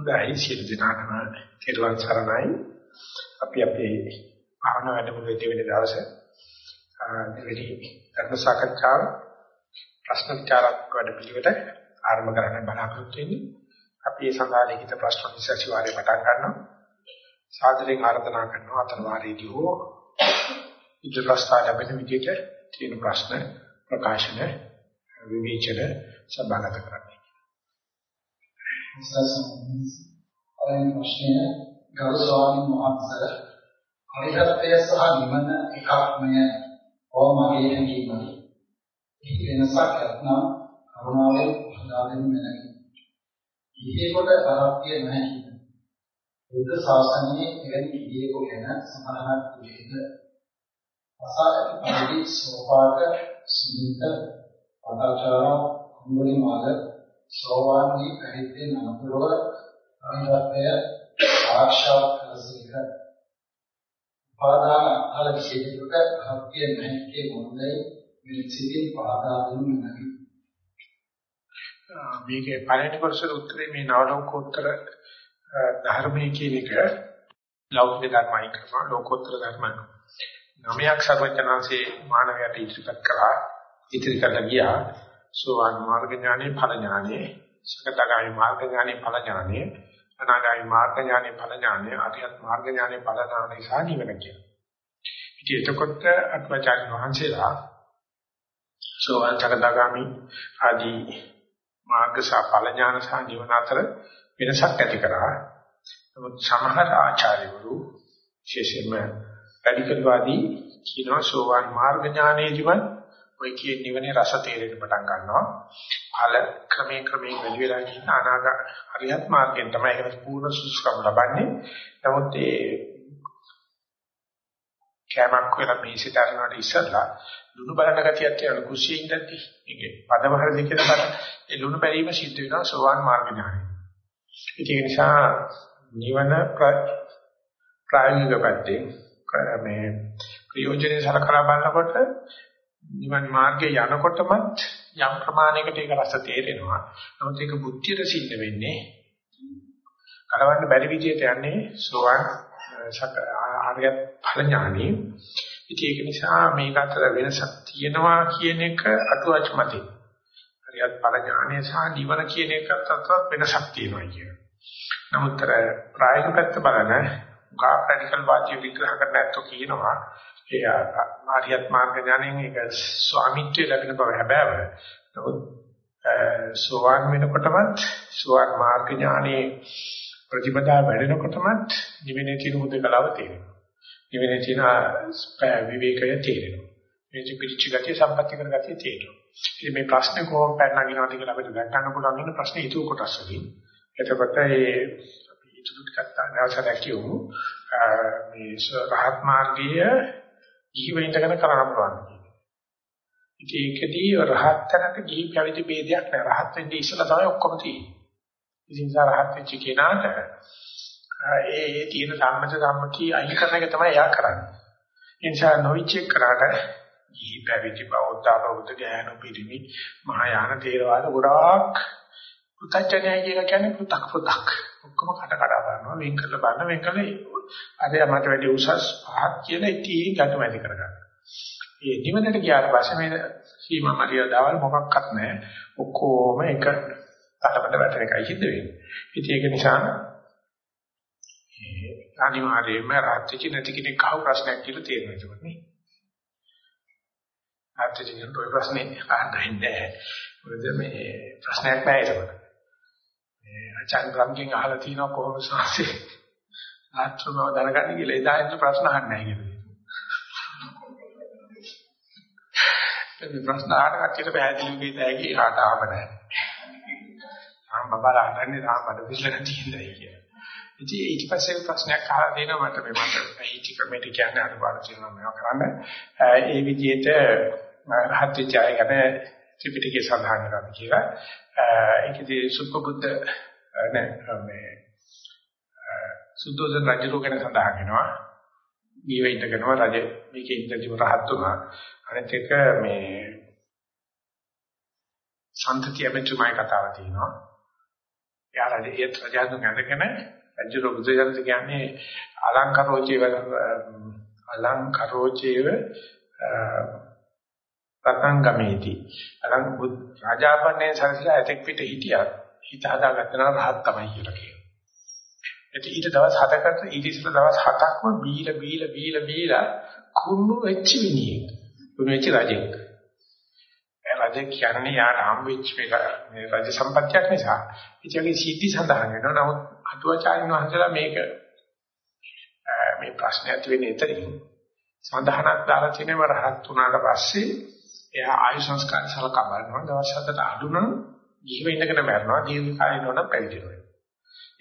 හොඳයි සියලු දෙනාටම තෙරුවන් සරණයි. අපි අපේ භාවනා වැඩමුළුවේ දෙවෙනි දවසේ දෙවෙනි ධර්ම සාකච්ඡාව ප්‍රශ්න විචාරක වැඩපිළිවෙල ආරම්භ කරන්න බලාපොරොත්තු වෙන්නේ. අපි ඒ සඳහා ලිඛිත ප්‍රශ්න විසර්චි පටන් ගන්නවා. සාදරයෙන් ආරාධනා කරනවා අතන වාරයේදී හෝ ඉදිරි ප්‍රස්තාව ලැබෙන විදිහට තියෙන ප්‍රශ්න ප්‍රකාශන විවේචන සභාගත කරන්න. පළවෙනි ප්‍රශ්නය ගරු ස්වාමීන් වහන්සේ අරිහත්ත්වය සහ නිවන එකක්මය ඕමගේ හැඟීමයි. එහි වෙනසක් නැත්නම් කරුණාවෙන් හදා දෙන්න වෙනකි. ඊටේකොට අරක්තිය නැහැ. බුද්ධ ශාසනයේ එවැනි කිරියෙකු ගැන සමහරක් තිබේද? අසාරක පරිදි සෝපාක සුනිත පදාචාර කුඹුලි මාල සෝවාන්ගේ පැවිද්දෙන් අනුකූලව අනිත්‍යය සාක්ෂාත් කරසේක. පාදාන අල විශේෂක හත්ය නැහැකේ මොනදයි මේ සිතින් පාදා දෙනු නැති. මේකේ පළවෙනි කොටසේ උත්තරේ මේ නවලෝකෝත්තර ධර්මයේ කියන එක ලෞකික ධර්මයි කරනවා ලෝකෝත්තර ධර්මයි. නවයක් සර්වඥාන්සේ මානවයාට ඉදිරිපත් කරා ඉදිරියට ගියා සෝවාන් මාර්ග ඥානෙ ඵල ඥානෙ සකටගාමි මාර්ග ඥානෙ ඵල ඥානෙ අනාගාමි මාර්ග ඥානෙ ඵල ඥානෙ අරියත් මාර්ග ඥානෙ ඵල ඥානෙ සානිවන කියන. ඉතින් එතකොට අත්වචාන් වහන්සේලා සෝවාන් සකටගාමි ආදී මාර්ග සහ ඵල ඥාන සහ නිවන අතර වෙනසක් ඇති කරා. නමුත් සමහර ආචාර්යවරු විශේෂයෙන්ම රැඩිකල් වාදී කියනවා සෝවාන් මාර්ග ඥානයේදීවත් ඔය කියන නිවනේ රස තේරෙන්න පටන් ගන්නවා. ඵල ක්‍රමයෙන් ක්‍රමයෙන් වැඩි වෙලා ගිහින් අනාගත හරියත් මාර්ගයෙන් තමයි ඒකට පූර්ණ සුසුකම් ලබන්නේ. නමුත් ඒ කැමක් වෙලා මේසිට අරනකොට ඉස්සලා ලුණු බලන ගතියක් තියෙන කුස්සියෙන් ඉඳද්දි මේකේ පදම හරිද කියලා බලන්න ඒ ලුණු බැලීම සිද්ධ වෙනවා සෝවාන් මාර්ග ඥානය. ඒක නිසා නිවන ප්‍රායෝගික පැත්තේ මේ ප්‍රයෝජනේ සලකලා බලනකොට නිවන් මාර්ගයේ යනකොටමත් යම් ප්‍රමාණයකට ඒක රස තේරෙනවා. නමුත් ඒක බුද්ධියට සිද්ධ වෙන්නේ කරවන්න බැරි විදිහට යන්නේ සෝවාන් ආර්යත් ඵල ඥානෙ. ඉතින් ඒක නිසා මේක අතර වෙනසක් තියෙනවා කියන එක අටුවච මතේ. ආර්යත් ඵල ඥානය සහ නිවන කියන එක අතර වෙනසක් තියෙනවා කියන. නමුත් ප්‍රායෝගික පැත්ත බලන ගා ප්‍රැක්ටිකල් වාක්‍ය විග්‍රහ කරන්න ඇත්තෝ කියනවා ඒ ආර්යත් මාර්ග ඥාණයෙන් ඒක ස්වාමිත්වය ලැබෙන බව හැබෑව. නමුත් සෝවාන් වෙනකොටමත් සෝවාන් මාර්ග ඥානයේ ප්‍රතිපදා වැඩෙනකොටමත් නිවෙනේ තියෙන උදකලාව තේරෙනවා. නිවෙනේ තියෙන විවේකය තේරෙනවා. මේ පිළිච්ච ගතිය සම්පත්‍ති කර ගතිය තේරෙනවා. ඉතින් මේ ප්‍රශ්නේ කොහොම පැනනගිනවද කියලා අපිට දැක් ගන්න පුළුවන් ඉන්න ප්‍රශ්නේ ඊතු කොටස් වලින්. එතකොට ඒ අපි ඊතු ටිකක් ගන්න කියමු. මේ රහත් මාර්ගයේ ජීව ඉඳගෙන කරන්න පුළුවන් කියන්නේ. ඉතින් ඒකදී රහත් තැනක ජීව පැවිදි ભેදයක් නෑ. රහත් වෙන්නේ ඉස්සලා තමයි ඔක්කොම තියෙන්නේ. ඉතින් රහත් වෙච්ච කෙනාට ඒ ඒ තියෙන සම්මත සම්මති අයින් කරන එක තමයි එයා කරන්නේ. ඒ නිසා නොවිච් කරාට ජීව පැවිදි බෞද්ධ බෞද්ධ ඥාන පිරිමි මහායාන තේරවාද ගොඩාක් පුතඥය කියලා කියන්නේ පුතක් පුතක්. ඔක්කොම කඩ කඩ බලනවා වෙන් කරලා බලන වෙන් කරලා අද මට වැඩි උසස් පහක් කියලා ඉතින් ගැටුම ඇති කරගන්න. ඒ නිවනට ගියාට පස්සේ මේ සීමා මරියදාවල් මොකක්වත් නැහැ. ඔක්කොම එක අතකට වැටෙන එකයි සිද්ධ වෙන්නේ. ඉතින් ඒක නිසා ඒ අනිවාර්යයෙන්ම රාත්‍රිචි නැති කෙනෙක් කව ප්‍රශ්නයක් කියලා තේරෙනවා නේ. රාත්‍රිචි කියන ඔය ප්‍රශ්නේ අහන්නේ නැහැ. මොකද මේ ප්‍රශ්නයක් නැහැ ඒකට. මේ අචාන් ග්‍රම්ගෙන් අහලා තිනවා කොහොමද සාසේ ආත්ම බව දැනගන්න කියලා එදා ඉන්න ප්‍රශ්න අහන්නේ නැහැ කියලා. මේ ප්‍රශ්න අහන කච්චිට පැහැදිලිව කියත හැකි කාට ආව නැහැ. ආම් බබලා අහන්නේ ආම් බඩ පිළිලක තියෙනයි කියලා. ඉතින් ඊට පස්සේ ප්‍රශ්නයක් අහලා දෙනවා මට මේ මට හිටි කමෙන්ට් කියන්නේ අනුපාඩු තියෙනවා මේවා කරන්න. ඒ විදිහට රහත් විචාය ගැන ත්‍රිපිටකයේ සඳහන් කරනවා කියලා. ඒකදී සුප්පබුද්ධ නෑ මේ සුද්ධෝදන රජු ගැන සඳහන් වෙනවා. ජීව ඉඳගෙනම රජ මේකේ ඉඳදිම රහත් වුණා. අනිත් එක මේ සම්තතිය මෙතුමයි කතාව තියෙනවා. යාර ඒ රජාතුන් අඳගෙන රජු බුදුජානක කියන්නේ අලංකරෝචේව අලංකරෝචේව පතංගමේති අලං රාජාපන්නේ සරසිලා ඇතෙක් පිට හිටියත් හිත හදාගත්ත නම් රහත් තමයි කියලා කියනවා. ඒත් ඊට දවස් 7කට ඊට ඉස්සෙල්ලා දවස් 7ක්ම බීලා බීලා බීලා බීලා කුණු වෙච්ච විනියෙක්. කුණු වෙච්ච රජෙක්. ඒ රජ කියන්නේ යාට හම් වෙච්ච මේ රජ සම්පත්තියක් නිසා. ඒකේ සිද්ධි සඳහන් වෙනවා. නමුත් අටුවාචාර්යන් වහන්සේලා මේක මේ ප්‍රශ්නේ ඇති වෙන්නේ එතනින්. සඳහනක් දාලා තිනේම රහත් වුණාට පස්සේ එයා ආයු සංස්කාර සලකා බලනවා. දවස් 7ට අඩු නම් ජීව ඉන්නකන මරනවා. දීර්ඝ කාලිනව නම් පැවිදි වෙනවා.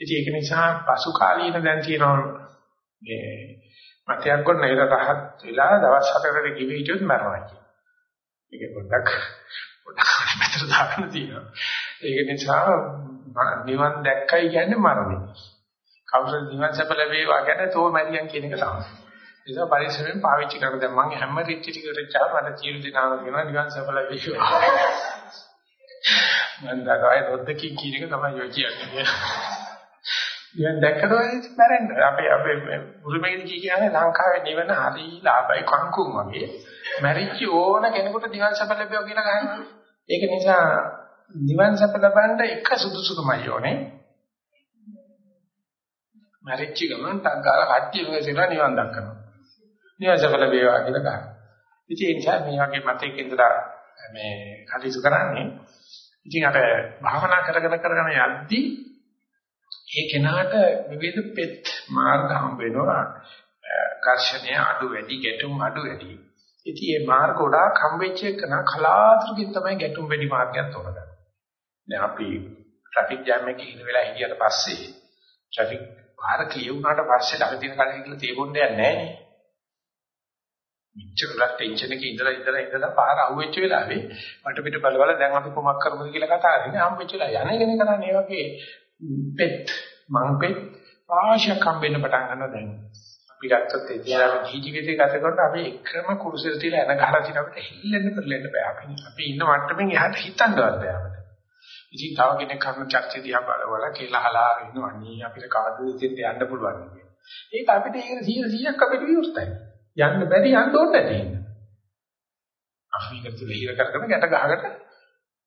ඉතින් ඒක නිසා පසු කාලීන දැන් තියෙනවා මේ මතයක් ගන්න නේද රහත් වෙලා දවස් 7කට කිවි හිටියොත් මරනවා කියන. ඒක පොඩ්ඩක් පොඩ්ඩක් මෙතන දාන්න තියෙනවා. ඒක නිසා නිවන් දැක්කයි කියන්නේ මරණය. කවුරුද නිවන් සැප ලැබේවා කියන්නේ තෝ මැරියන් කියන එක තමයි. ඒක පරිස්සමෙන් පාවිච්චි කරලා දැන් මම හැම රිට්ටි ටිකකට චාව මට තීරු දෙනාම කියනවා නිවන් සැප ලැබේවා. මම දකයි රොද්දකින් කියන එක තමයි ඔය කියන්නේ. නිවන් දැක්කට පස්සේ මැරෙන්න. අපේ අපේ මුරුමේදී කියන්නේ ලංකාවේ නිවන හරි ලාභයි කංකුම් වගේ. මැරිච්ච ඕන කෙනෙකුට නිවන් සැප ලැබෙවා කියලා ගහනවා. ඒක නිසා නිවන් සැප ලබන්න එක සුදුසුකමයි ඕනේ. මැරිච්ච ගමන් ටක් ගාලා කට්ටිය වෙසෙලා නිවන් දක්කනවා. නිවන් සැප ලැබේවා කියලා ගහනවා. ඉතින් ඒ නිසා මේ වගේ මතයක ඉඳලා මේ කටයුතු කරන්නේ. ඉතින් අර භාවනා කරගෙන කරගෙන යද්දී ඒ කෙනාට විවිධ පෙත් මාර්ග හම්බ වෙනවා. ඝර්ෂණය අඩු වැඩි, ගැටුම් අඩු වැඩි. ඉතින් මේ මාර්ග ගොඩාක් හම්බෙච්ච එකන කලාතුරකින් තමයි ගැටුම් වැඩි මාර්ගයක් තෝරගන්නේ. දැන් අපි ට්‍රැෆික් ජෑම් එකේ ඉඳ වෙලා හිටියට පස්සේ ට්‍රැෆික් පාර ක්ලියර් වුණාට පස්සේ ළඟ තියෙන කලින් කියලා තේබොන්න දෙයක් නැහැ නේ. මිච්ඡරලා ටෙන්ෂන් එකේ ඉඳලා ඉඳලා ඉඳලා පාර අහුවෙච්ච වෙලාවේ මට පිට බලවල දැන් අපි කොමක් කරමුද කියලා කතා කරන්නේ හම්බෙච්ච වෙලාව යන්නේ කෙනෙක් කරන්නේ වගේ පෙත් මං පෙත් ආශයක් හම්බෙන්න පටන් ගන්නවා දැන්. අපි ගත්තොත් ඒ දිහාම ජීවිතේ ගත කරනකොට අපි එකම කුරුසෙට තියලා එන ගහලා තියන අපිට හිල්ලෙන්න පෙරලෙන්න බෑ. අපි අපි ඉන්න මට්ටමින් එහාට හිතන්නවත් බෑ අපිට. ඉතින් තව කෙනෙක් කරන චර්චේ දිහා බලවල කෙලහලා ඉන්නවා. නී අපිට කාද දෙන්න යන්න පුළුවන් කියන්නේ. ඒක අපිට ඒක 100 100ක් අපිට විවෘතයි. යන්න බැරි යන්න ඕනේ නැහැ. අපි කතුල හිර කරගෙන ගැට ගහකට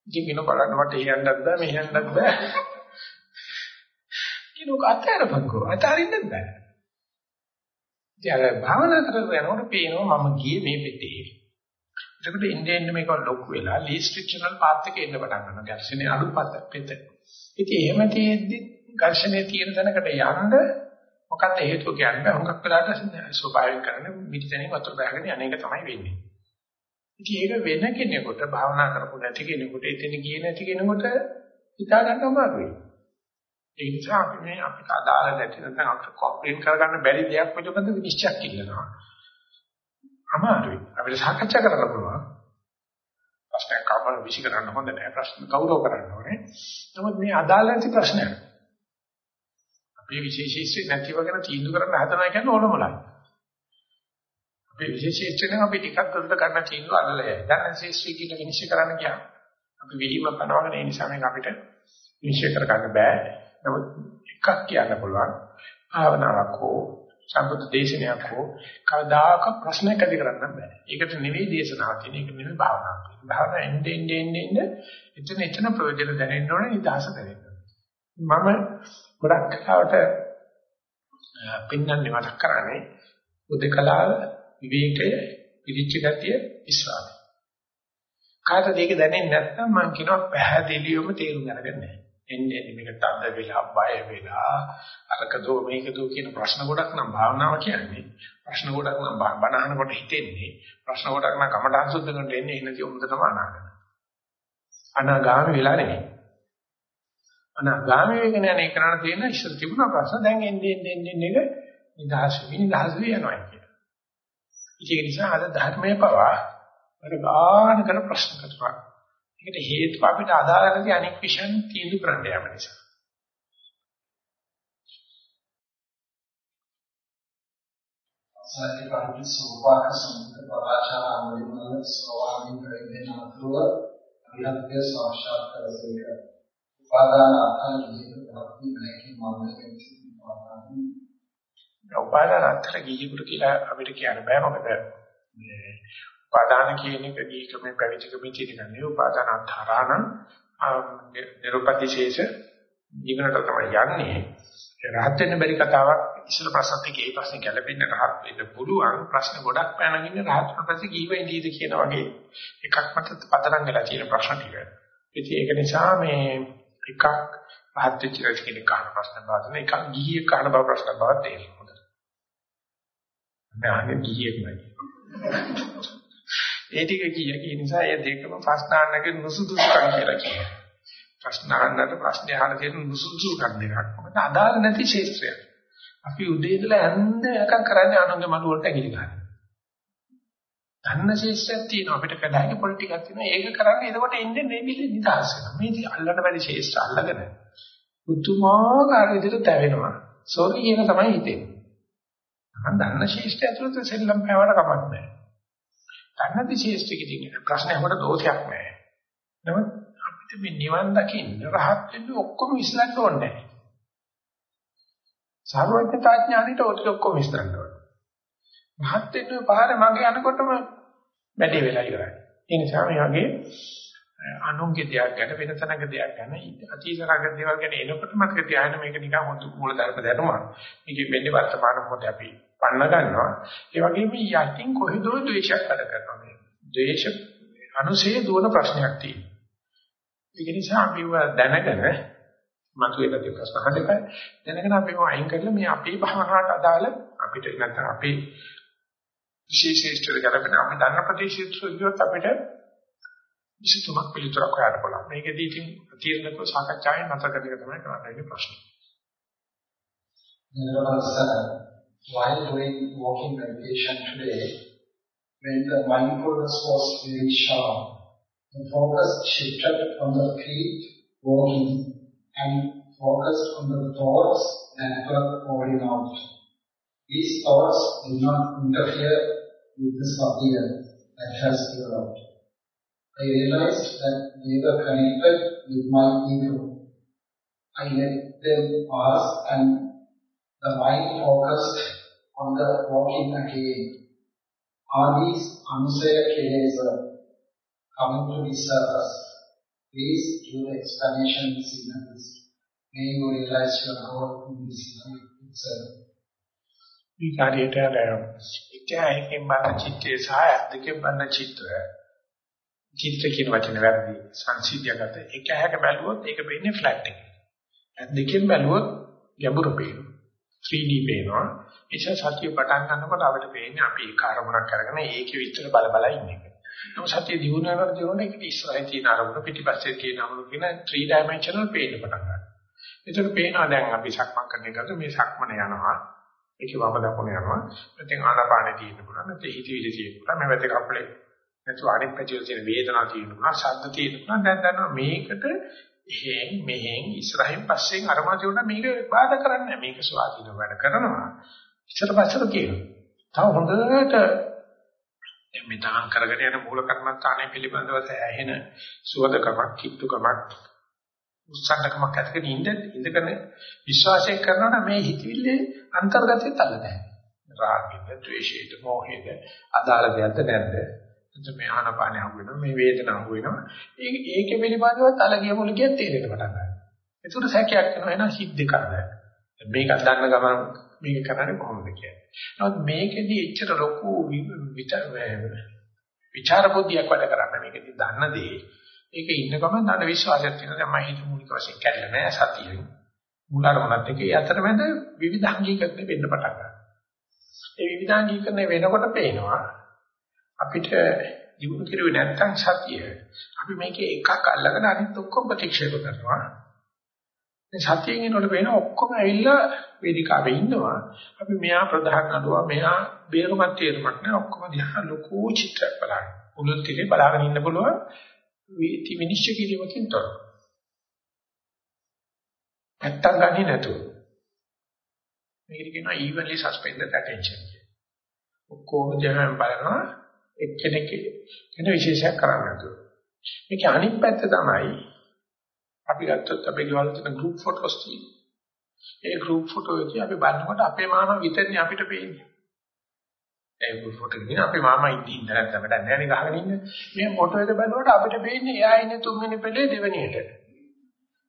ඉතින් වෙන බලන්න මට එහෙයන්නත් බෑ මෙහෙයන්නත් බෑ. කිනෝක අතරපන්කෝ අතරින්නත් බෑ. ඉතින් අර භාවනා කරලා යනකොට පේනවා මම ගියේ මේ පිටේ. එතකොට ඉන්නේ ඉන්නේ මේක ලොකු වෙලා ලීස්ට් ෆ්‍රික්ෂනල් පාත් එකේ ඉන්න පටන් ගන්නවා. ඝර්ෂණේ අඩු පත පිට. ඉතින් එහෙම තියෙද්දි ඝර්ෂණේ තියෙන තැනකට යන්න මොකක්ද හේතුව කියන්නේ හුඟක් වෙලාට ස්වභාවික කරන්නේ මිදිතෙනින් වතුර බහගෙන යන්නේක තමයි වෙන්නේ. ඉතින් ඒක වෙන කෙනෙකුට භාවනා කරපු නැති කෙනෙකුට එතන ගියේ නැති කෙනෙකුට හිතා ගන්න අමාරුයි. ඒ නිසා අපි මේ අපිට අදාළ නැති නැත්නම් අපිට කොම්ප්ලේන් කරගන්න බැරි දෙයක් පිළිබඳ විනිශ්චයක් ඉල්ලනවා. අමාරුයි. අපිට සාකච්ඡා කරන්න පුළුවන්. ප්‍රශ්නයක් කවම විසි කරන්න හොඳ නෑ. ප්‍රශ්න ගෞරව කරන්න ඕනේ. නමුත් මේ අදාළ නැති ප්‍රශ්නයක්. අපේ විශේෂීස්ත්‍රි නැතිවගෙන තීන්දුව කරන්න හදනවා කියන්නේ ඕනමලයි. අපේ විශේෂීස්ත්‍රි නම් අපි ටිකක් දුරට ගන්න තීන්දුව අල්ලලා යයි. දැන් ශේෂ්ත්‍රි කියලා විනිශ්චය කරන්න ගියාම අපි විහිම පනවගෙන ඒ නිසා මේක අපිට විනිශ්චය කරගන්න බෑ. නමුත් එකක් කියන්න පුළුවන්. භාවනාවක් හෝ සම්බුද්ධ දේශනාවක් හෝ කවදාක ප්‍රශ්නයක් ඇති කරන්න බෑ. ඒකට නෙවෙයි දේශනාවක් තියෙන. ඒක නෙවෙයි භාවනාවක්. භාවනා එන්නේ එන්නේ එන්නේ එතන එතන ප්‍රයෝජන දැනෙන්න ඕනේ නිදහස දැනෙන්න. මම ගොඩක් කතාවට පින්නන්නේ මතක් කරන්නේ උදකලාව විවේකය පිළිච්ච ගතිය විශ්වාසය. කාටද ඒක දැනෙන්නේ නැත්නම් මම කියනවා පැහැදිලිවම තේරුම් ගන්න නැහැ. එන්නේ මේක තද වෙලා බය වෙලා. අරක දෝ මේක දෝ කියන ප්‍රශ්න ගොඩක් නම් භාවනාව කියන්නේ. ප්‍රශ්න ගොඩක් නම් බණහනකොට හිතෙන්නේ. ප්‍රශ්න ගොඩක් නම් කමඨං සුද්ධ කරන්න එන්නේ එන්නේ උඹටම අනාගත. අනාගාමි වෙලා නෙමෙයි. අනාගාමි වෙගෙන යන එකන තියෙන ඉස්සර තිබුණා ප්‍රශ්න. දැන් එන්නේ එන්නේ එන්නේ එක නිදහස් වෙවි නිදහස් වෙ යනවා කියලා. ඒක නිසා අද ධර්මයේ පවා අර ගාන කරන ප්‍රශ්න කරනවා ඒකට හේතුව අපිට අදාළ නැති අනෙක් විෂයන් තීන්දුව කරන්න යාම නිසා. සත්‍යපරි සෝවාක සම්පත පරාචාර වලින් ස්වභාවයෙන් කරගෙන අතුව විහත්ය සාක්ෂාත් කරසේක. උපාදාන ආකාරයෙන් උපාදාන අතර ගිහිපුර කියලා අපිට කියන්න බෑ මොකද මේ උපාදාන කියන එක ගිහිකමේ පැවිදිකමේ තියෙන නේ උපාදාන අතරාණ නිරුපතිශේෂ ජීවනට තමයි යන්නේ රහත් වෙන්න බැරි කතාවක් ඉස්සර ප්‍රශ්නත් එක්ක ඒ ප්‍රශ්නේ ගැලපෙන්න රහත් වෙන්න පුළුවන් ප්‍රශ්න ගොඩක් පැනගෙන රහත් වෙනපස්සේ කීව ඉඳීද කියන වගේ එකක් මත පතරම් වෙලා තියෙන ප්‍රශ්න ටික. ඉතින් ඒක නිසා මේ එකක් රහත් වෙච්ච කෙනෙක් අහන ප්‍රශ්න බාදන එකක් ගිහියෙක් අහන බව ප්‍රශ්න බවක් තේරෙනවා. මම අහන්නේ ගිහියෙක්මයි. ඒ ටික කිය කී නිසා ඒ දෙකම ප්‍රශ්න අහන්නගේ නුසුදුසුකම් කියලා කියනවා. ප්‍රශ්න අහන්නට ප්‍රශ්න අහන තියෙන නුසුදුසුකම් දෙකක්. මොකද අදාළ නැති ශේත්‍රයක්. අපි උදේ ඉඳලා හැන්ද එකක් කරන්නේ අනුන්ගේ මළු වලට ඇගිලි ගන්න. ධන්න ශේෂ්ත්‍රයක් තියෙනවා අපිට කඩාගේ පොලිටිකක් තියෙනවා ඒක කරන්නේ එතකොට එන්නේ නෙවිලි නිදහස් වෙනවා මේ අල්ලන්න බැරි ශේෂ්ත්‍ර අල්ලගෙන පුදුමාකාර විදිහට තැවෙනවා සෝරි කියන තමයි හිතෙන්නේ මම ධන්න ශේෂ්ත්‍රය ඇතුළත සෙල්ලම් පැවර කමක් නැහැ ධන්නති ශේෂ්ත්‍රකේ තියෙන ප්‍රශ්නේ හොර දෝෂයක් නැහැ නමුත් අපිට මේ නිවන් දකින්න රහත් වෙන්න ඔක්කොම විශ්ලන්න ඕනේ නැහැ සර්වඥතා ඥානෙට ඔක්කොම විශ්ලන්න ඕනේ. මහත් වෙන්න පාරේ මගේ යනකොටම වැඩේ වෙලා ඉවරයි. ඒ නිසා මේ වගේ අනුන්ගේ දෙයක් ගැන වෙන තැනක දෙයක් ගැන අතීතරාග දේවල් ගැන එනකොට මතක තියාගන්න මේක නිකන් හොඳ මූල ධර්ම දැනුමක්. මේකෙ වෙන්නේ වර්තමාන මොහොතේ අපි පන්න ගන්නවා. ඒ වගේම යටින් කොහෙදෝ ද්වේෂයක් වැඩ කරනවා මේ. ද්වේෂ අනුසේ දුවන ප්‍රශ්නයක් තියෙනවා. ඒක නිසා අපි දැනගෙන මතුවෙන දේ ප්‍රශ්න අහන්න එපා. දැනගෙන අපි මොකක් අයින් කරලා මේ අපේ භවනාට අදාළ අපිට නැත්නම් අපේ විශේෂීස්තර කරගෙන අපි දන්න ප්‍රතිශීත්‍ර විදිහට අපිට විසතුමක් පිළිතුරක් හොයන්න පුළුවන්. මේකදී ඉතින් තීරණක සාකච්ඡාවෙන් නැතර කරන එක තමයි කරන්නේ ප්‍රශ්නේ. While doing walking meditation today, when the mindfulness was very sharp, the focus shifted from the feet walking and focused on the thoughts that were pouring out. These thoughts did not interfere with the Satya that has developed. I realized that they were connected with my ego. I let them pass and the mind focused on the walking again. Are these Anusaya Kilesa coming to the surface? Please give the explanation in this. May you realize your role in this life itself. විකාරයට එකයකින් බලන චිත්තය සහ දෙකෙන් බලන චිත්‍රය චිත්‍ර කියන වචන වැරදි සංසිද්ධියකට එක හැක බැලුවොත් ඒක වෙන්නේ ෆ්ලැට් එක. දෙකෙන් බැලුවොත් ගැඹුරු පේනවා. 3D පේනවා. ඒ සත්‍ය පටන් ගන්නකොට අපිට පේන්නේ අපි ඒ කාර්මුණක් කරගෙන ඒකේ විතර බල බල ඉන්න එක. නමුත් සත්‍ය දියුණු වෙනකොට දියුණු ඒක ඉස්සරහින් තියෙන අරමුණ පිටිපස්සේ තියෙන අරමුණ කියන 3 dimensional පේන්න පටන් ගන්නවා. ඒකට පේනවා දැන් අපි සක්මන් කරන එකට මේ සක්මන යනවා. ඒකේ වම දකුණ යනවා. නැත්නම් ආනාපානෙ තියෙන්න පුළුවන්. නැත්නම් හිතවිලි තියෙන්න පුළුවන්. මේ වැද කප්පලේ නැත්නම් අනිත් පැතිවල තියෙන වේදනාව තියෙන්න පුළුවන්. ශබ්ද තියෙන්න පුළුවන්. දැන් දන්නවා මේකට එහෙන් මෙහෙන් ඉස්සරහින් පස්සෙන් අරමුණ තියුණා මේක බාධා කරන්නේ මේක ස්වාධීනව වැඩ කරනවා. ඉස්සර පස්සට කියනවා. තව හොඳට දැන් මේ දාන කරගෙන යන මූල කර්මස්ථානය පිළිබඳව ඇහෙන සුවදකමක්, කිට්ටුකමක්, උත්සන්නකමක් ඇතිගෙන ඉඳ ඉඳගෙන විශ්වාසය කරනවා නම් මේ හිතවිල්ලේ අන්තර්ගතය තල නැහැ. රාගෙද, ද්වේෂෙද, මොහෙද අදාළ දෙයක්ද නැද්ද? එතකොට මේ ආනපාන අහු වෙනවා, මේ වේදනාව අහු වෙනවා. ඒක ඒකේ පිළිබඳව තල ගිය මුල කිය තේරෙන්න පටන් ගන්නවා. ඒකට සැකයක් වෙනවා එහෙනම් හිත දෙකක්ද? මේක දන්න ගමන් මේක කරන්නේ කොහොමද කියන්නේ. නමුත් මේකෙදි එච්චර ලොකු විචාර බුද්ධියක් වැඩ කරන්න මේකෙදි දන්න දේ ඒක ඉන්න ගමන් දන්න විශ්වාසයක් තියෙනවා. දැන් මම හිත මූලික වශයෙන් කැඩලා නෑ සතියෙන්. මුලාරමනත් එක ඒ අතරමැද විවිධාංගීකරණය වෙන්න පටන් ගන්නවා. ඒ විවිධාංගීකරණය වෙනකොට පේනවා අපිට දිනු කිරුවේ නැත්තම් සතිය අපි මේකේ එකක් අල්ලගෙන අනිත් ඔක්කොම ප්‍රතික්ෂේප කරනවා. මේ සතියෙන් එනකොට වෙන ඔක්කොම ඇවිල්ලා වේදිකාවේ ඉන්නවා. අපි මෙහා ප්‍රධාන නඩුවා මෙහා බේරුමත් තේරුමක් නෑ ඔක්කොම දිහා ලොකු චිත්‍රයක් බලන්න. මුලත් ටිකේ බලාගෙන ඉන්න පුළුවන්. වීති විනිශ්චය කිරීමකින් තොරව. නැත්තම් ගන්නේ නැතුව. මේකට කියනවා evenly suspended attention කියලා. ඔක්කොම ජනයන් බලනවා එක්කෙනෙක් වෙන විශේෂයක් කරන්න නැතුව. මේක අනිත් පැත්ත තමයි අපි ගත්තොත් අපේ ගෙවල් තියෙන group photos තියෙනවා. ඒ group photo එකේ අපි බලනකොට අපේ මාමා විතරනේ අපිට පේන්නේ. ඒ group photo එකේ අපේ මාමා ඉන්නේ ඉඳලා නැත්නම් වැඩක් නැහැ නේ ගහගෙන ඉන්නේ. මේ ෆොටෝ එක බලනකොට අපිට පේන්නේ එයා ඉන්නේ තුන්වෙනි පෙළේ දෙවෙනියට.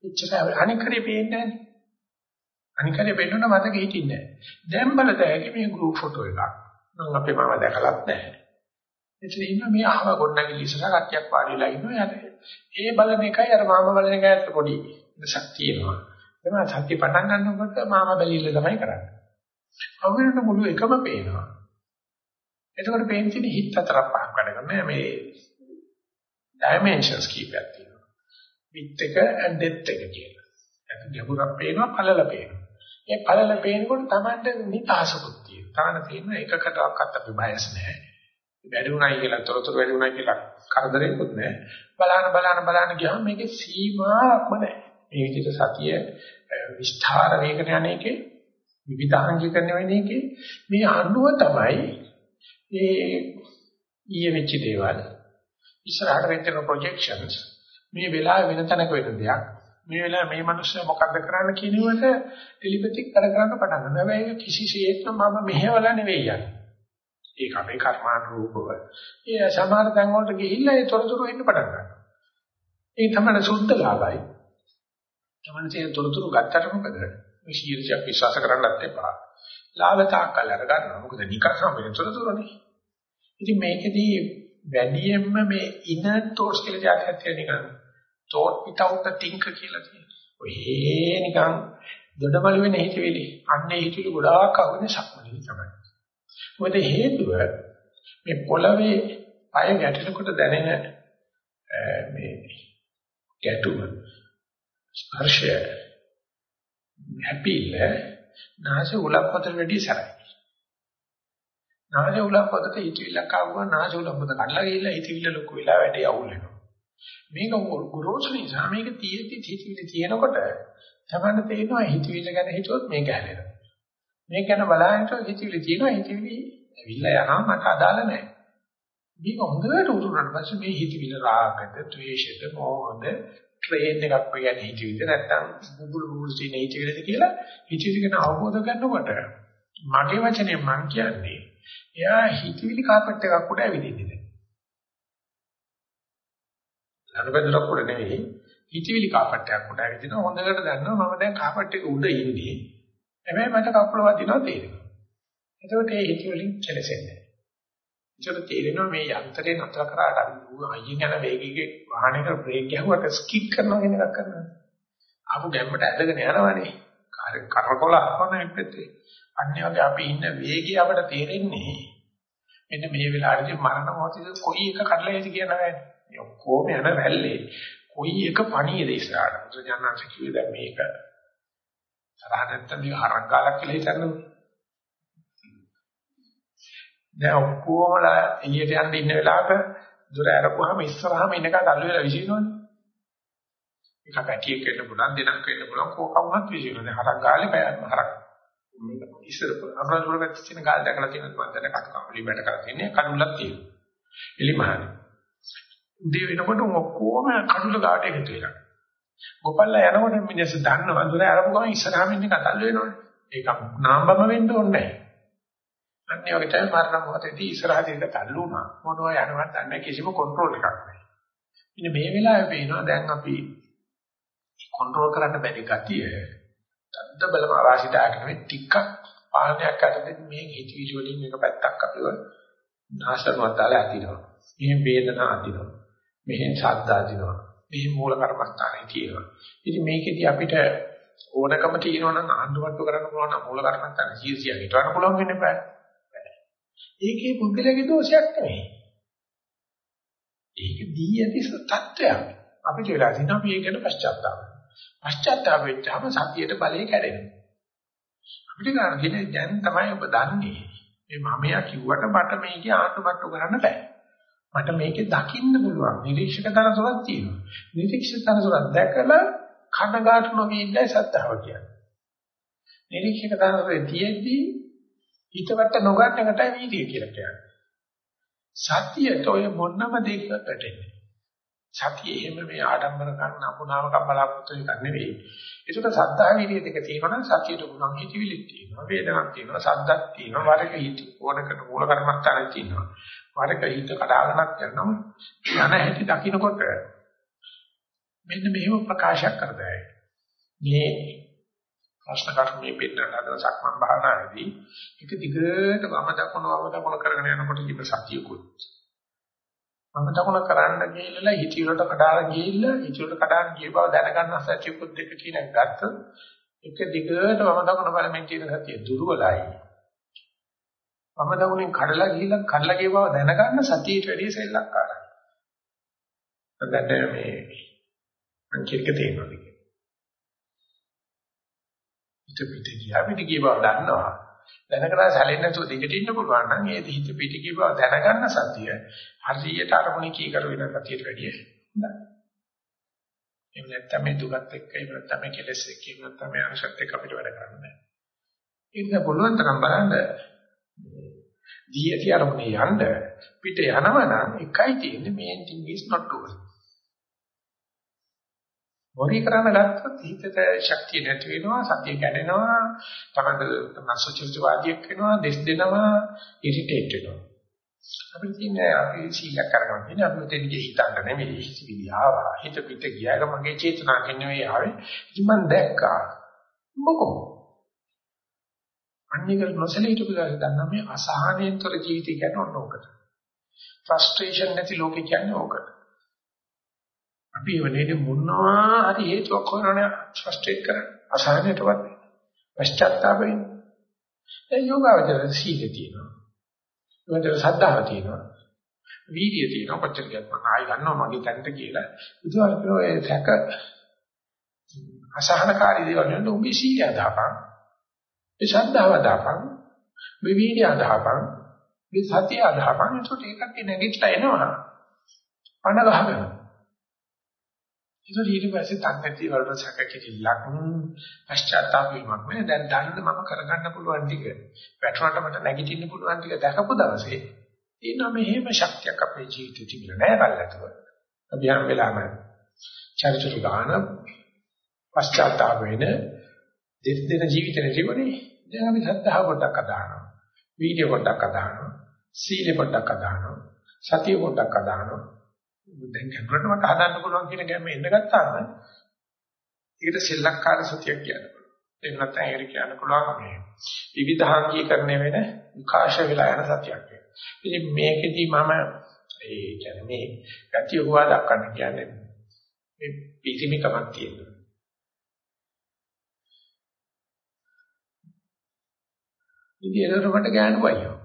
එච්චර අනිකරේ පේන්නේ නැහැ. අනිකරේ පෙන්නුන මතක හිටින්නේ නැහැ. දැන් බලතැයි මේ group photo එකක්. මම අපේ මාමා දැකලත් නැහැ. එතන ඉන්න මේ අහව ගොඩනැගිලි ඉස්සරහ කට්ටියක් වාඩිලා ඉන්නවා යට. ඒ බලන එකයි අර මාමා බලන එකයි අතර පොඩි වෙනසක් තියෙනවා. එතන සත්‍ය පටන් ගන්නකොට මාමා බැලිල්ල තමයි කරන්නේ. අවුරුදු මුළු එකම පේනවා. එතකොට පේන්නේ හිත හතරක් පහක් වැඩ කරනවා. මේ dimensions කීපයක් තියෙනවා. width එක and depth එක කියලා. ඒක ගැඹුරක් පේනවා පළල පේනවා. ඒ පළල පේනකොට Tamande නිතාසකුත් තියෙනවා. තාන තියෙන එකකටවත් අපි බයස් නැහැ. වැඩි උනායි කියලා තොරතුරු වැඩි උනායි කියලා කරදරයක්වත් නැහැ. බලන බලන බලන ගියාම මේකේ සීමාවක්ම නැහැ. මේ විදිහට සතිය විස්තර වේගන යන්නේකේ විවිධාංගීකරණය වෙන එකේ මේ අනුව තමයි ඒ ඊයේ වෙච්ච දේවල් ඉස්සරහට වෙච්ච ප්‍රොජෙක්ෂන්ස් මේ වෙලාවේ වෙන තැනක වෙන දෙයක් මේ වෙලාවේ මේ මිනිස්සු මොකද්ද කරන්න කියනවට ටෙලිපැතික් කර කරන්න පටන් ගන්නවා. හැබැයි කිසිසේත්ම මම මෙහෙवला නෙවෙයි යන්නේ. ඒක අපේ කර්මානුරූපව. ඒ සමහර තැන් වලට ගිහිල්ලා ඒ තොරතුරු එන්න පටන් ගන්නවා. ඒ තමයි සුද්ධ ලාභයි. තමයි තියෙන තොරතුරු ගත්තට මොකද? මේ ශීර්ෂයක් විශ්වාස කරන්නත් එපා. ලාභ තාක්කල් අර ගන්නවා. මොකද නිකන් සම්පූර්ණ තොරතුරුනේ. ඉතින් මේකෙදී වැඩියෙන්ම මේ inner thoughts කියලා જાතියක් තියෙන නිකන් thought without the thinker කියලා තියෙනවා. ඔය නිකන් දොඩමළු වෙන හිතවිලි. අන්නේ හිතවිලි ගොඩාක් අහුවෙන සක්මනේ තමයි. මොකද හේතුව මේ පොළවේ පය ගැටෙනකොට දැනෙන මේ ගැටුම ස්පර්ශය හැපිල නාසය උලක් පොතට වැඩි සරයි. නාසය උලක් පොතට හිතවිල්ලක් ආවම නාසය උලක් පොත කඩලා ගිහිල්ලා හිතවිල්ල ලොකු වෙලා වැඩි අවුල් වෙනවා. මේක ගොරෝසු නිසා මේක තියෙද්දි හිතවිලි තියෙනකොට තමන්න තේරෙනවා හිතවිල්ල ගැන හිතුවොත් මේක හැලෙනවා. මේක ගැන බලහිනකොට හිතවිලි තියෙනවා හිතවිලි ඇවිල්ලා යනවා මට අදාළ නැහැ. මේක හොඳට උරුනන පස්සේ මේ හිතවිලි රාගද, ද්වේෂද, මෝහද ට්‍රේන් එකක් වගේ හිතවිලි නැත්තම් බුබුලු බුබුලු තියෙන හිතවිලිද කියලා හිතවිලි ගැන අවබෝධ කරනකොට මගේ වචනේ මම කියන්නේ එයා හිතවිලි කාපට් එකක් උඩ ඇවිදින්නේ නැහැ. ලනුබෙදරක් උඩ නෙවෙයි හිතවිලි කාපට් එකක් උඩ ඇවිදිනවා හොඳට දන්නවා මම දැන් කාපට් එක උඩ ඉන්නේ. හැබැයි මට කකුල වදිනවා තේරෙනවා. එතකොට ඒ හිත වලින් කෙලසෙන්නේ. ඒකට තේරෙනවා මේ යන්ත්‍රේ නතර කරාට අපි අයියෙන් යන වේගයේ වාහනයක බ්‍රේක් ගැහුවට ස්කිඩ් කරනවා කියන එකක් කරනවා. ආපු ගැම්මට ඇදගෙන යනවනේ. කාර් කරකොල හරන එකපෙත්තේ. අන්නේ වගේ අපි ඉන්න වේගය අපට තේරෙන්නේ මෙන්න මේ වෙලාවේදී මරණ මොහොතේ කොයි එක කඩලා යයිද කියන නෑ. මේ ඔක්කොම යන වැල්ලේ කොයි එක පණියද ඉස්සරහට. සජනනාංශ කිව්වේ දැන් මේක තරහ නැත්තම් මේක හරක් ගාලක් කියලා හිතන්නේ. දැන් ඔක්කොමලා එළියට යන්න ඉන්න වෙලාවක දොර අරපුවාම ඉස්සරහම ඉන්නකට අල්ල වෙලා විසිනවනේ. එක පැටියෙක් වෙන්න පුළුවන් දෙනක් වෙන්න පුළුවන් කෝකවුනත් විසිනවනේ. දැන් හරක් ගාලේ බය හරක් මේක ඉස්සර අනුරාධපුරක තියෙන ගාල් දැකලා තියෙනවා මම දැන් කටකම්පලි බැට කරලා තියෙන්නේ කඩුල්ලක් තියෙනවා. එලිමහනේ. උදේ වෙනකොට ඔක්කොම කඩුල්ල ගාට එකතු වෙලා. ගොපල්ලා යනකොට මිනිස්සු දන්නවා දොර අරපු ගමන් ඉස්සරහම ඉන්න කතල් වෙනවනේ. ඒක නාම්බම වෙන්න ඕනේ නැහැ. අන්නේ වගේ තමයි මරණ මොහොතේදී ඉස්සරහට එක තල්ලු වුණා. මොනවා යනවත් දන්නේ කිසිම කන්ට්‍රෝල් එකක් නැහැ. ඉතින් මේ වෙලාවේ පේනවා දැන් අපි කන්ට්‍රෝල් කරන්න බැරි ගතිය. තද්ද බලම අවශ්‍යතාවයක් නෙවෙයි ටිකක් පාලනයක් කරද්දී මේ හිතවිලි වලින් එක පැත්තක් අපිව නාශනවත් දාලා අදිනවා. මෙහෙන් වේදනා අදිනවා. මෙහෙන් ශබ්ද අදිනවා. මෙහෙන් මූල කර්මස්ථානේ තියෙනවා. ඉතින් මේකෙදි අපිට ඕනකම තියෙනවා නම් ආන්දුවට්ටු කරන්න පුළුවන් නම් මූල කර්මස්ථානේ 100 හිටවන්න පුළුවන් වෙන්නේ නැහැ. ඒකේ පුද්ගලයාගේ දෝෂයක් නෙවෙයි. ඒක දී ඇති තත්ත්වයක්. අපිට වෙලා තියෙනවා අපි ඒක ගැන පශ්චාත්තාප. පශ්චාත්තාප වෙච්චාම සතියට බලය කැඩෙනවා. අපිට ගන්න කියන්නේ දැන් තමයි ඔබ දන්නේ. මේ මමයා කිව්වට මට මේකේ ආටුමට්ටු කරන්න බෑ. මට මේකේ දකින්න පුළුවන්. නිරීක්ෂක තරසක් තියෙනවා. නිරීක්ෂක තරසක් දැකලා කනගාටු නොවී ඉන්නයි සත්‍තාව කියන්නේ. නිරීක්ෂක තරසේ තියෙද්දී හිතවට නොගන්න එකටයි වීර්යය කියලා කියන්නේ. සතියට ඔය මොනම දෙයකට වැටෙන්නේ. සතිය එහෙම මේ ආඩම්බර ගන්න අපුනාම කබලාපුත්තු එකක් නෙවෙයි. ඒකට සද්ධා විරිය දෙක තියෙනවා නම් සතියට ගුණම් හිතවිලි තියෙනවා. වේදනක් තියෙනවා, සද්දක් තියෙනවා, වරක හිත ඕනකට මූල කර්මස්ථානයක් තියෙනවා. වරක හිත කඩාගෙනක් යනවා. යන හැටි දකින්නකොට මෙන්න මෙහෙම ප්‍රකාශයක් කරදයි. මේ ප්‍රශ්න කර්මයේ පිටරට හදන සක්මන් භාවනාවේදී එක දිගට වම දකුණ වම දකුණ කරගෙන යනකොට කිප සතියකුත් වම දකුණ කරන්න ගිහිල්ලා හිතියලට කඩාලා ගිහිල්ලා හිතියලට කඩාන ගිය බව දැනගන්න සතියකුත් දෙක කියන එක ගත්ත එක දිගට වම දකුණ බලමින් තියෙන සතිය දුර්වලයි වම දකුණෙන් කඩලා ගිහිල්ලා කඩලා ගිය බව දැනගන්න සතියට වැඩිය සෙල්ලක්කාරයි දැන් මේ මං කිරික තේරෙනවා හිත පිට ගියා පිට ගිය බව දන්නවා. දැනගලා සැලෙන්නේ නැතුව දිගට ඉන්න පුළුවන් නම් ඒ හිත පිට ගිය බව දැනගන්න සතිය හරියට අරමුණ කී කර වෙන සතියට වැඩිය හොඳයි. එහෙම නැත්නම් මේ දුකත් එක්ක එහෙම නැත්නම් මේ කෙලෙස් එක්ක එහෙම නැත්නම් මේ අනුසත් එක්ක අපිට වැඩ කරන්න බෑ. ඒක පුළුවන් තරම් බලන්න දී ඇති අරමුණේ යන්න පිට යනවා නම් එකයි තියෙන්නේ main thing is not to worry. මොරි කරන්න ගත්තොත් හිතට ශක්තිය නැති වෙනවා සතිය කැඩෙනවා තමයි තමයි සුචිතවාදියෙක් වෙනවා දෙස් දෙනවා ඉරිටේට් වෙනවා. අපිට තියෙන්නේ අපි සීලයක් කරගන්න තියෙන්නේ අපි උතෙන් ගිහින් හිතන්න නෙමෙයි හිතවිලි ආවා. හිත පිට ගියාක මගේ චේතනාවක් නෙමෙයි ආවේ. ඉතින් මම දැක්කා. මොකෝ? අනික නොසලීට පුදාට දන්නා මේ අසහනයෙන්තර ජීවිතය කියන්නේ ඕකට. ෆ්‍රස්ට්‍රේෂන් නැති ලෝකේ කියන්නේ ඕකට. අපි වෙන්නේ මොනවා හරි හේතුවක් හොයනනේ ෆ්‍රස්ට්‍රේට් කරන්නේ. අසහනයටවත් පශ්චාත්තාප වෙන්නේ ඒ යෝගාවචර සීලේ තියෙනවා. ඒකට සද්ධාව තියෙනවා. වීර්යය තියෙනවා. කොච්චර කියත් මම ආයි ගන්නවා මගේ තැනට කියලා. බුදුහාමුදුරුවෝ ඒ සැක අසහනකාරී දේවල් වලට උඹේ සීලය දාපන් ඒ ශ්‍රද්ධාව දාපන් මේ වීර්යය දාපන් මේ සතිය දාපන් ඒකට ඒකට නැගිටලා එනවා. පණ ගහගෙන. ඒක ඊට පස්සේ තන්නති වලට සැකකිරිල්ලක් පශ්චාත්තාප වීමක් නේ. දැන් දන්න මම කරගන්න පුළුවන් ටික. වැටුණට මට නැගිටින්න පුළුවන් ටික දැකපු දවසේ එනවා මෙහෙම ශක්තියක් අපේ ජීවිතේ තිබුණේ නෑ කල්ලාතව අපි හැම වෙලාවෙම චරිචුරු ගාන පශ්චාත්තාප වෙන දෙස් දෙන ජීවිතේ ජීවනේ දැන් අපි සද්ධා පොඩ්ඩක් අදානවා වීඩියෝ පොඩ්ඩක් අදානවා සීල පොඩ්ඩක් අදානවා සතිය පොඩ්ඩක් අදානවා දැන් කැමරට මට හදන්න පුළුවන් කියන ගැම්ම එන්න ගත්තාම ඒකට සෙල්ලක්කාර සතියක් කියන්න පුළුවන්. එහෙම නැත්නම් ඒකට කියන්න පුළුවන් මේ විවිධාංගීකරණය වෙන විකාශ වෙලා යන සතියක් කියලා. ඉතින් මේකෙදි මම ඒ කියන්නේ මේ ගතිය හොවා දක්වන්න කියන්නේ මේ පිටිමිකමක් තියෙනවා. ඉතින් ඒකට මට ගෑනු වයින්නවා.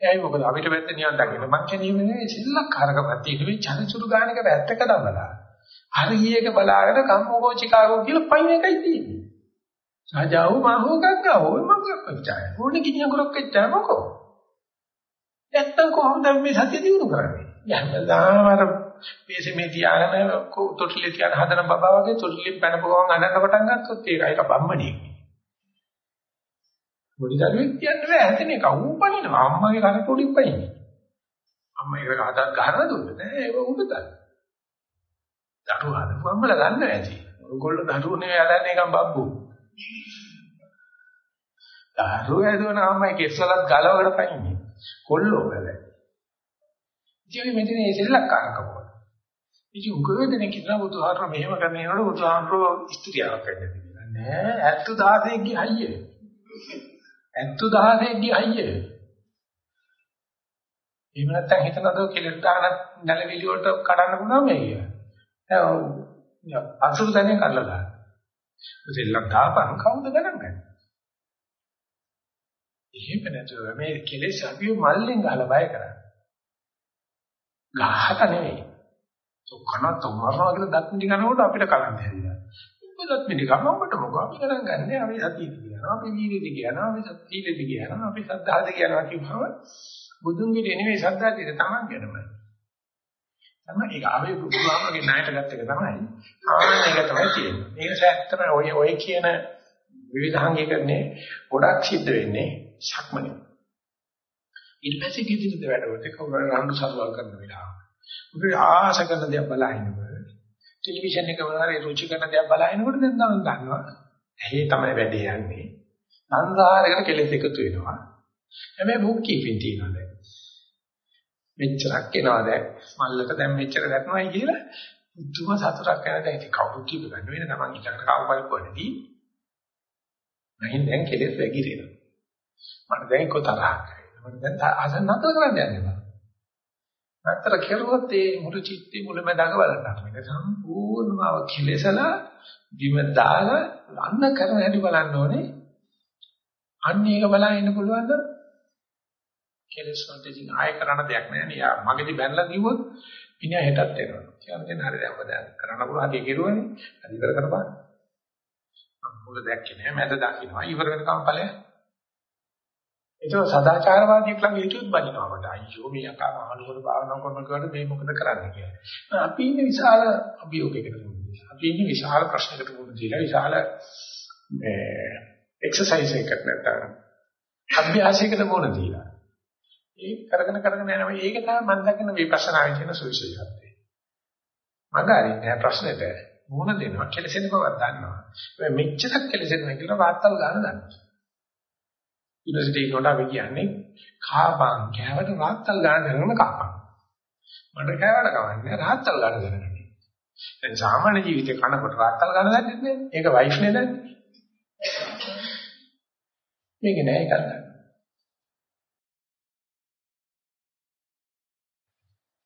එයි මොකද අපිට වැත්ත නියන් දකින්න මං කියන්නේ නෙවෙයි සිල්ලක්කාරකමක් තියෙන මේ චරිචුරු ගානක වැත්තක දමලා. හරියක බලාගෙන කම්මෝකෝ චිකාගෝ කියලා පයින් එකයි තියෙන්නේ. සාජාව මහෝ ගංගාව මම කොච්චාය ඕනේ කිනිය කරක් එච්චා මොකෝ? නැත්තම් කොහොමද මේ සතිය දිනු කරන්නේ? යන්නදාම අර මේසෙ මේ තියාගෙන තොටිලේ තියාගෙන හදන බබා වගේ තොටිලෙන් පැනපුවම අනන්න පටන් ගත්තොත් ඒක ඒක බම්මණියෙක්. පොඩි දරුවෙක් කියන්න බෑ හැදෙන එක ඌ පනිනවා අම්මගේ කන පොඩි පනින්නේ අම්මා ඒක හදත් ගහන දුන්නේ. නෑ ඒක උඹ ගන්න දරුවා හදපුවම්මල ගන්න ඇති. ඔයගොල්ලෝ දරුවෝ නෙවෙයි හදන්නේ එකම් බබ්බු. දරුවෝ ඇදුවන අම්මයි කෙස්වලත් ගලවකට පනින්නේ කොල්ලෝ වල ඉතින් මෙතන ඒ සෙල්ලක්කාරකම ඉතින් උගවදෙන කිතන බුදුහාරම මෙහෙම කරනකොට බුදුහාරෝ ස්ත්‍රියක් වෙන්නේ නෑ 70000 ගේ හයියේ. 70000 ගේ හයියේ එහෙම නැත්නම් හිතනද කෙලෙස් දාන නැලවිලි වලට කඩන්න පුළුවන් මේ කියලා. දැන් අසුරු දැනේ කරලා දාන්න. දෙල්ලක් දාපන් කවුද ගණන් ගන්නේ? එහෙම නැතුව මේ කෙලෙස් අපිව මල්ලෙන් ගහලා බය කරන්නේ. ගහක නෙවෙයි. තොකනත් උමරනවා කියලා දත් මිටි කනකොට අපිට කලන්න හැදියා. උපදත් මිටි කම අපිට මොකක් අපි ගණන් ගන්නෑ අපි සතියද කියනවා අපි වීර්යද කියනවා අපි සතියද කියනවා අපි සද්ධාද කියනවා කියවම බුදුන්ගේ නෙවෙයි සද්ධාතිය තමන් ගැනමයි. තමයි ඒක ආවේ බුදුහාමගේ ණයට ගත්ත එක තමයි. ආන එක තමයි තියෙන්නේ. ඒක ඇත්තම ඔය ඔය කියන විවිධාංගීකරණේ ගොඩක් සිද්ධ වෙන්නේ ශක්මනේ. ඊට පස්සේ කිදිද වැඩවලට කවුරු රණ්ඩු සරුවල් කරන වෙලාව. උගේ ආස කරන දේ බලහිනකොට ටෙලිවිෂන් එක වලේ රුචි කරන දේ බලහිනකොට දැන් නම් දන්නවා. ඇහි තමයි වැඩේ යන්නේ. සංසාරයකට කෙලෙස් එකතු වෙනවා. හැබැයි බුක් කීපින් තියනවා දැන්. මෙච්චරක් එනවා දැන්. මල්ලට දැන් මෙච්චර දැක්නවායි කියලා බුදුම සතුටක් යන දැන් ඉතින් කවුරුත් කියව ගන්න වෙන තමන් ඊළඟට කවුරුයි කොහෙදී. නැහින් දැන් කෙලෙස් වැగిරෙනවා. මට දැන් කොතරක්. මට දැන් අසන්න නතර කරන්න යන්නේ. නතර කෙරුවොත් ඒ මුළු චිත්තේ මුලමඳාක බලන්න. මේක සම්පූර්ණව කෙලෙසලා බිම දාලා අන්න කරන හැටි බලන්න ඕනේ. අන්න ඒක බලන් ඉන්න පුළුවන්ද? කෙලෙස් වලට ඉතින් ආය කරන්න දෙයක් නැහැ නේ. යා මගේදී බැලලා කිව්වොත් ඉනියා හෙටත් එනවා. කියන දේ හරි දැන් ඔබ දැන් කරන්න පුළුවන් දේ කෙරුවනේ. හරි ඉවර කරපන්. මුල දැක්කේ නැහැ. මැද දකින්නවා. ඉවර වෙනකම් ඵලය. ඒක සදාචාරවාදියෙක් ළඟ හිටියොත් බනිනවා මට. අයියෝ මේ යකා මහනුවර භාවනා කරනකොට මේ මොකද කරන්නේ කියලා. අපි ඉන්නේ විශාල අභියෝගයකට මුහුණ අපි ඉන්නේ විශාල ප්‍රශ්නයකට මුහුණ දීලා විශාල මේ එක්සර්සයිස් එකකට නැත්නම් අභ්‍යාසයකට මුහුණ දීලා. ඒක කරගෙන කරගෙන යනවා. ඒක තමයි මම දකින විපස්සනාවේ තියෙන සුවිශේෂත්වය. මග අරින්නේ ප්‍රශ්නෙට මුහුණ දෙනවා කෙලසෙන බවක් දන්නවා. මෙච්චරක් කෙලසෙනවා කියලා වාර්තාව ගන්න දන්නවා. යුනිවර්සිටි එකට අපි කියන්නේ කාපන් කෑවට රාත්තල් ගන්න දැනගෙන කාපන්. මට කෑවට කවන්නේ රාත්තල් ගන්න දැනගන්න. දැන් සාමාන්‍ය ජීවිතේ කනකොට රාත්තල් ගන්න දන්නේ නැහැ. ඒක වයිෆ් නේ දන්නේ. මේක නෑ ඒක ගන්න.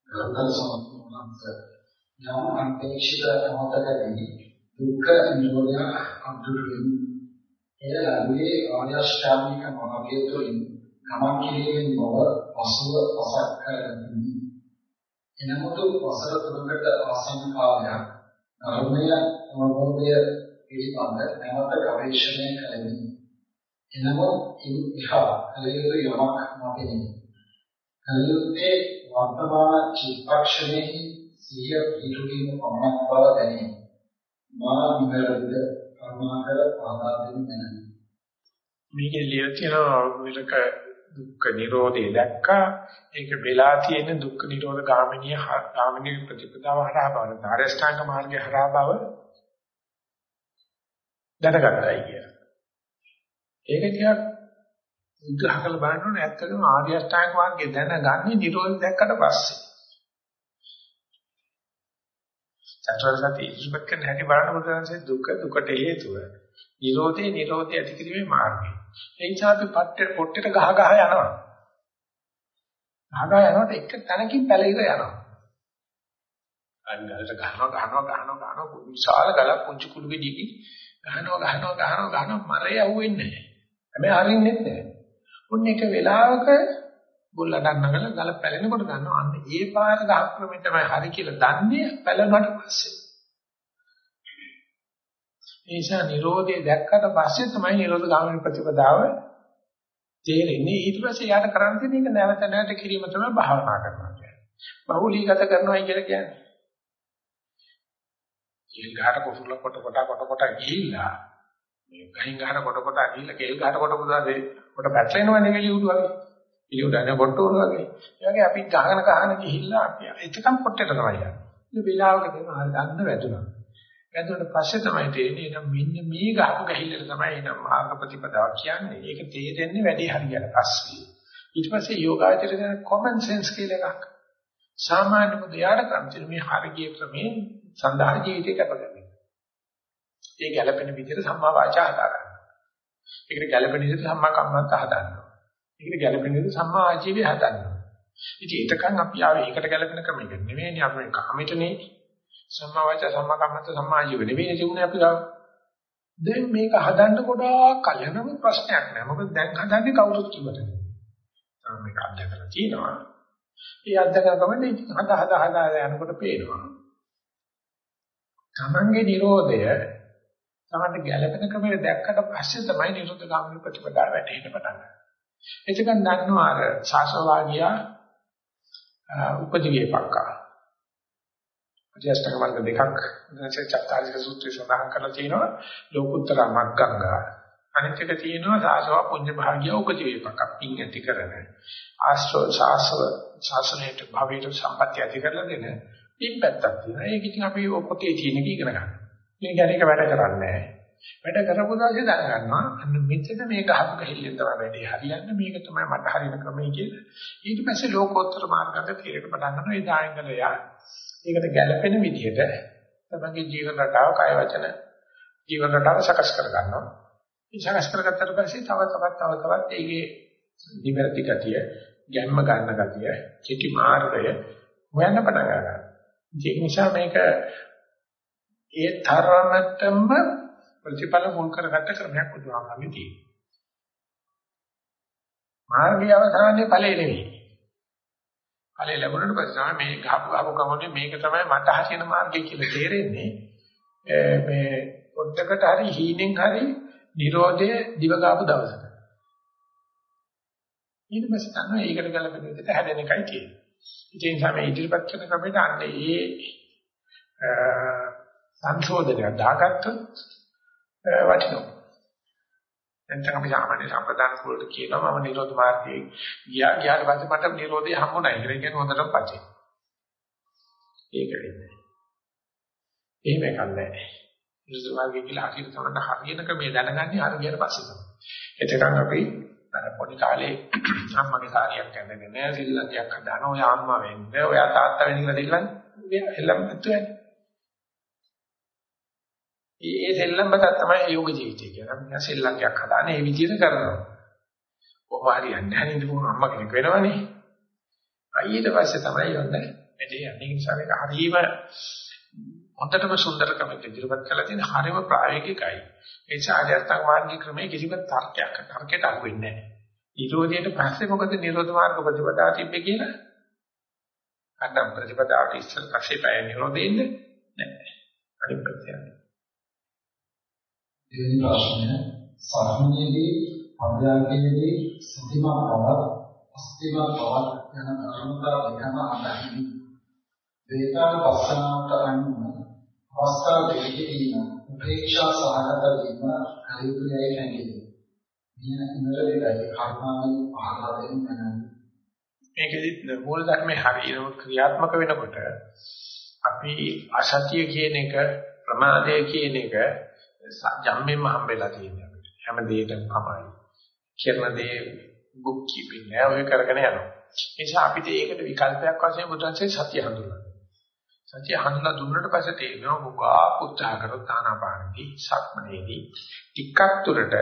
ගරුතර සම්පූර්ණන්ත යම් අන්තේක්ෂිත මොහොතකදී දුක්ඛ නිරෝධය අඳුරින් එය ලැබුවේ ආර්යශ්‍රාමික මාර්ගය තුළින් ගමන් කිරීමෙන් බව පසුව පසක් කරගනි. එනමුතු වසර තුනකට ආසන්න කාලයක් ධර්මය අවබෝධය පිළිබඳ නැවත ගවේෂණය කළෙමි. එනමුත් ඉහා කලියුතු යමක් නොපෙනේ. කලියුත්තේ වර්තමාන චිත්තක්ෂණයේ සිය පිටුවීම පමණක් බව දැනේ. මා නිවැරදිද කරුණාකර පාදා දෙන්න මැනවි. මේකේ ලියලා තියෙනවා විලක දුක්ඛ නිරෝධය දැක්කා ඒක වෙලා තියෙන දුක්ඛ නිරෝධ ගාමිනී ගාමිනී ප්‍රතිපදාව හරහා බව ධාරෂ්ඨාංග මාර්ගය හරහා බව දැනගන්නයි කිය. ඒක ටිකක් විග්‍රහ කරලා බලන්න ඕනේ ඇත්තටම ආර්ය අෂ්ටාංග මාර්ගය දැනගන්නේ නිරෝධ දැක්කට පස්සේ. චතුරාර්ය සත්‍ය ඉස්පත් කරන හැටි බලන බුදුරජාණන්සේ දුක දුකට හේතුව. නිරෝධේ නිරෝධය ඇති කිරීමේ මාර්ගය. ඒ නිසා අපි පට්ටේ පොට්ටේට ගහ ගහ යනවා. ගහ ගහ යනකොට එක තැනකින් පැලිර යනවා. අන්නලට ගහනවා ගහනවා ගහනවා ගහනවා විශාල ගලක් පුංචි කුළු ගෙඩියකින් ගහනවා ගහනවා ගහනවා ගහනවා මරේ යවෙන්නේ නැහැ. හැබැයි හරින්නේ නැහැ. උන් එක වෙලාවක බුල්ල ගන්නකල ගල පැලෙනකොට ගන්නවා අන්න ඒ පාර ගහක්‍රමෙන් තමයි හරි කියලා දන්නේ පැලුණාට පස්සේ. ඒ නිසා Nirodhe දැක්කට පස්සේ තමයි Nirodha ගාමිනී ප්‍රතිපදාව තේරෙන්නේ ඊට පස්සේ යාට කරන්න තියෙන එක නැවත නැවත කිරීම තමයි භාවනා කරනවා කියන්නේ. බහුලීගත කරනවා කියලා කියන්නේ. කෙල් ගහට කොසුල කොට කොට කොට කොට ගිහිල්ලා මේ ගහින් ගහට කොට කොට ගිහිල්ලා කෙල් ගහට කොට කොට කොට පැටලෙනවා නෙවෙයි උඩු වගේ. ඉලියුඩන කොට්ටෝර වගේ. ඒ වගේ අපි ගහන ගහන ගිහිල්ලා අපි එතකම් කොට්ටේට තමයි යන්නේ. මේ වෙලාවක දෙනවා දන්න වැදුනා. වැදුනට පස්සේ තමයි තේරෙන්නේ නම් මෙන්න මේ ගහපු ගහිල්ලට තමයි එනම් මාර්ග ප්‍රතිපදාව කියන්නේ. ඒක තේරෙන්නේ වැඩි හරියට පස්සේ. ඊට පස්සේ යෝගාචරයේ common sense කියලා එකක්. සාමාන්‍ය මුදයාට කන්තිර මේ හරිය ක්‍රමේ සඳහා ජීවිතේ කැපගන්නේ. ඒ ගැළපෙන විදිහට සම්මා වාචා හදාගන්න. ඒකට ගැළපෙන විදිහට සම්මා කම්මන්ත හදාගන්න. ඒකට ගැළපෙන විදිහට සම්මා ආජීවය හදන්න. ඉතින් එතකන් අපි ආවේ ඒකට ගැළපෙන ක්‍රමයක නෙවෙයිනේ අපි කාමයටනේ සම්මා වාචා සම්මා කම්මන්ත සම්මා ආජීව නෙවෙයිනේ තිබුණේ අපි ගාව. දැන් මේක හදන්න ගොඩාක් කල යනම ප්‍රශ්නයක් නෑ. මොකද දැන් හදන්නේ කවුරුත් කිව්වට. තමයි මේක අත්දැකලා තියෙනවා. ඒ අත්දැකලා තමයි හද හද හද යනකොට පේනවා. තමන්ගේ Nirodhaය තමන්ට ගැළපෙන ක්‍රමයට දැක්කට පස්සේ තමයි නිරෝධ ගාමී ප්‍රතිපදාව වැටෙන්න පටන් ගන්නේ. එතකන් දන්නවා අර ශාසවාගියා උපදිවේ පක්කා. අධ්‍යාස්තක වර්ග දෙකක් දැන්සේ චත්තාරික සූත්‍රය සඳහන් කරලා තියෙනවා ලෝකුත්තර මග්ගංගා අනිත් එක තියෙනවා සාසව පුඤ්ඤ භාග්‍ය උපජීවපක් පින් ඇති කරන ආශ්‍රව සාසව ශාසනයට භවයට සම්පත්‍ය ඇති කරලා දෙන පින් පැත්තක් තියෙනවා ඒක ඉතින් අපි පොතේ තියෙන එක ඉගෙන ගන්න. මේ ගැන එක වැඩ කරන්නේ නැහැ. වැඩ කරපු දවසේ දැනගන්නවා අන්න මෙතන මේ ගහපු ගහිල්ලෙන් තමයි වැඩේ හරියන්නේ මේක තමයි මට හරින ක්‍රමය කියලා. ඊට පස්සේ ලෝකෝත්තර මාර්ගයක තීරණ පටන් ගන්නවා ඒ දායකලයා. ඒකට ගැළපෙන විදිහට තමන්ගේ ජීවන රටාව කය වචන ජීවන රටාව සකස් කර ගන්නවා. ඒ සකස් කරගත්තට පස්සේ තව තවත් තව තවත් ඒකේ නිවැරදි ගතිය, ගැම්ම ගන්න ගතිය, චිටි මාර්ගය හොයන්න පටන් ගන්නවා. ඒ නිසා මේක ඒ තරමටම ප්‍රතිඵල මුල් කරගත්ත ක්‍රමයක් බුදුහාමගේ තියෙනවා. මාර්ගය අවසානයේ ඵලෙ නෙවෙයි. ඵලෙ ලැබුණට පස්සේ මේ ගහපු ගහපු ගමනේ මේක තමයි මට හසින මාර්ගය කියලා තේරෙන්නේ. මේ පොඩ්ඩකට හරි හීනෙන් හරි Nirodhe දිවගාපු දවසක. ඊට පස්සේ තමයි ඒකට ගලපෙන විදිහට හැදෙන එකයි තියෙන්නේ. ඒ නිසා මේ ඉදිරිපත් කරන ක්‍රමයට අන්න ඒ සංශෝධනය දාගත්තොත් වටිනවා. එතන අපි සාමාන්‍ය සම්ප්‍රදාන කුලට කියනවා මම නිරෝධ මාර්ගයේ ගියා ගියාට පස්සේ මට නිරෝධය හම්බුණා. ඒක කියන්නේ හොඳටම පචේ. ඒක වෙන්නේ. එහෙම එකක් නැහැ. නිරෝධ මාර්ගය කියලා අකිර තමයි හරියන ක්‍රමය දැනගන්නේ හරියට පස්සේ තමයි. එතකන් අපි අර පොඩි කාලේ අම්මගේ සාරියක් ඇඳගෙන සිල්ලතියක් හදාන ඔය අම්මා වෙන්න ඔය තාත්තා වෙන්න කියලා දෙල්ලන්නේ එල්ලම් නැතුවනේ. ඒ සෙල්ලම් බතක් තමයි යෝග ජීවිතය කියන්නේ. අපි සෙල්ලම්යක් හදාන ඒ විදිහට කරනවා. කොහොම හරි යන්නේ නැහැ නේද මොන අම්මා කෙනෙක් වෙනවනේ. ඊට පස්සේ තමයි යන්නේ. වැඩේ යන්නේ නිසා මේක හරීම හොඳටම සුන්දරකම ඉදිරිපත් කළා තියෙන හරිම ප්‍රායෝගිකයි. ඒ නිසා ආර්යත්ං මාර්ගික ක්‍රමයේ කිසිම තර්කයක් තර්කයට අහු වෙන්නේ නැහැ. නිරෝධයට පස්සේ මොකද නිරෝධ මාර්ග ප්‍රතිපදාව තිබ්බේ කියලා? අන්න ප්‍රතිපදාවට ඉස්සර පස්සේ පය නිරෝධෙන්නේ නැහැ. අනිත් පැත්තට. දෙවෙනි ප්‍රශ්නය සාහනයේදී අභ්‍යාගයේදී සතිමත් බව අස්තිමත් බව යන ධර්මතා දෙකම අඳහිමි. වේකාන පස්සනාවට අනුව අවස්ථා දෙකේදීම උපේක්ෂා සහගත වීම හරිතුලයි හැඟේ. මේ ඉන්ද්‍රියයි කර්මාවෙන් පහළ දෙන්න මේකෙදි මූල ධර්මයේ හරියම ක්‍රියාත්මක වෙනකොට අපි අසත්‍ය කියන එක ප්‍රමාදය කියන එක ජම්මෙන්ම හම්බෙලා තියෙනවා අපිට. හැම දෙයකම තමයි. කරන දේ බුක් කීපින් නෑ ඔය කරගෙන යනවා. ඒ නිසා අපිට ඒකට විකල්පයක් වශයෙන් බුදුන්සේ සතිය හඳුන්වනවා. සතිය හඳුන්ලා දුන්නට පස්සේ තේරෙනවා මොකා උත්සාහ කරොත් ආනාපානදී සක්මනේදී ටිකක් දුරට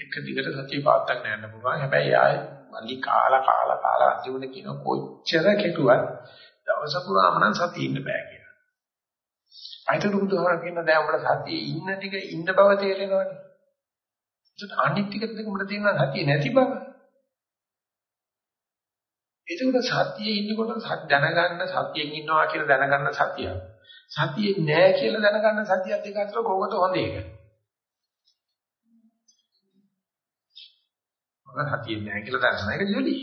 එක දිගට සතිය පාත්තක් යන්න පුළුවන්. හැබැයි ආයි මල්ලි කාලා කාලා කාලා අන්තිමට කියන කොච්චර කෙටුවත් දවස පුරාම නම් සතිය ඉන්න බෑ කියලා. අයිතර බුදුහාම කියන දැන් අපිට සතියේ ඉන්න ටික ඉන්න බව තේරෙනවනේ. ඒත් අනිත් ටික දෙක උඹට තියෙනවා සතිය නැති බව. ඒකට සතියේ ඉන්නකොට දැනගන්න සතියෙන් ඉන්නවා කියලා දැනගන්න සතිය. සතියේ නෑ කියලා දැනගන්න සතිය දෙක අතර කොහොමද හොඳ එක? මම සතියේ නෑ කියලා දැනගන්න එක ජොලි.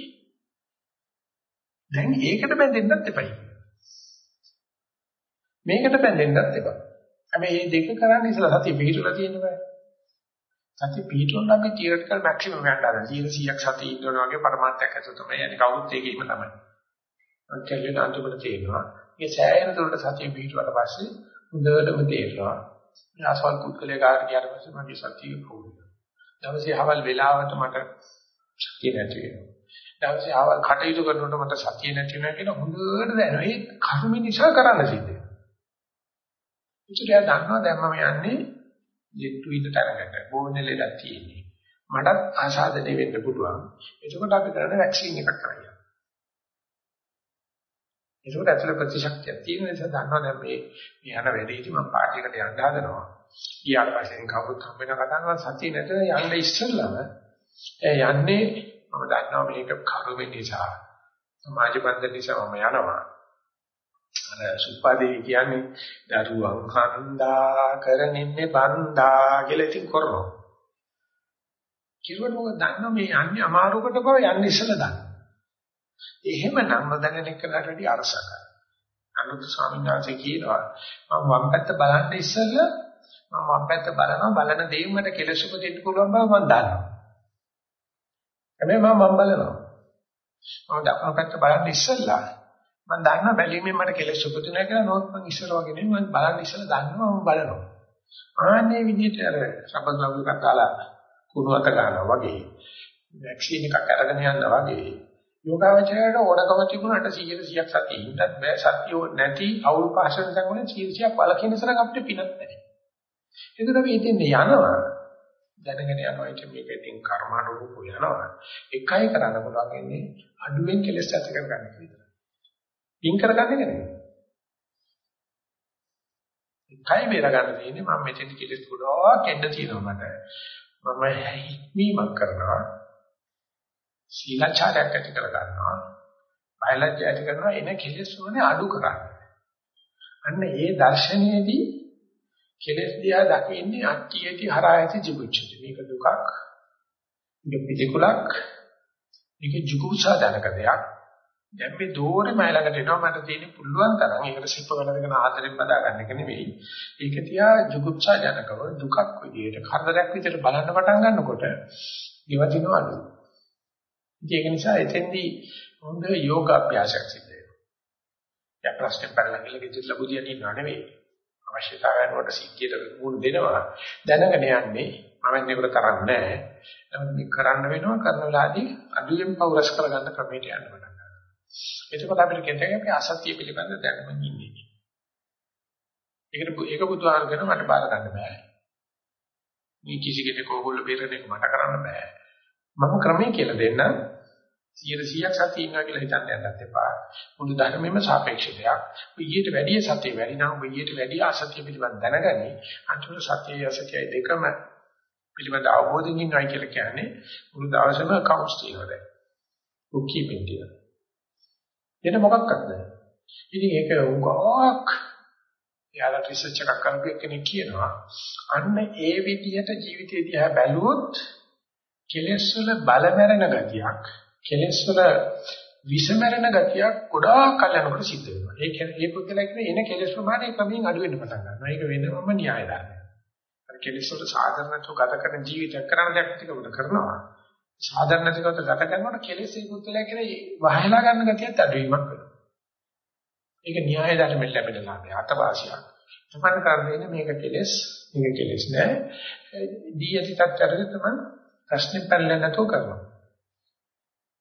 දැන් ඒකට බැඳෙන්නත් එපයි. මේකට බැඳෙන්නත් එපා. හැබැයි මේ දෙක කරන්නේ ඉතලා සතිය පිළිතුරලා තියෙන බෑ. සතිය පිළිතුරන අපි තියරිටිකල් මැක්සිමම් ගන්න හදන 100ක් සතිය ඉන්නවා වගේ පරමාර්ථයක් ඇතුළත තමයි යන්නේ කවුරුත් ඒකෙම තමයි. අන්තිමට අන්තිමට තේරෙනවා. මේ සෑහෙන දුරට සතිය පිළිතුරට පස්සේ හොඳටම තේරෙනවා. මේ ආසවල් පුද්ගලයා කාට ගියාට පස්සේ මගේ සතිය පොඩි. දවසේ හවල් වෙලාවට මට සතිය නැති වෙනවා. දවසේ ආවල් කටයුතු කරනකොට මට සතිය නැති වෙනවා කියලා හොඳට දැනෙනවා. ඒ කර්ම නිසා කරන්න සිද්ධ ඒකට එයා දන්නවා දැන් මම යන්නේ ජෙට්ටු ඉන්න තරකට බෝවෙන ලෙඩක් තියෙන්නේ. මටත් ආසාදනය වෙන්න පුළුවන්. එතකොට අපි කරන්නේ වැක්සින් එකක් කරගන්න. ඒකට ඇතුළේ ප්‍රතිශක්තිය තියෙන නිසා දන්නවා දැන් මේ මේ යන වැඩේදී මම පාටියකට යන්න හදනවා. ඊට පස්සේ කවුරුත් හම් වෙන කතාවක් සතිය නැතන යන්න ඉස්සෙල්ලම ඒ යන්නේ මම දන්නවා මේක කරුමේ නිසා සමාජ බන්ධ නිසා මම යනවා. අර සුප්පාදේ කියන්නේ දරුවන් කන්දා කරනින්නේ බන්දා කියලා ඉතින් කරනවා. කිරුවට මොකද දන්නව මේ යන්නේ අමාරුකට බව යන්නේ ඉස්සලා දන්න. එහෙම නම් නොදැනෙන එකට වැඩි අරසක. අනුත් ස්වාමීන් වහන්සේ කියනවා මම වම් පැත්ත බලන්න ඉස්සෙල්ලා මම වම් පැත්ත බලනවා බලන දේ මට කෙලෙස් උපදින්න පුළුවන් බව මම දන්නවා. හැබැයි මම මම බලනවා. මම දකුණු පැත්ත බලන්න ඉස්සෙල්ලා මම දන්නවා බැලීමෙන් මට කෙලෙස් උපදිනවා කියලා නෝත් මම ඉස්සර වගේ නෙමෙයි මම බලන්න ඉස්සෙල්ලා දන්නවා මම බලනවා. ආන්නේ විදිහට අර සබඳ ලබු එකක් දාලා කුණු අත ගන්නවා වගේ වැක්සින් එකක් අරගෙන යනවා වගේ යෝගාවචරයට ඕනකම තිබුණාට 100 100ක් සතිය ඉන්නත් බෑ සතිය නැති අවුල් පාසන සංගුණ 100 100ක් වලකින සරක් අපිට පිනත් නැහැ. ඒකට අපි ඉතින් යනවා දැනගෙන යනවා ඉතින් මේක ඉතින් කර්මානුරූපව යනවා. එකයි කරන්න පුළුවන් ඉන්නේ අඩුවෙන් කෙලස් ඇති කරගන්න එක විතරයි. පින් කරගන්න එක නෙවෙයි. එකයි බේරගන්න තියෙන්නේ මම මෙතෙන් කෙලස් ගොඩාක් එන්න තියෙනවා මට. මම හික්මීමක් කරනවා. සීලචාරයක් ඇති කර ගන්නවා. බයලජ්‍ය ඇති කරනවා එන කෙලස් වනේ අඩු කරන්න. අන්න ඒ දර්ශනයේදී කෙලස් දිහා දකින්නේ අට්ටියටි හරායති ජිබුච්චති. මේක දුකක්. මේක පිළිකුලක්. මේක ජුගුසා දනක දෙයක්. දැන් මේ දෝරේ මයි ළඟට එනවා මට තියෙන පුළුවන් තරම් ඒකට සිප වලගෙන ආදරෙන් බදා ගන්න එක නෙවෙයි. ඒක තියා ජුගුප්සා ජනකව දුකක් විදියට කරදරයක් විදියට බලන්න පටන් ගන්නකොට ඉවදිනවා අඩු. ඒක නිසා එතෙන්දී හොඳ යෝග අභ්‍යාසයක් සිද්ධ වෙනවා. යා ප්‍රශ්න පරිලංගල ගෙදර බුදියන් ඉන්නව නෙවෙයි. අවශ්‍යතාවයන් වලට සිද්ධියට මුහුණ දෙනවා. දැනගෙන යන්නේ මම මේකට කරන්නේ නැහැ. නමුත් මේ කරන්න වෙනවා කරන වෙලාවදී අඩුවෙන් පෞරස් කරගන්න ක්‍රමයට යන්න පටන් ගන්නවා. එතකොට අපිට කියන්නේ අපි අසත්‍ය පිළිබඳ දැනුම ඉන්නේ. ඒකට ඒක බුදුහාම කරන මට බාර ගන්න බෑ. මේ කිසි කෙනෙක් ඕගොල්ලෝ බේරෙන එක මට කරන්න බෑ. මම ක්‍රමයේ කියලා දෙන්න 100ක් සතිය ඉන්නවා කියලා හිතන්න යන්නත් එපා. මුළු ධර්මෙම සාපේක්ෂ දෙයක්. ඊට වැඩිය සතිය වැඩි නම් ඊට වැඩිය අසතිය පිළිබඳ දැනගනි. අන්තිම සතියයි අසතියයි දෙකම පිළිබඳ අවබෝධයෙන් ඉන්නයි කියලා කියන්නේ මුළු දවසම කවුන්ට්ස් තියෙනවා දැන්. බුක් කීපින් තියෙනවා. එන මොකක්ද නැහැ. ඉතින් ඒක උගාවක් එයාලා රිසර්ච් එකක් කරපු කෙනෙක් කියනවා අන්න ඒ විදිහට ජීවිතය දිහා බැලුවොත් කෙලෙස් වල බල මැරෙන ගතියක් කෙලෙස් වල විස මැරෙන ගතියක් ගොඩාක් කල් යනකොට සිද්ධ වෙනවා. ඒ කියන්නේ මේ පුද්ගලයා කියන්නේ එන කෙලෙස් ප්‍රමාණය ක්‍රමයෙන් අඩු වෙන්න පටන් ගන්නවා. ඒක වෙනම න්‍යාය ධර්මයක්. අර කෙලෙස් වල සාධාරණත්ව ගත කරන ජීවිතයක් කරන දෙයක් ටිකකට කරනවා. සාධාරණත්ව ගත කරනකොට කෙලෙස් ඒ පුද්ගලයා කියන්නේ වහලා ගන්න ගතියත් අඩුවීමක් වෙනවා. ඒක න්‍යාය ධර්මයෙන් ලැබෙන ලාභය අතවාසියක්. තමන් කරන්නේ මේක කෙලෙස්, මේක කෙලෙස් නෑ. දී යටි තත්ත්වයට තමයි ප්‍රශ්නේ පැනලා නැතුව කරනවා.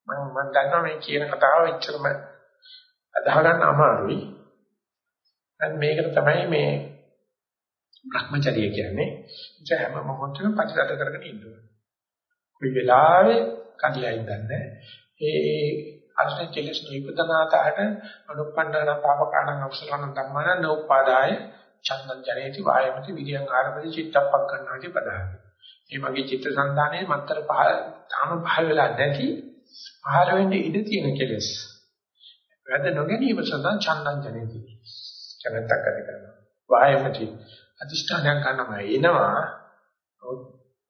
මම මම දන්නවා මේ කියන කතාව එච්චරම අදාහ ගන්න අමාරුයි. දැන් මේකට තමයි මේ භ්‍රමචර්ය කියන්නේ. ඒ හැම මොහොතකම ප්‍රතිසද කරගෙන ඉන්නවා. කොයි වෙලාවෙ කඩලා ඉඳන්නේ ඒ අර්ථ කෙලස් නිපදනාතහට අනුපණ්ඩන පාපකාණං අකුසලන ධම්මන නෝපාදාය චන්දං ජනේති වායමති විරියං ආරම්භති චිත්තප්පක් ගන්නාටි පදාති. මේ මගේ චිත්තසංතානයේ මත්තර පහල තාම පහල වෙලා නැති පහල වෙන්නේ ඉඳ තියෙන කෙලස්. වැද නොගැනීම සඳහා චන්දං ජනේති. චනත්තක් ඇති කරනවා. වායමති අදිෂ්ඨානයක් ගන්නවා එනවා.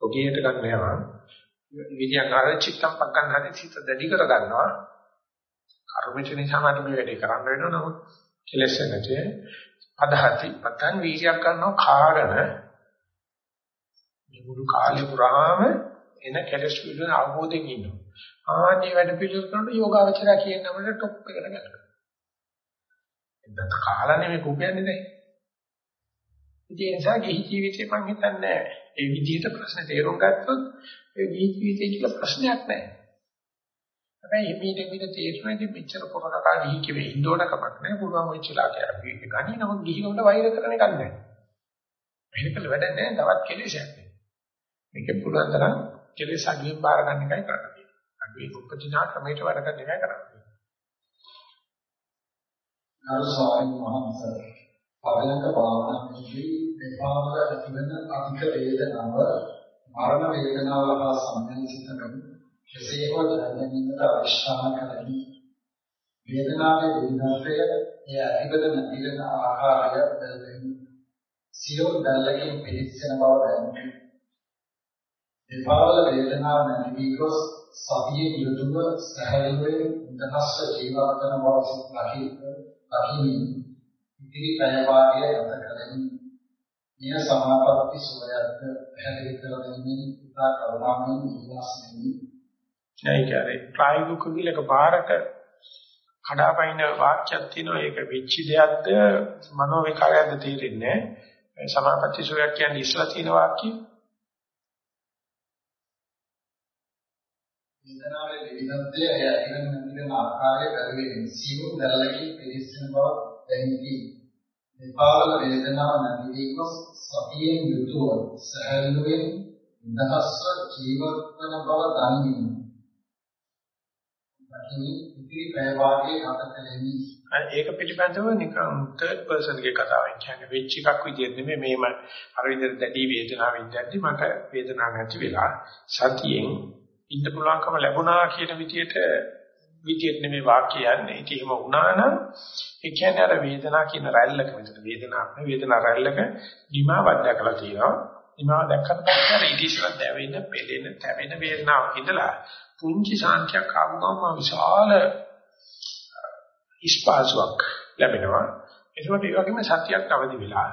ඔගියට ගන්නවා. විද්‍යා කාර්ය චිත්තම් පක්කන් හරි චිත්ත දැඩි කර ගන්නවා. කර්මච නිසා මට මේ වැඩේ කරන්න වෙනවා නමුත් කෙලස් නැති අදහති පතන් වීර්යයක් කරනවා කාගෙන මේ මුළු කාලේ පුරාම එන කෙලස් පිළිබඳ අවබෝධයෙන් ඉන්නවා. ආදී වැඩ පිළිවෙල කරනකොට යෝගාවචරය කියන නමට টොප් එකට ගන්නවා. එතන කාලා නෙමෙයි කුපියන්නේ නැහැ. ඒ නිසා ගිහි ජීවිතේ මම හිතන්නේ ඒ විදිහට ප්‍රශ්න තේරුම් ගත්තොත් ඒ ගිහි ජීවිතේ කියලා ප්‍රශ්නයක් නැහැ. හැබැයි මේ දෙවිද තේරුණාදී මෙච්චර පොරකට ගිහි කිව්වේ ඉන්නෝන කමක් නැහැ. පුළුවන් වෙච්චලා කියලා. ගණි නමුත් ගිහි ගමට වෛර කරන එකක් නැහැ. මේකල වැඩ නැහැ. තවත් කෙලෙසයක් නැහැ. මේකෙන් පුළුවන් තරම් කෙලෙස් අඩුවෙන් බාර ගන්න එකයි කරන්නේ. අඩුවේ උපදිනා ක්‍රමයට වැඩ කරන එකයි කරන්නේ. අනුසාරි මහන්සර් පරලක භාවනාවේදී දෙපාවක ඇතිවන අධික වේදනාව මරණ වේදනාව හා සම්බන්ධිත වෙන කෙසේ හෝ දැනගැනීමට අවශ්‍යම කරයි. වේදනාවේ විනාශය එය ඇතිවද නැතිවන ආකාරය දැනෙන සියෝ දැල්ලකින් පිළිස්සන බව දැනෙනවා. විපාල වේදනාව නැති වී ගොස් සතියේ යුතුව සහැල්ලුවේ උදහස්ස ජීවත් වන බව සිතහි අහිමි ඉතිරි පැය වාගය ගත කරමින් මේ සමාපatti සෝයත් පැහැදිලි කර දෙන්නේ ඉතා කරුණාවෙන් ඉල්ලාස්නෙමි. ඒ කියන්නේ ප්‍රායෝගික විලක බාරක කඩාපයින් වාක්‍යයක් තියෙනවා ඒක වෙච්ච දෙයක්ද මනෝ විකාරයක්ද තේරෙන්නේ නැහැ. සමාපatti සෝයක් කියන්නේ ඉස්ලා තියෙන වාක්‍යය වේදනාවේ විවිධත්වය එය අහිරන නැතින ආකාරය බැලුවේ සියුම් දැල්ලකින් පිරිස්සන බව දැනෙති. විපාක වේදනාව නැතිවීම සතියෙන් යුතුව සහැල්ලුවෙන් දහස්ව ජීවත් වන බව දනිමි. backි ඉතිරි පැය වාගේ හතකලෙමි. ඒක පිළිබඳව නිකන් third person ගේ කතාවක් කියන්නේ වෙච්ච එකක් විදිහට නෙමෙයි මේම අර විදිහට දැඩි වේදනාවෙන් දැද්දි මට වේදනාවක් නැති වෙලා සතියෙන් ඉන්න පුළුවන්කම ලැබුණා කියන විදිහට විදිහට නෙමෙයි වාක්‍ය යන්නේ. ඒක එහෙම වුණා නම් ඒ කියන්නේ අර වේදනාව කියන රැල්ලක විතර වේදනාවක් නෙවෙයි වේදනා රැල්ලක නිමාවක් දැකලා තියෙනවා. නිමාව දැක්කට පස්සේ අර ඉතිසරක් දැවෙන, පෙළෙන, තැවෙන වේදනාවක් ඉඳලා පුංචි සාන්තියක් ආවම විශාල ඉස්පාසුවක් ලැබෙනවා. ඒකට ඒ වගේම සතියක් අවදි වෙලා.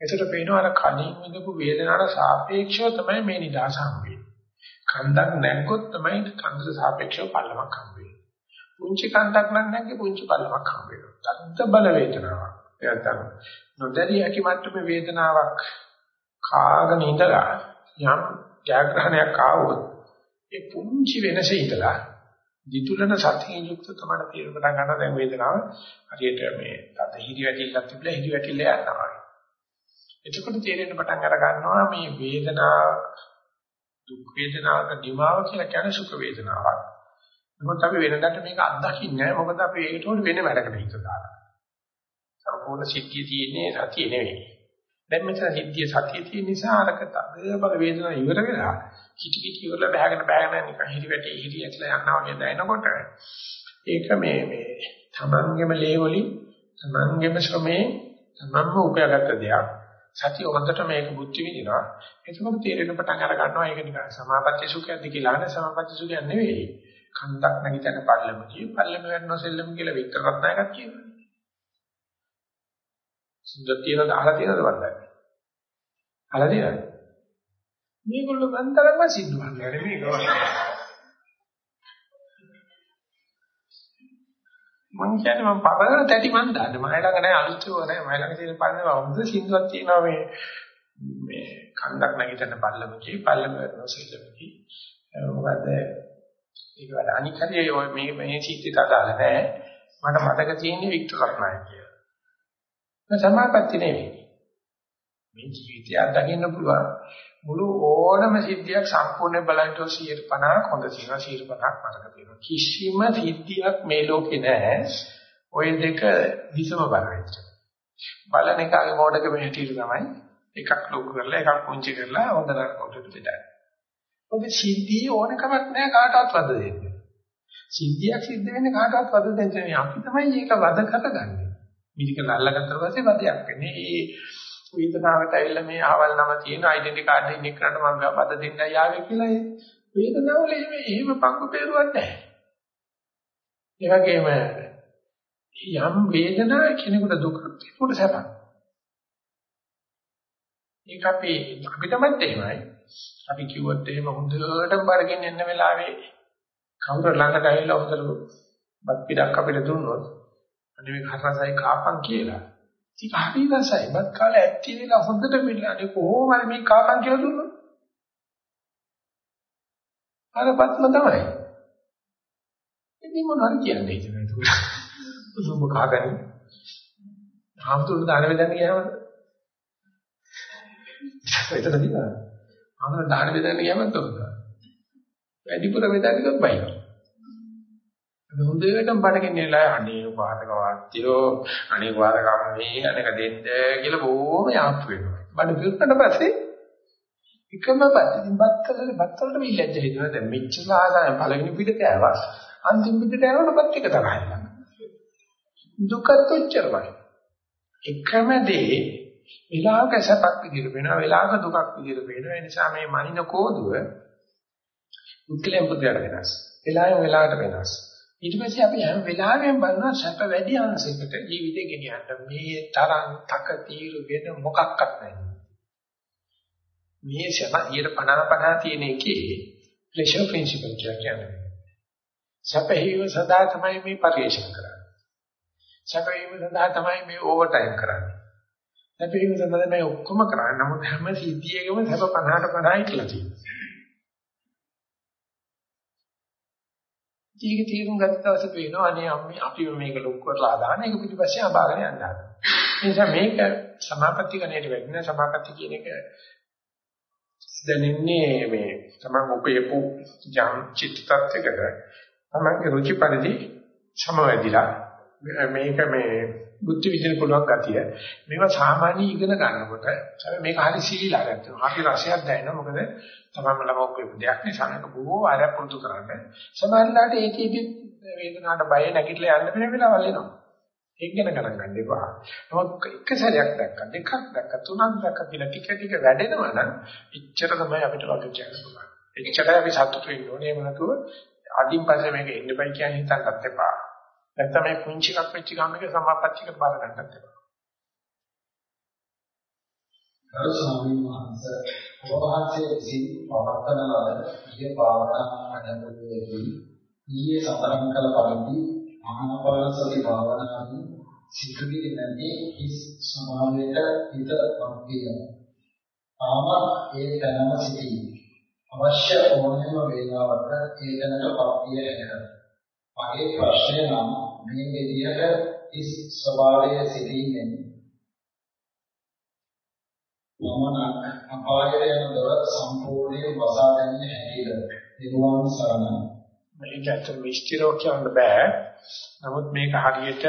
ඒකට පේනවා අර කලින් විඳපු වේදනාවට සාපේක්ෂව තමයි මේ නිදාස හම්බෙන්නේ. කන්දක් නැග්ගොත් තමයි කන්දට සාපේක්ෂව පල්ලමක් හම්බ වෙන්නේ. පුංචි කන්දක් නම් නැග්ගේ පුංචි පල්ලමක් හම්බ වෙනවා. තත්ත බල වේදනාවක්. එයාට නොදැරිය හැකි මට්ටමේ වේදනාවක් කාගෙන ඉඳලා යම් ජයග්‍රහණයක් ආවොත් ඒ පුංචි වෙනසේ ඉඳලා දිතුලන සතියෙන් යුක්ත තමයි තීර පටන් ගන්න දැන් වේදනාව හරියට මේ තද හිරි වැටිල්ලක් තිබිලා හිරි වැටිල්ල යනවා. එතකොට තේරෙන්න පටන් අර ගන්නවා මේ වේදනාව දුක් වේදනාවක නිමාව කියලා කියන්නේ සුඛ වේදනාවක්. නමුත් අපි වෙනදට මේක අත්දකින්නේ නැහැ. මොකද අපි ඒකට උඩ වෙන වැඩකට හිත දාලා. සම්පූර්ණ සිද්ධිය තියෙන්නේ සතිය නෙවෙයි. දැන් මෙතන සිද්ධිය සතිය තියෙන නිසා අරක තද බල වේදනාව ඉවර වෙලා කිටි කිටි ඉවරලා බහගෙන බහගෙන නිකන් හිරි වැටි හිරි ඇట్లా යනවා වගේ දැනෙනකොට ඒක මේ මේ තමන්ගේම ලේවලින් තමන්ගේම ශ්‍රමේ තමන්ම උපයාගත්ත දෙයක්. සතිය හොඳට මේක බුද්ධි විදිනවා. එතකොට තේරෙන පටන් අර ගන්නවා ඒක නිකන් සමාපatti සුඛයක්ද කියලා නේ සමාපatti සුඛයක් නෙවෙයි. කන්දක් නැගිටින පල්ලම කිය පල්ලම වෙන්න සෙල්ලම කියලා විතර රත්නායකක් කියනවා. සිද්ධ තියෙනද අහලා තියෙනද වන්දන්නේ? අහලා තියෙනවද? මේගොල්ලෝ බන්තරම සිද්ධවන්නේ නෙමෙයි. මං කියන්නේ මම පරණ තැටි මන් දාන්න මම ළඟ නැහැ අලුතව නැහැ මම ළඟ තියෙන පරණ වුද සින්දුවක් තියෙනවා මේ මේ කන්දක් නැගිටින පල්ලමකී පල්ලම නොසෙල්ලමකී මොකද ඒක වල අනික් හරිය ඔය මේ මේ සිද්ධියට අදාළ නැහැ. මට මතක තියෙන්නේ වික්ටර් රත්නායක කියලා. මම සමාපatti නෙවෙයි. මේ ජීවිතය අත්දකින්න පුළුවන්. මුළු ඕනම සිද්ධියක් සම්පූර්ණ බලන්ට 150ක් හොඳ තියෙනවා 150ක් නරක තියෙනවා. කිසිම සිද්ධියක් මේ ලෝකේ නැහැ. ওই දෙක විසම බලවෙච්ච. බලන එකාගේ මොඩක මෙහෙටිට තමයි එකක් ලොකු කරලා එකක් පුංචි කරලා හොඳ නරක කොට දෙන්න. ඔබ සිද්ධිය ඕනකමක් නැහැ කාටවත් වද දෙන්න. සිද්ධියක් සිද්ධ වෙන්නේ කාටවත් වද දෙන්නේ අපි තමයි ඒක වද කරගන්නේ. මිනික නල්ලගත්තට පස්සේ වදයක් වෙන්නේ. ඒ වේදනාවට ඇවිල්ලා මේ ආවල් නම තියෙන ඩෙන්ටි කාඩ් එකක් කරන්න මම බද දෙන්නයි ආවේ කියලා ඒ වේදනාවල එහෙම එහෙම පංගු පෙරුවක් නැහැ. ඒ වගේම යම් වේදනාවක් කෙනෙකුට දුකක් කෙනෙකුට සැපක්. ඒක අපි අපිටමත් එහෙමයි. අපි කිව්වොත් එහෙම හොඳටම බරකින් එන්න වෙලාවේ කවුරු ළඟට ඇවිල්ලා හොඳට බත් පිටක් අපිට දුන්නොත් අනේ මේ හරසයි කාපන් කියලා ඒක හරි රසයි. බත් කාලේ ඇටි වෙලා හොඳට මිලන්නේ කොහොම හරි මේ කාකන් කියලා දුන්නොත්. අර බත්ම තමයි. ඉතින් මොනවද කියන්නේ ඉතින් ඒක. උඹ කාගන්නේ. ආම්තුරු දාන වේදන් ගියාම එතන දිනා. ආම්තුරු දාන වේදන් ගියාම තොරද. වැඩිපුර වේදන් ගියොත් බයිනවා. හොඳටම බඩගින්නලා අනේ වාදක වාත්‍යෝ අනේ වාදකම් මේ අනක දෙන්න කියලා බොහොම යාප්පු වෙනවා. බඩ පිරුණට පස්සේ එකම පැත්තකින් බත්තල බත්තලට විලැජ්ජ හිතනවා දැන් මෙච්චර ආසාවෙන් පළවෙනි පිටට ආවා අන්තිම පිටට ආවම බත් එක තරහයි දුකත් උච්චරමයි එකම දේ විලාක සැපක් විදිහට වෙනවා විලාක දුකක් විදිහට වෙනවා ඒ නිසා මේ මනින කෝදුව උත්ලෙම් පුදයට වෙනස් වෙලාවෙන් වෙලාවට වෙනස් ඊට පස්සේ අපි හැම වෙලාවෙම බලනවා සැප වැඩි අංශයකට ජීවිතේ ගෙනියන්න මේ තරම් තක తీරු වෙන මොකක්වත් නැහැ. මේ සතියේ 50 50 තියෙන එකේ ප්‍රෙෂර් ප්‍රින්සිපල් කියලා කියන්නේ. සැපහිව සදා තමයි මේ පරිශන කරන්නේ. සැපහිව සදා තමයි මේ ඕවර් ටයිම් කරන්නේ. සැපහිව සදා මේ ඔක්කොම කරන්නේ. නමුත් හැම සිද්ධියකම සැප 50ට 50 කියලා තියෙනවා. ඒක තීරුම් ගත්ත දවසේ පේනවා අනේ අම්මේ අපි මේක ලොක් කරලා දාන එක පිටිපස්සේ අබාගෙන යනවා. ඒ නිසා මේක සමාපatti කණේට වෙන්නේ සමාපatti කියන එක දැනෙන්නේ මේ තමන් උපයපු ජම් චිත්ත tattයකට තමන්ගේ රුචි පරිදි සමවැදිලා මේක මේ බුද්ධ විදින පුළුවන් ගතිය මේවා සාමාන්‍ය ඉගෙන ගන්නකොට මේක හරි සීලා ගන්නවා හරි රසයක් දැනෙනවා මොකද තමන්ම ළමෝක දෙයක් නිසා මේක බොහෝ වාරයක් පුරුදු කරන්න සමහරවිට ඒකෙදි වේදනාවට බය නැගිටලා යන්න වෙන වෙලාවල් එනවා ඒක ගැන ගණන් ගන්න එපා. නමුත් එක සැරයක් දැක්ක, දෙකක් දැක්ක, තුනක් දැක්ක කියලා ටික ටික වැඩෙනවා නම් එච්චර තමයි අපිට වගේ කියන්න පුළුවන්. එච්චරයි අපි සතුටු වෙන්න ඕනේ. එහෙම නැතුව අදින් පස්සේ මේක එන්න බයි කියන හිතන්නත් එපා. නැත්නම් මේ පුංචි එකක් වෙච්ච ගමන් එක සමාපත්තියකට බාර ගන්නත් එපා. ගරු ස්වාමීන් වහන්සේ ඔබ වහන්සේ විසින් පවත්වන ලද ඊයේ භාවනා වැඩමුළුවේදී ඊයේ සතරන් කළ පරිදි ආනාපානසති භාවනාවේ සිතුවිලි නැති හිස් සමාවයට හිත පම්පිය. ආම ඒ තැනම සිටී. අවශ්‍ය ඕනෑම වේලාවක ඒ තැනට පම්පිය හැකියි. මගේ ප්‍රශ්නය නම් මේ විදිහට හිස් ස්වභාවයේ සිටීමෙන් මමනක් අපායට යන දොර සම්පූර්ණයෙන් වසා ගැනීම හැකියිද? නිර්වාණ සරණයි. මේක ඇත්තට විස්තරෝ කියන්න බෑ. නමුත් මේක හරියට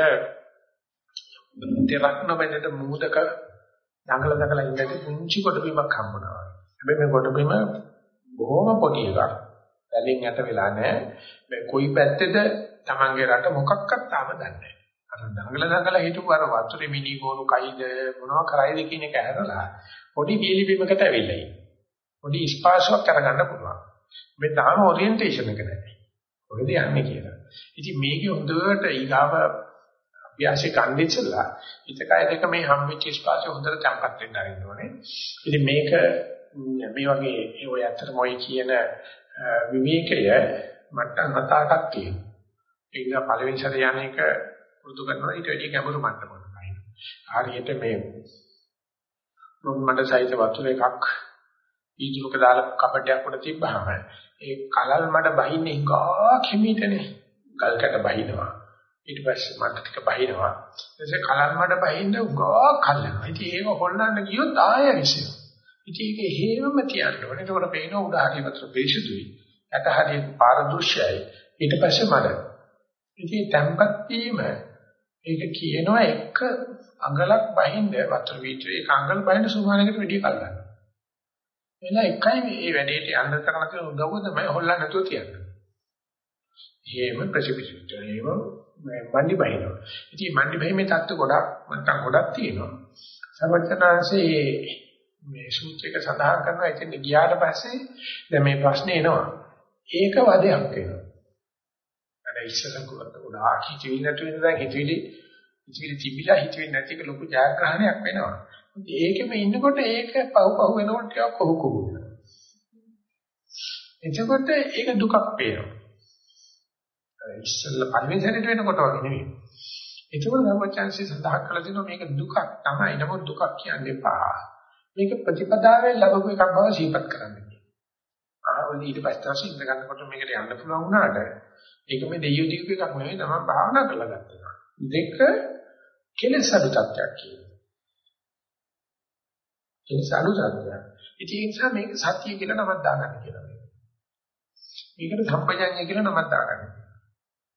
දෙයක් නොබැඳෙන මූදක දඟල දඟල ඉඳලා පුංචි කොට බිමක් හම්බුනවා. හැබැයි මේ කොට බිම බොහොම පොඩි එකක්. දැලින් යට වෙලා නැහැ. මේ කොයි පැත්තේද Tamange රට මොකක්වත් තාම දන්නේ නැහැ. අර දඟල දඟල හිටපු අර වතුරේ මිනි බෝරු කයිද මොනවා කරයිද කියන එක ඇරලා පොඩි බීලි බිමකට ඇවිල්ලා ඉන්නේ. පොඩි ස්පාර්ශයක් කරගන්න පුළුවන්. මේ තාම ඔරියන්ටේෂන් එක නැහැ. කොහෙද යන්නේ කියලා. ඉතින් මේකේ හොඳට ඊගාව අභ්‍යාසය ගන්න ඉස්සලා හිතකය දෙක මේ හම්බෙච්ච ස්පාර්ශය හොඳට තැම්පත් වෙන්න ආරින්න ඕනේ. ඉතින් මේක මේ වගේ ඔය ඇත්තටම ඔය කියන විවේකය මට්ටම් හත අටක් තියෙනවා. ඒ නිසා පළවෙනි සැරේ යන්නේක පුරුදු කරනවා ඊට වැඩි ගැඹුරු මට්ටමකට පයින්න. හරියට මේ මොන්මඩ සයිස වතුර එකක් ඊදුලක දාලා කපටයක් උඩ තිබ්බහම ඒ කලල් මඩ බහින්නේ හුඟා කෙමීටනේ. ගල්කට බහිනවා. ඊට පස්සේ මඩ ටික බහිනවා. ඊටසේ කලල් මඩ බහින්න හුඟා කල්නවා. ඉතින් ඒක හොල්ලන්න ගියොත් ආයෙ විසිනවා. ඉතින් ඒක හේවම තියන්න ඕනේ. ඒකට පේන උඩ හරිය වතුර පිරිසුදුයි. යට හරිය පාරදෘශ්‍යයි. ඊට පස්සේ මඩ. ඉතින් තැම්පත් වීම ඒක කියනවා එක අඟලක් බහින්ද වතුර වීටරේ එක අඟල් බහින්න සුමානකට වැඩි කල් ගන්නවා. එලා එකයි මේ වැඩේට යන්න කරන තියෙන උදව්ව තමයි හොල්ලන්න නැතුව තියන්නේ. එහෙම ප්‍රතිපිට එහෙම මණ්ඩි බහිනවා. ඉතින් මණ්ඩි බහිමේ தත්ත්ව ගොඩක් මන්ටන් ගොඩක් තියෙනවා. සර්වඥාන්සේ මේ සූත්‍රයක සඳහන් කරනවා එතෙන් ගියාට පස්සේ දැන් මේ ප්‍රශ්නේ එනවා. ඒක වදයක් වෙනවා. අර ඉස්සර ගොඩාක් හිතවිලි නැතු වෙන දැන් හිතවිලි හිතවිලි තිබිලා හිතවිලි නැති එක ලොකු ජයග්‍රහණයක් වෙනවා. ඒකෙම ඉන්නකොට ඒක පහු පහු වෙනකොට ටිකක් කොහො කොහො වෙනවා. එතකොට ඒක දුකක් පේනවා. ඉස්සෙල්ලා පළවෙනි සැරේට වෙනකොට වගේ නෙවෙයි. එතකොට සර්වචන්සි සඳහන් කළ දෙනවා මේක දුකක් තමයි. නමුත් දුකක් කියන්නේ පා. මේක ප්‍රතිපදාවෙන් ලැබපු එකක් බව සිහිපත් කරන්න කියනවා. ආවල ඊට පස්සේ ඉඳ ගන්නකොට මේකට යන්න පුළුවන් වුණාට ඒක මේ දෙයියෝ දීපු එකක් නෙවෙයි තමයි භාවනා කරලා ගත්තා. දෙක කෙලෙස් අඩු තත්ත්වයක් කියනවා. කෙලෙස් අඩු තත්ත්වයක්. ඉතින් ඒ නිසා මේක සත්‍ය කියලා නමක් දාගන්න කියලා මේක. මේකට සම්පජඤ්ඤය කියලා නමක් දාගන්න.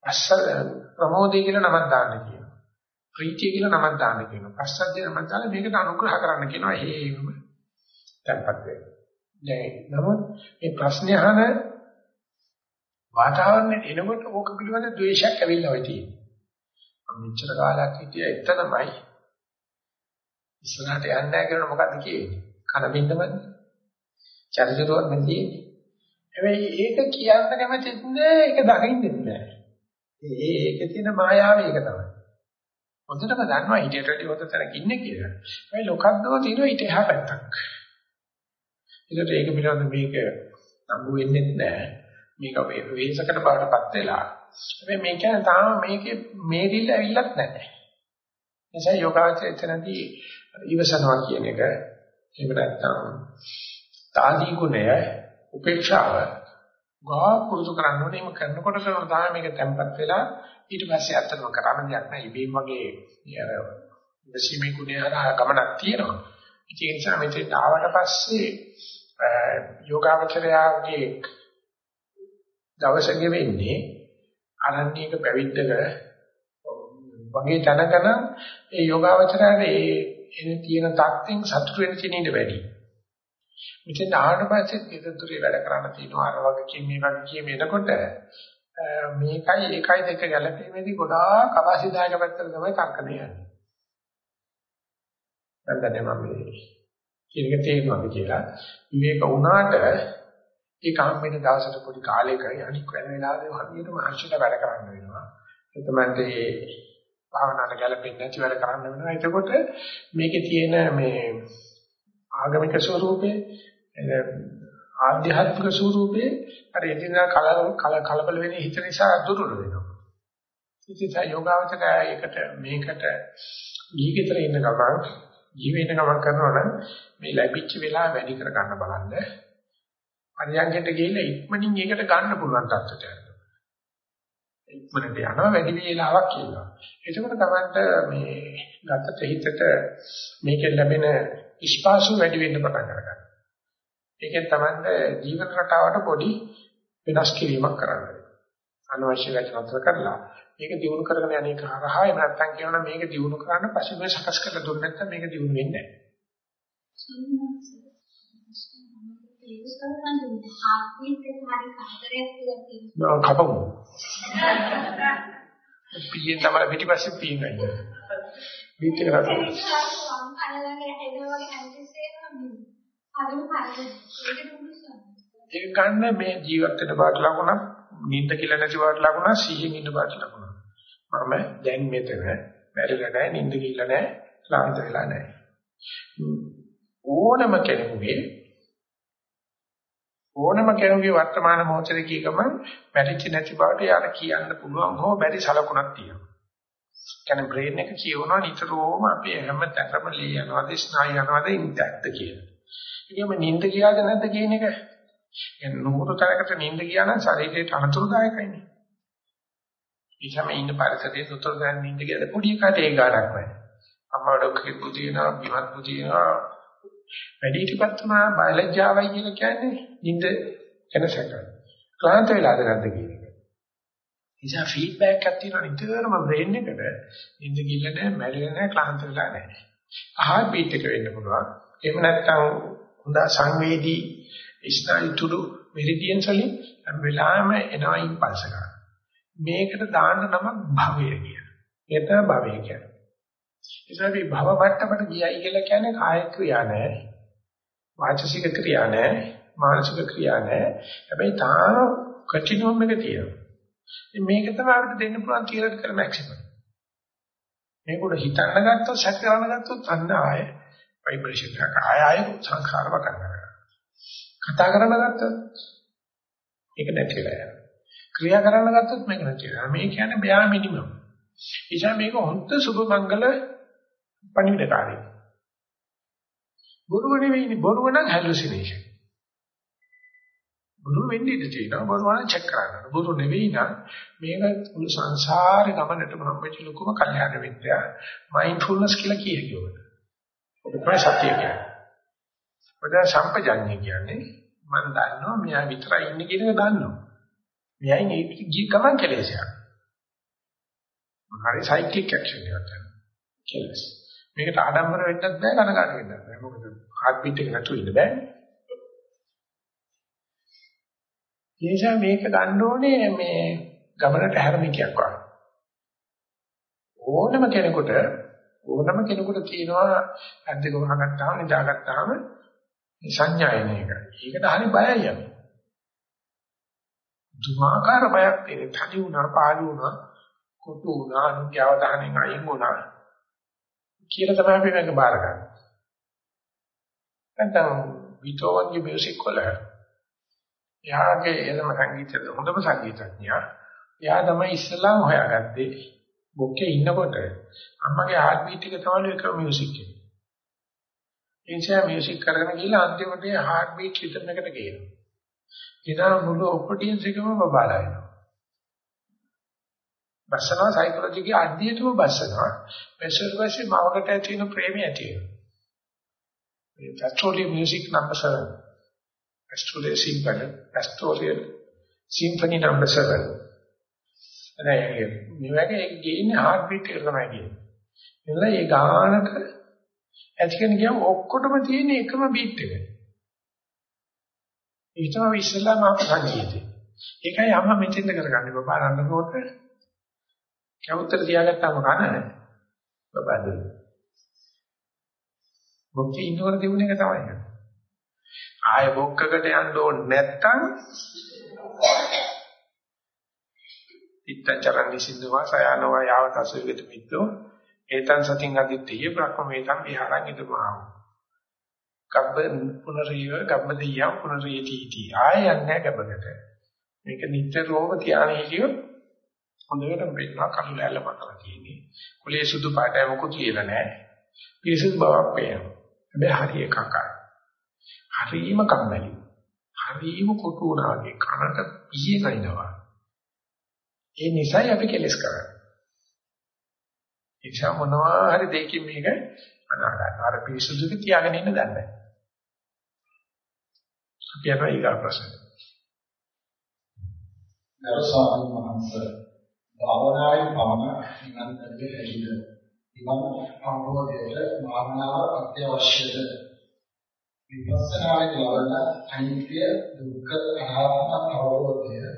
අස්සල ප්‍රමෝදය කියලා නමක් දාන්න කියනවා. ප්‍රීතිය කියලා නමක් දාන්න කියනවා. පස්සද්ධිය නමක් දාලා මේකට අනුග්‍රහ කරන්න කියනවා. හේම tempat වෙන්න. දැන් නමුත් මේ ප්‍රශ්නේ අහන වාතාවරණයට එනකොට ඕක පිළිබඳ ද්වේෂයක් ඇවිල්ලා ඔය තියෙන්නේ. මෙච්චර කාලයක් හිටියා එතනමයි. ඉස්සරහට යන්නේ නැහැ කියලා මොකද්ද කියන්නේ? කන බින්දමද? චරිචුරුවක් නැති. හැබැයි ඒක කියන්න කැමතිත් නෑ ඒක දකින්නෙත් නෑ. ඒ ඒකේ තියෙන මායාව ඒක තමයි. හොඳටම දන්නවා ඊටට වඩා හොඳ තැනක ඉන්නේ කියලා. හැබැයි ලොකද්දෝ තියෙනවා ඊට එහා පැත්තක්. ඒකට ඒක පිළිබඳ මේක නම්බු වෙන්නේ නැහැ. මේක වේසකට බාටපත් වෙලා. හැබැයි මේක තාම මේකේ මේරිල්ල ඇවිල්ලත් නැහැ. නිසා යෝගාචර එතනදී ඉවසනවා කියන එක එහෙම නැත්නම් තාදී ගුණය උපේක්ෂාව ගා පුරුදු කරන්න ඕනේ මේ කරනකොට කරන තමයි මේක tempat වෙලා ඊට පස්සේ අත්තරම කරන්න දෙයක් නැහැ ඉබේම වගේ අර ඉවසීමේ ගුණය හරහා ගමනක් තියෙනවා ඒ නිසා මෙතෙන් ආවට පස්සේ යෝගාවචරයාගේ දවසක වෙන්නේ අනන්‍යක පැවිද්දක වගේ තනකන ඒ යෝගාවචරයට ඒ එන තියෙන තත්ත්වෙන් සතුට වෙන්න තියෙන ඉඩ වැඩි. මෙතෙන් ආවට පස්සේ ඊටතුරේ වැඩ කරන්න තියෙනවා අර වගේ කී මේ වගේ කී වෙනකොට මේකයි ඒකයි දෙක ගැලපීමේදී ගොඩාක් අවශ්‍යතාවයක පැත්තට තමයි තර්කණය යන්නේ. දැන් දැන් මම මේ කියන එක තේරෙනවද කියලා විවේක වුණාට ඒ කාම්මෙන දවසට පොඩි කාලයක අනික් වෙන වෙලාවෙ හරියටම අංශයට වැඩ කරන්න වෙනවා. එතමන්ට ඒ භාවනාවට ගැලපෙන්නේ නැති වැඩ කරන්න වෙනවා. එතකොට මේකේ තියෙන මේ ආගමික ස්වરૂපේ ආධ්‍යාත්මික ස්වરૂපේ අර එදිනා කල කලබල වෙන හිත නිසා දුර්වල වෙනවා. ඉතින් යෝගාවචරයකට මේකට ගිහිගෙතර ඉන්න ගමන් ජීවිත ගමන් කරනවා නම් මේ ලැබිච්ච වෙලාව වැඩි කර ගන්න බලන්න. පරියන්කට ගිහිල්ලා ඉක්මනින් ඒකට ගන්න පුළුවන් තත්ත්වයට යනවා. ඉක්මනට යනවා වැඩි වේලාවක් කියනවා. එතකොට තමයි මේ ගතට හිතට මේකෙන් ලැබෙන ස්පාසු වැඩි වෙන්න පටන් ගන්නවා. ඒකෙන් තමයි ජීවන රටාවට පොඩි වෙනස් කිරීමක් කරන්න. අනවශ්‍ය වැටි නතර කරලා මේක දිනු කරගෙන යන්නේ කරහා එහෙම නැත්නම් කියනවා මේක දිනු කරන්න පස්සේ මේ සකස් කරලා දුන්නේ නැත්නම් මේක දිනු වෙන්නේ නැහැ. කපමු. පියෙන් තමයි පිටිපස්සේ පියන්නේ. බීට් එක රට. ඒක ගන්න මේ ජීවත් වෙන බාට ලකුණක් නිින්ද කියලා නැති බවට ලකුණක් සිහියෙන් ඉන්න බවට ලකුණක්. මම දැන් මෙතන බැරිලා නැහැ නිින්ද කියලා නැහැ ක්ලාන්ත වෙලා නැහැ. ඕනම කෙනෙකුගේ ඕනම කෙනෙකුගේ වර්තමාන මොහොතේ කීකම බැරිච්ච නැති බවට යාර කියන්න පුළුවන් හෝ බැරි සලකුණක් තියෙනවා. කියන්නේ බ්‍රේන් එක කියවනවා නිතරම අපි හැම තැනම ලී යනවාද ස්නායු යනවාද ඉන්ටැක්ට් කියලා. ඒකම නිින්ද ගියාද නැද්ද කියන එක එන් නුහුරු තරකට නිින්ද ගියා නම් ශරීරයට අනතුරුදායකයිනේ. ඉතම ඉන්න පරිසරයේ සුතර දැන් නිින්ද ගියද පොඩි එකට ඒ ගානක් නැහැ. අම්මා ඩොක්කෙත් පුතියනවා, බිමත් පුතියනවා. වැඩි හිටපත්ම බයලජ්ජාවයි කියලා කියන්නේ නිින්ද එනසක. ක්ලාන්ත වෙලාද නැද්ද කියන එක. නිසා ෆීඩ්බැක් එකක් තියෙනවා නිතරම බ්‍රේන් එකට නිින්ද ගිල්ල නැහැ, මැරෙන්නේ නැහැ, ක්ලාන්ත වෙලා නැහැ. ආහාර බීට් එක වෙන්න පුළුවන්. එහෙම නැත්නම් හොඳ සංවේදී ස්නායු තුඩු මෙරිඩියන්ස් වලින් හැම වෙලාවෙම එනවා ඉම්පල්ස් එක. මේකට දාන්න නම භවය කියන. ඒක තමයි භවය කියන්නේ. ඉතින් භව මට්ටමට ගියයි කියලා කියන්නේ කාය ක්‍රියා නෑ. වාචසික ක්‍රියා නෑ. මානසික ක්‍රියා නෑ. හැබැයි තාම කටිනුවම් එක තියෙනවා. මේක තමයි අපිට දෙන්න පුළුවන් කියලා කර මැක්සිමම්. මේක උඩ හිතන්න ගත්තොත් සැක කරන්න ගත්තොත් අන්න ආය ভাইබ්‍රේෂන් එකක් ආය ආය සංඛාරව කරනවා. කතා කරන්න ගත්තොත් ඒක නැතිලා යනවා. ක්‍රියා කරන්න ගත්තොත් මේක නැතිලා යනවා. මේ කියන්නේ බයා මිනිමම්. එيشා මේක හොඳ සුබ මංගල පණිවිඩකාරී. බොරුව නෙවෙයිනේ බොරුව නම් හැලුසිනේෂන්. බොරු වෙන්නේ ඉඳී තියෙනවා බොරුව නම් චෙක් කරන්න. බොරු නෙවෙයි නම් මේක මුළු සංසාරේ ගමනටම හම්බෙච්ච ලොකුම කල්යාණ විද්‍යාව. මයින්ඩ්ෆුල්නස් කියලා කියනවා. ඔබ තමයි සත්‍ය කියන්නේ. ඔය සම්පජඤ්ඤය කියන්නේ මම දන්නවා මෙයා විතරයි ඉන්නේ කියන එක දන්නවා. මෙයන් ඒ ගිය ගමන් කෙලෙසයක්. හරි සයිකික් ඇක්ෂන් එකක් ගන්න. කෙලස්. මේකට ආඩම්බර වෙන්නත් බෑ කනගාටු වෙන්නත් බෑ. මොකද හાર્ට් බීට් එක නැතුව ඉන්න බෑ. ඒ නිසා මේක ගන්න ඕනේ මේ ගමනට හැරමිකයක් වගේ. ඕනම කෙනෙකුට ඕනම කෙනෙකුට තියෙනවා අද්දක වහගත්තාම නිදාගත්තාම සංඥායන එකයි. ඒකට හරි බයයි අපි. දුමාකාර බයක් තියෙන. තනි වුණා, පාළු වුණා, කොටු වුණා, අනුන්ගේ අවධානයෙන් අයින් වුණා. කියලා තමයි අපි මේක බාර ගන්න. නැත්නම් බීතෝවන්ගේ මියුසික් වල එයාගේ එනම සංගීතය හොඳම සංගීතඥයා එයා තමයි ඉස්සලාම හොයාගත්තේ බොක්කේ ඉන්නකොට අම්මගේ හાર્ට් බීට් එක තමයි එක මියුසික් එක. ඒ නිසා මියුසික් කරගෙන ගිහලා අන්තිමට හાર્ට් බීට් රිද්ම් එකට ගේනවා. ඊට මුළු ඔපඩියන්ස් එකම බබාලා එනවා. බස්සනවා සයිකොලොජිකේ අධ්‍යයනම බස්සනවා. මෙසර් වශයෙන් මවකට ඇති වෙන ප්‍රේමය ඇති වෙනවා. මේ petroleum music number 7. Petroleum symphony petroleum symphony number 7. එනේ මේ වගේ ගේන්නේ හાર્ට් බීට් එක තමයි කියන්නේ. එතන ඒ ගානට ඇතිකෙන ගියම ඔක්කොටම තියෙන එකම බීට් එක. ඒ තමයි ඉස්සෙල්ලාම අප සංකීර්ණය. ඒකයි අම්මා මෙතෙන්ද කරගන්නේ බබා රන්නකොට කවුතර තියාගත්තාම කන බබා දෙන්න. මොකද ඉන්නවර දෙවුන එක තමයි. ආය බොක්කකට යන්න ඕනේ නැත්තම් ඉත්තචරණ නිසින්නවා සයනවා යාවතසු විගත මිද්දෝ ඒතං සතින් අදිත්තේ බ්‍රහ්මමේතං විහාරං ඉදමාව. ගබ්බ පුනරිය ගබ්බදියා පුනරියති इति ආය යන්නේ ගබ්බකට. මේක නිතරම ධානය හිටියොත් හොඳට වෙන්නා කළු ලැල්ල මතලා තියෙන්නේ. කුලේ සුදු පාටය මොකුත් කියලා නැහැ. පිරිසිදු බවක් පේනවා. හැබැයි හරි එකක් හරීම කම්මැලි. හරීම කොටු වුණා වගේ කනට පියේ නැිනවා. ඒ නිසයි අපි කෙලස් කරන්නේ. ඒ නිසා මොනවා හරි දෙයකින් මේක අනාගත අර පිරිසුදුක තියාගෙන ඉන්න දන්නේ. අපි යනවා ඊගා ප්‍රශ්න. ගරු ස්වාමීන් වහන්සේ භාවනාවේ පමණ නිවන් දකින හැටිද නිවන් අවබෝධයට භාවනාව අත්‍යවශ්‍යද විපස්සනාවේ ලබන අනිත්‍ය දුක්ඛ අනාත්ම අවබෝධය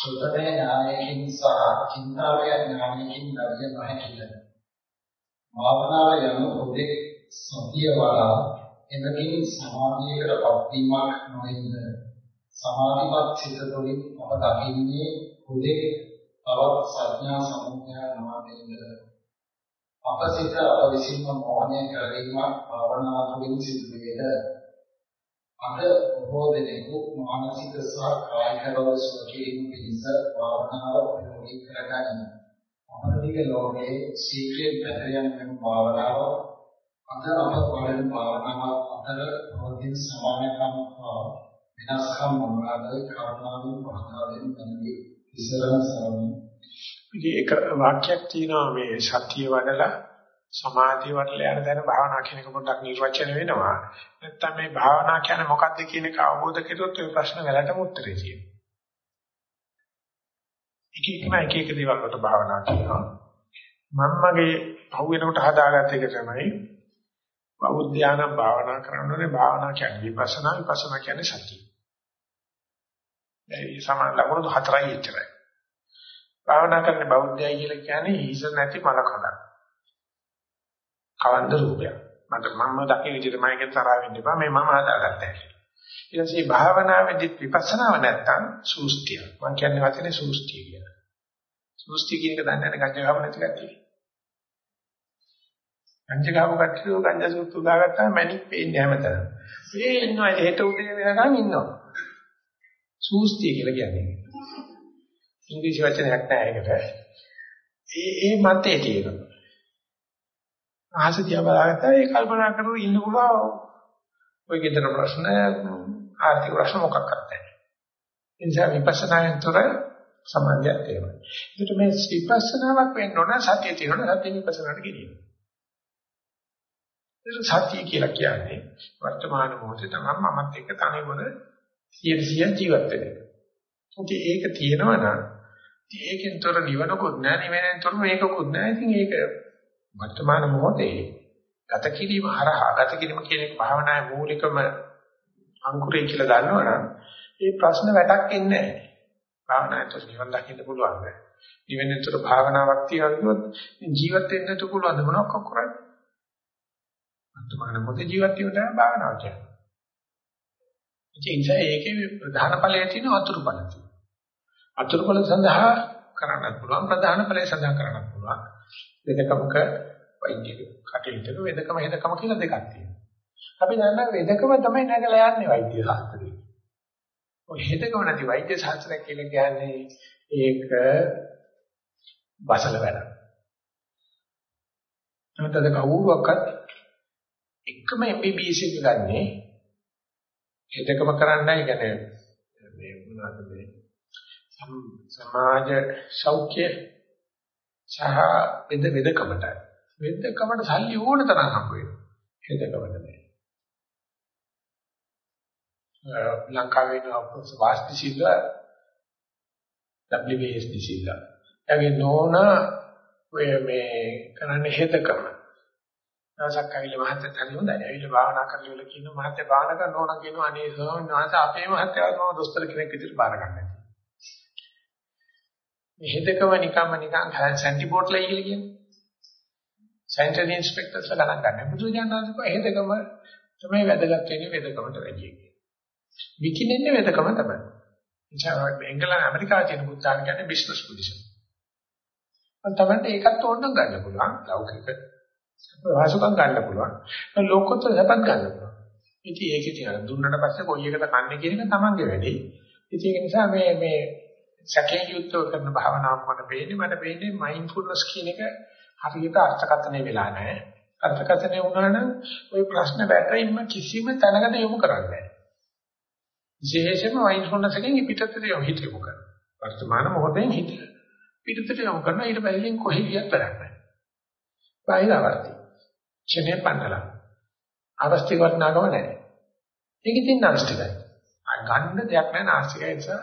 සුතමේ ඥානයකින් සහ චින්තාමය ඥානයකින් ලැබිය නොහැකිද? භාවනාව යන පොදේ සතිය වඩා එනකින් සමාධියකට පත්වීමක් නොවේද සමාධිමත් සිත තුළින් අප දකින්නේ පොදේ තවත් සඥා සමුදය නොවේද අප සිත අප විසින්ම මොහොනය කරගීමක් භාවනා තුළින් සිදු වේද අද බොහෝ දෙනෙකු මානසික සහ කායික රෝග සුවකිරීම පිණිස භාවනාව ප්‍රයෝගී කරගන්න. අමරික ලෝකයේ ශීක්‍රයෙන් පැහැර යන මෙම භාවනාව අද අප බලන භාවනාව අතර පොදින් සමානකම් හා වෙනස්කම් මොනවාද කරුණාවෙන් පහදා දෙන්න බැරි ඉස්සරහ සරණ. ඒක වාක්‍යයක් තියෙනවා මේ සතිය වඩලා සමාධිය වඩලා යන දැන භාවනා කියන එක පොඩ්ඩක් නිර්වචනය වෙනවා. නැත්තම් මේ භාවනා කියන්නේ මොකක්ද කියන එක අවබෝධ කරගත්තොත් ඔය ප්‍රශ්න වලටම උත්තරේ තියෙනවා. එක එකම එක එක දේවල් වලට භාවනා කරනවා. මම මගේ පහු වෙනකොට හදාගත්ත එක තමයි බෞද්ධයානම් භාවනා කරනෝනේ භාවනා කියන්නේ විපස්සනා විපස්සනා කියන්නේ සතිය. ඒ සමාන ලකුණු හතරයි එච්චරයි. භාවනා කරන්නේ බෞද්ධයයි කියලා කියන්නේ හිස නැති මල කඳක්. කවන්ද රූපයක්. මට මම දකින විදිහට මම කියන තරහ වෙන්න එපා මේ මම හදාගත්තා. ඊට පස්සේ භාවනාවේදී විපස්සනාව නැත්තම් සූස්තිය. මම කියන්නේ වචනේ සූස්තිය කියලා. සූස්තිය කියන එක දන්නේ නැහැ ගංජා ගාව නැති කට්ටිය. ගංජා ගාව කට්ටිය ගංජා සූත්තු දාගත්තාම මැණික් පේන්නේ හැමතැනම. මේ ඉන්නවා හෙට උදේ වෙනකන් ඉන්නවා. සූස්තිය කියලා කියන්නේ. ඉංග්‍රීසි වචනයක් නෑ ඒකට. ඒ ඒ මතේ තියෙනවා. අහස දිහා බලාගත්තා ඒ කල්පනා කරලා ඉන්න පුළුවන් ඔය ගෙදර ප්‍රශ්න ආර්ථික ප්‍රශ්න මොකක්වත් නැහැ. ඒ නිසා විපස්සනායෙන් තොර සමාධියක් තියෙනවා. ඒකට මේ විපස්සනාවක් වෙන්න ඕන සතිය තියෙනවා සතිය විපස්සනාට ගෙනියන. ඒක සතිය කියලා කියන්නේ වර්තමාන මොහොතේ තමයි මමත් එක්ක තනියම 100 ජීවත් වෙන එක. ඒක තියෙනවා නම් ඒකෙන් තොර නිවනකුත් නැහැ නිවෙනෙන් තොර මේකකුත් නැහැ. ඉතින් ඒක වර්තමාන මොහොතේ ගත කිරීම හරහා ගත කිරීම කියන එක භාවනාවේ මූලිකම අංකුරය කියලා දන්නවනම් ඒ ප්‍රශ්න වැටක් එන්නේ නැහැ. භාවනාවට නිවන් දකින්න පුළුවන්. නිවෙන්නතර භාවනාවක් තියනොත් ජීවත් වෙන්න තු පුළුවන් මොනවක් කරන්නේ? වර්තමාන මොහොතේ ජීවත් වීම තමයි භාවනාව කියන්නේ. ඒ නිසා ඒකේ ප්‍රධාන ඵලය තියෙන අතුරු ඵල තියෙනවා. අතුරු ඵල සඳහා කරන්නත් පුළුවන් ප්‍රධාන ඵලය සඳහා කරන්නත් පුළුවන්. වෙදකමක වෛද්‍ය කටයුතු වෙදකම හෙදකම කියලා දෙකක් තියෙනවා. අපි දන්නා වෙදකම තමයි නැගලා යන්නේ වෛද්‍ය ශාස්ත්‍රයේ. ඔය හෙදකම නැති වෛද්‍ය ශාස්ත්‍රය කියලා කියන්නේ ඒක බසල වැඩක්. නැත්නම් කවුරුවක්වත් එකම MBBS එක ගන්නේ හෙදකම කරන්නයි කියන්නේ මේ මොනවද මේ සමාජ සෞඛ්‍ය සහ වෙද වෙදකමට වෙදකමට සල්ලි ඕන තරම් හම්බ වෙනවා හෙදකමට නෑ ලංකාවේ වාස්තු ශිල්ප WBS දිශිල්ල. එයාගේ නෝන ඔය මේ කරන්නේ හෙදකම. දවසක් ඇවිල්ලා මහත්තයා හරි හොඳයි. ඇවිල්ලා භාවනා කරලා කියන මහත්තයා භාවනා කරන ඕන කියනවා අනේ ස්වාමීන් වහන්සේ අපේ මහත්තයා තමයි දොස්තර කෙනෙක් විදිහට බාර ගන්න. මේ හෙදකම නිකම්ම නිකන් සැන්ටි බෝට්ලයි කියලා කියන්නේ. සෙන්ටර් ඉන්ස්පෙක්ටර්ස්ලා ගණන් ගන්න. බුදුරජාණන් වහන්සේ හෙදකම තමයි වැදගත් වෙන්නේ වෙදකමට වැඩි. විකිනෙන්නේ වෙදකම තමයි. එනිසා එංගලන්ත ඇමරිකාවේ තියෙන බුද්ධාන කියන්නේ බිස්නස් පොසිෂන්. මම තමයි ඒකත් ඕනනම් ගන්න පුළුවන්. ලෞකික වාසුකම් ගන්න පුළුවන්. ලෝකෝත්තර සපත් ගන්න පුළුවන්. ඉතින් ඒකේ තියෙන දුන්නට පස්සේ කොයි එකද කන්නේ කියන එක තමන්ගේ වැඩේ. ඉතින් ඒක නිසා මේ මේ සැකේ යුක්තව කරන භාවනාවක් මට පේන්නේ මට පේන්නේ මයින්ඩ්ෆුල්නස් කියන එක හරියට අර්ථකථනය වෙලා නැහැ. අර්ථකථනය වුණා නම් ওই ප්‍රශ්න බැටරින්ම කිසිම තැනකට යොමු කරන්නේ නැහැ. විශේෂයෙන්ම මයින්ඩ්ෆුල්නස් එකෙන් පිටතට යොමු හිත යොමු කරනවා. වර්තමාන මොහොතෙන් හිත පිටතට යොමු කරනවා ඊට පස්සේ කොහෙ ගියත් වැඩක් නැහැ. බාහිර අවස්ථි. ක්ෂණේ පන්නලා. අවස්ථි වටනාකම නැහැ. ඒක ඉතින් නාස්තිකයි. ආ ගන්න දෙයක් නැහැ නාස්තිකයි නිසා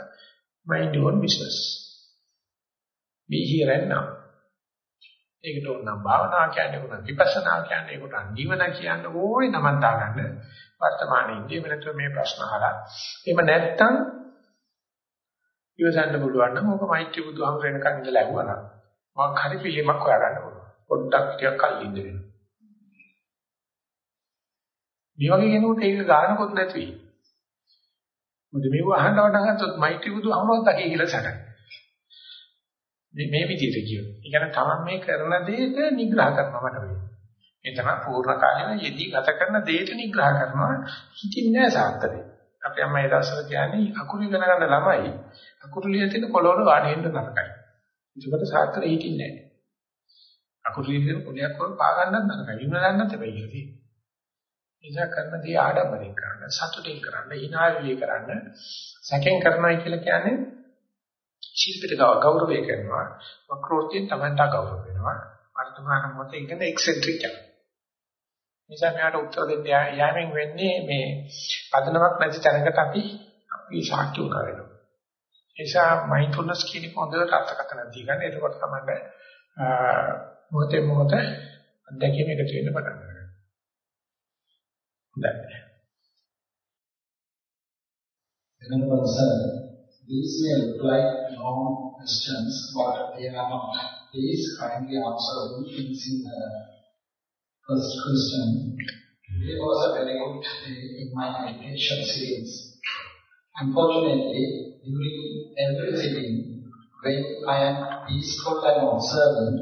mind your business. be here and now. ඒකට ඕන නම් භාවනා කියන්නේ උන විපස්සනා කියන්නේ ඒකට නිවන කියන්නේ ඕනේ නමක් දාගන්න. වර්තමානයේ ඉඳී වෙනතර මේ ප්‍රශ්න අහලා. එහෙම නැත්තම් ඉවසන්න පුළුවන් නම් ඕක මෛත්‍රී බුදුහාම වෙනකන් ඉඳලා ඇහුවා නම් මම හරි පිළිමක් හොයාගන්න පුළුවන් පොඩ්ඩක් ටිකක් කල් ඉඳ වෙනවා. මේ වගේ කෙනෙකුට ඒක ගානකොත් නැති වෙයි. මොකද මේව අහන්න වටන් ගත්තොත් මෛත්‍රී බුදුහාමවත් දකි කියලා සැකයි. මේ මේ විදිහට කියනවා. ඒ කියන්නේ තමන් මේ කරන දෙයට නිග්‍රහ කරනවා මට වෙන්නේ. මේ තමයි පූර්ණ කාලෙම යෙදී ගත කරන දෙයට නිග්‍රහ කරනවා හිතින්නේ නැහැ සාර්ථකයි. අපි අම්මා ඒ දවස්වල කියන්නේ අකුරු ඉගෙන ගන්න ළමයි අකුරු ලියන තියෙන පොළොවට වාඩි වෙන්න නරකයි. ඒකට සාර්ථක හිතින්නේ නැහැ. අකුරු ලියන පොළයක් වල පා ගන්නත් නරකයි. ඉන්න ගන්නත් එපා ඉතින්. නිසා කරන දේ ආඩම්බරෙන් කරන්න, සතුටින් කරන්න, hinaවෙලි කරන්න, සැකෙන් කරනයි කියලා කියන්නේ ශිල්පිත ගෞරවය කරනවා. වක්‍රෝත්යෙන් Tamanta ගෞරව වෙනවා. වර්තමාන මොහොතේ ඉගෙන එක්සෙන්ට්‍රික් යනවා නිසා මෙයාට උත්තර දෙන්න යෑමෙන් වෙන්නේ මේ පදනමක් නැති තැනකට අපි අපි සාක්ෂි උනා වෙනවා. ඒ නිසා මයින්ඩ්ෆුල්නස් කියන පොඳට අර්ථකථන දී ගන්න එතකොට තමයි මොහොතේ මොහොත අත්දැකීම එකතු වෙන්න පටන් ගන්නවා. හොඳයි. එනකොට These may look like long questions, but they are not. Please kindly answer things in the first question. It was a very good day in my meditation series. Unfortunately, during every sitting, when I am peaceful and observant,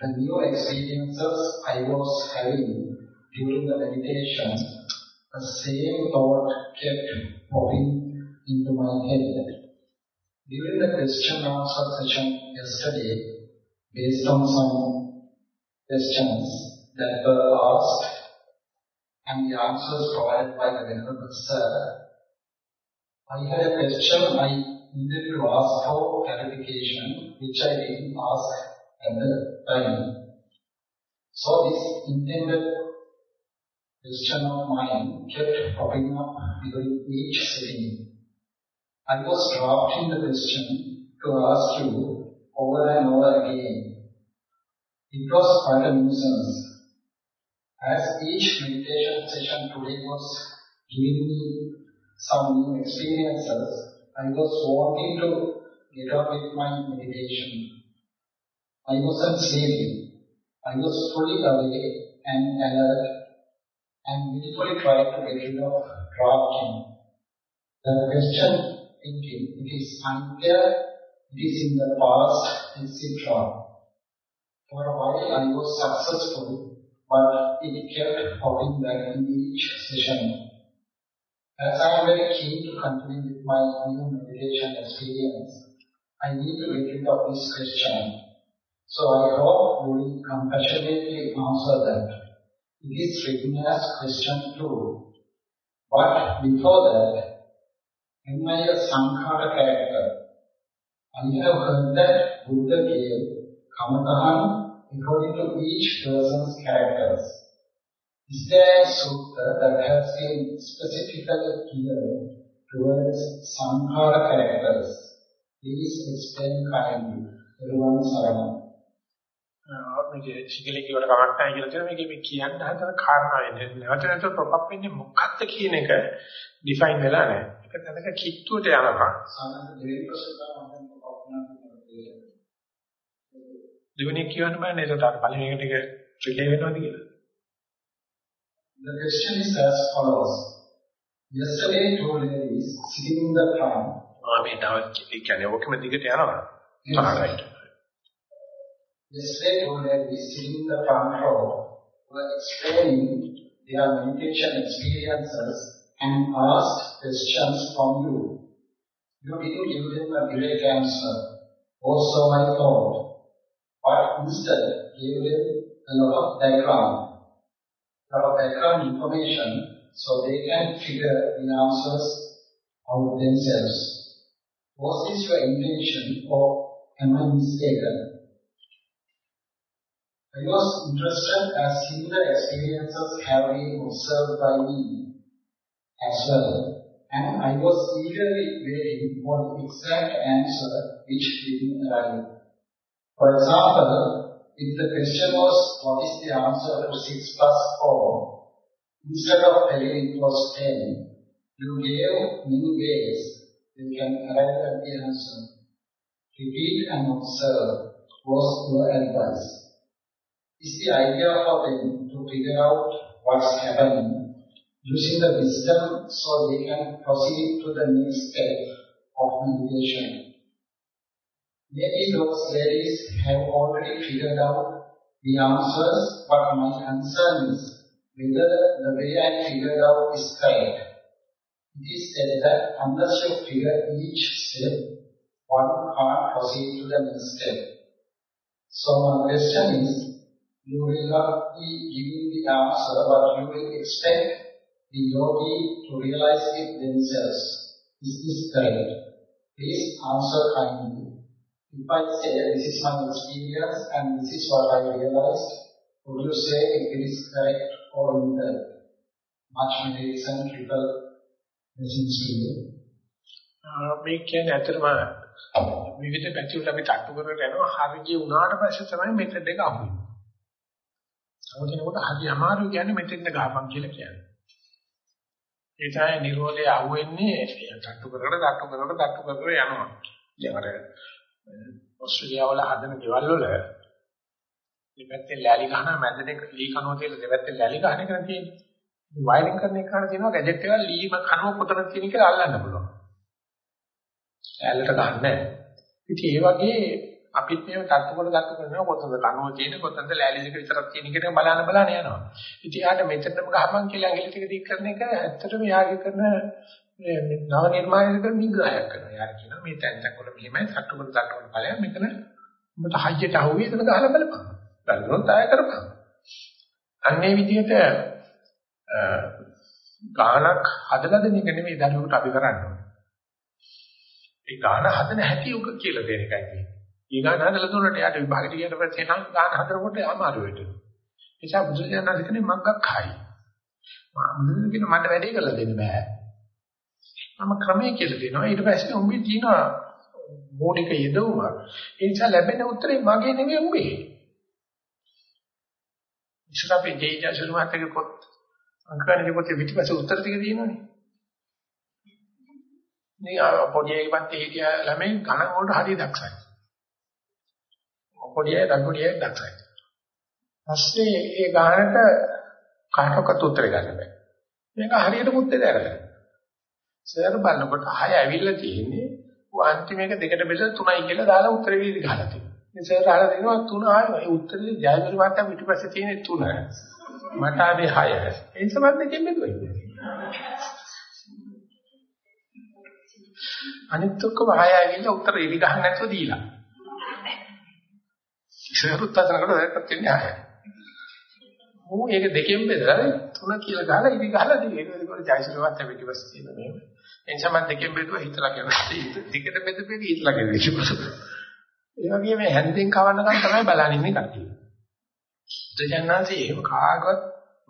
the new experiences I was having during the meditation, the same thought kept popping into my head. During the question answer session yesterday, based on some questions that were asked and the answers provided by the Venerable Sir, I had a question I needed to ask for clarification, which I didn't ask at the time. So this intended question of mine kept popping up during each sitting. I was drafting the question to ask you over and over again. It was quite a nuisance. As each meditation session today was giving me some new experiences, I was wanting to get on with my meditation. I wasn't sleeping. I was fully awake and alert and willfully tried to get rid of drafting. The question thinking, it is unclear, it is in the past, etc. For a while I was successful but it kept popping back in each session. As I am very keen to continue with my new meditation experience, I need to get rid of this question. So I hope you will compassionately answer that. It is written as question 2. But before that, am I a Sankhara character? I have heard that Buddha gave Kamatahan according to each person's characters. Is there a sutta that has been specifically geared towards Sankhara characters? Please explain kindly. Everyone Saranam. මේකේ සිගලේ කියවට කමක් නැහැ කියලා තියෙනවා මේකේ මේ කියන්න හදන කාරණාවෙන් නැවත නැවත ප්‍රොප් වෙන්නේ මොකක්ද කියන එක ඩිෆයින් වෙලා නැහැ. ඒක තැනක කිට්ටුවට යනවා. දෙවෙනි කියවන්න බෑ නේද? තාම පළවෙනි එක ටික රිලේ වෙනවද කියලා? The question is as follows. Yesterday two ladies sitting in the farm. ආ මේ තව කියන්නේ ඔකම දිගට යනවා. Ah right. Yesterday two ladies sitting in the front row were explaining their meditation experiences and asked questions from you. You didn't give them a direct answer. Also I thought but instead gave them a lot of background, a lot of background information so they can figure the answers out themselves. Was this your intention or am I mistaken? I was interested as similar experiences have been observed by me as and I was eagerly waiting for the exact answer which didn't arrive. For example, if the question was, what is the answer to 6 plus 4, instead of telling it was 10, you gave many ways you can arrive at the answer. Repeat and observe was your advice. Is the idea for them to figure out what's happening, using the wisdom so they can proceed to the next step of meditation. Maybe those ladies have already figured out the answers, but my concern is whether the way I figured out is correct. It is said that unless you figure each step, one can't proceed to the next step. So my question is, you will not be giving the answer, but you will expect the yogi to realize it themselves. Is this correct? Please answer kindly. If I say this is my experience and this is what I realized, would you say if it is correct or incorrect? Much meditation, triple lessons to you. මේ කියන්නේ ඇත්තටම විවිධ පැති වල අපි තට්ටු කරගෙන යනවා හරිය වුණාට පස්සේ තමයි මෙතෙන් එක අහු වෙන්නේ. සමහරවිට හරි අමාරු කියන්නේ මෙතෙන්ද ගහපන් කියලා කියන්නේ. ඒ තමයි නිරෝධය අහුවෙන්නේ තට්ටු කරගෙන තට්ටු කරගෙන තට්ටු කරගෙන යනවා. දැන් අර ඔස්ට්‍රේලියාව වල හදන ගෙවල් වල දෙපැත්තේ ලෑලි ගහන මැදට ලී කනුව තියලා දෙපැත්තේ ලෑලි ගහන එක තියෙන්නේ. වයරින් කරන එක කරන තියෙනවා ගැජට් එක ලීම කනුව කොතනද තියෙන කියලා අල්ලන්න පුළුවන්. ඇල්ලට ගන්න. ඉතින් ඒ වගේ අපිත් මේව තත්තු කොට තත්තු කරනවා කොතනද කනුව තියෙන්නේ කොතනද ලෑලි දෙක විතරක් තියෙන කියන එක බලන්න බලන්න යනවා. ඉතින් යාට මෙතනම ගහපන් කියලා ඇඟිලි ටික දික් කරන එක ඇත්තටම යාගේ කරන මේ නව නිර්මාණය කරන නිග්‍රහයක් කරනවා. යාර කියනවා මේ තැන් තැන් වල මෙහෙමයි සට්ටු කරන සට්ටු කරන ඵලයක් මෙතන උඹට හයියට අහුවේ එතන ගහලා බලපන්. බලනොත් ආය කරපන්. අන්නේ විදිහට ගානක් හදලා දෙන එක නෙමෙයි දරුවෙකුට අපි කරන්න ඕනේ. ඒ ගාන හදන හැටි උක කියලා දෙන එකයි තියෙන්නේ. ඊ ගාන හදලා දුන්නට යාට විභාගෙට ගියට පස්සේ නම් ගාන හදනකොට අමාරු වෙනවා. ඒ නිසා බුදුසසුන කියන්නේ මග්ගක් හයි. මම කියන මට වැඩේ කරලා දෙන්න බෑ. මම ක්‍රමයේ කියලා දෙනවා. ඊට පස්සේ උඹේ තියෙනවා මෝනික යෙදුම. ඒ නිසා ලැබෙන උත්තරේ මගේ නෙමෙයි උඹේ. ඉස්සර අපේ ජීජා සුරුමාතගේ පොත් අංකණේ පොතේ පිටිපස්සේ උත්තර ටික තියෙනවනේ. මේ පොඩි එකපත් හිටිය ළමයි ගණන් වලට හරිය දක්ෂයි. පොඩි අය දක්කොඩිය දක්ෂයි. පස්සේ ඒ ගානට කාටවත් උත්තර ගන්න බෑ. මේක හරියට මුත්තේ දැරගන්න. සර් බලනකොට 6 ඇවිල්ලා තියෙන්නේ අන්තිම එක දෙකට බෙදලා 3යි කියලා දාලා උත්තර වීදි ගහලා තියෙනවා. මේ සර් අහලා දෙනවා 3 ආයෙ ඒ උත්තරේ ජයවීර වාර්තා පිටිපස්සේ තියෙන 3. මට ආවේ 6. ඒ සමත් දෙකෙන් බෙදුවා. අනිත් ඔක්කොම 6 ඇවිල්ලා උත්තර ඉලි ගහන්න නැතුව දීලා. ඉස්සරුත් අතනකට දැක්කත් ඉන්නේ 6. මෝ ඒක දෙකෙන් බෙදලා තුන කියලා ගහලා ඉලි ගහලා දී ඒක ඒකවල ජයසිරවත් පිටිපස්සේ තියෙන මේ. එනිසා මම දෙකෙන් බෙදුවා හිතලා කියනවා. දෙකට බෙදපෙදී හිතලා කියනවා. ඒ වගේ මේ හැන්දෙන් කවන්නකම් තමයි බලන්නේ කට්ටිය. බුදුජානනාංශයේ එහෙම කාගවත්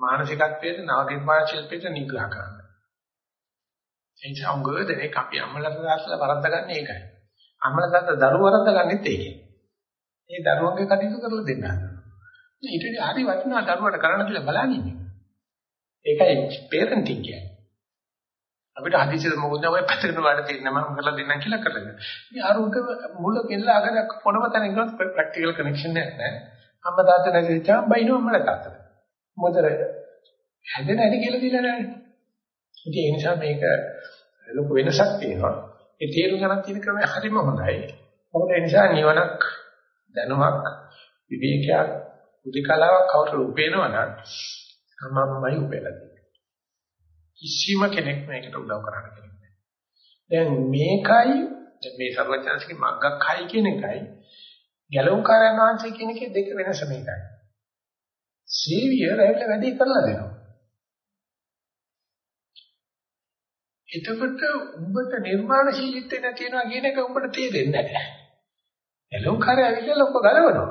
මානසිකත්වයට නාගිර්මාණ ශිල්පයට නිග්‍රහ කරන්න. ඒ නිසා උගදෙනේ අපි අම්මලාට දාස්ලා වරද්දාගන්නේ ඒකයි. අම්මලා දාත දරුවෝ වරද්දාගන්නෙත් ඒකයි. ඒ දරුවන්ගේ කටයුතු කරලා දෙන්න හදනවා. ඊට වඩා හරි වටිනා දරුවට කරන්න කියලා බලන්නේ. ඒකයි පේරන්ටිං කියන්නේ. අපිට හදිසියෙ මොකද ඔය පැත්තකට වඩ තියෙන මම කරලා දෙන්නම් කියලා කරලා. මේ ආරෝග්‍ය මුල කෙල්ල අගන කොනම තැනක ප්‍රැක්ටිකල් කනෙක්ෂන් එකක් නැහැ. අම්මා තාත්තා නැති චාම් බයිනෝ මල තාත්තා. මොදර හැදෙන හැටි කියලා දීලා නැහැ. ඉතින් ඒ නිසා මේක ලොකු වෙනසක් තියෙනවා. ඒ තේරුම් ගන්න තියෙන ක්‍රමය හරිම හොඳයි. මොකද ඒ නිසා නිවනක් දැනුමක් විවේකයක් උදිකලාවක් කවුරු උපේනවනම් මමමයි උපේලා තියෙන්නේ. කිසිම කෙනෙක් මේකට උදව් කරන්න කෙනෙක් නැහැ. දැන් මේකයි මේ සර්වඥාන්සේගේ මග්ගක්ඛයි කියන එකයි ගැලවුම්කාරයන් වහන්සේ කියන එකේ දෙක වෙනස මේකයි. සේවිය රැවිලා වැඩි කරලා දෙනවා. එතකොට උඹට නිර්මාණශීලීත්වය නැති වෙනවා කියන එක උඹට තේරෙන්නේ නැහැ. ගැලවුම්කාරය ඇවිල්ලා ඔබ ගලවනවා.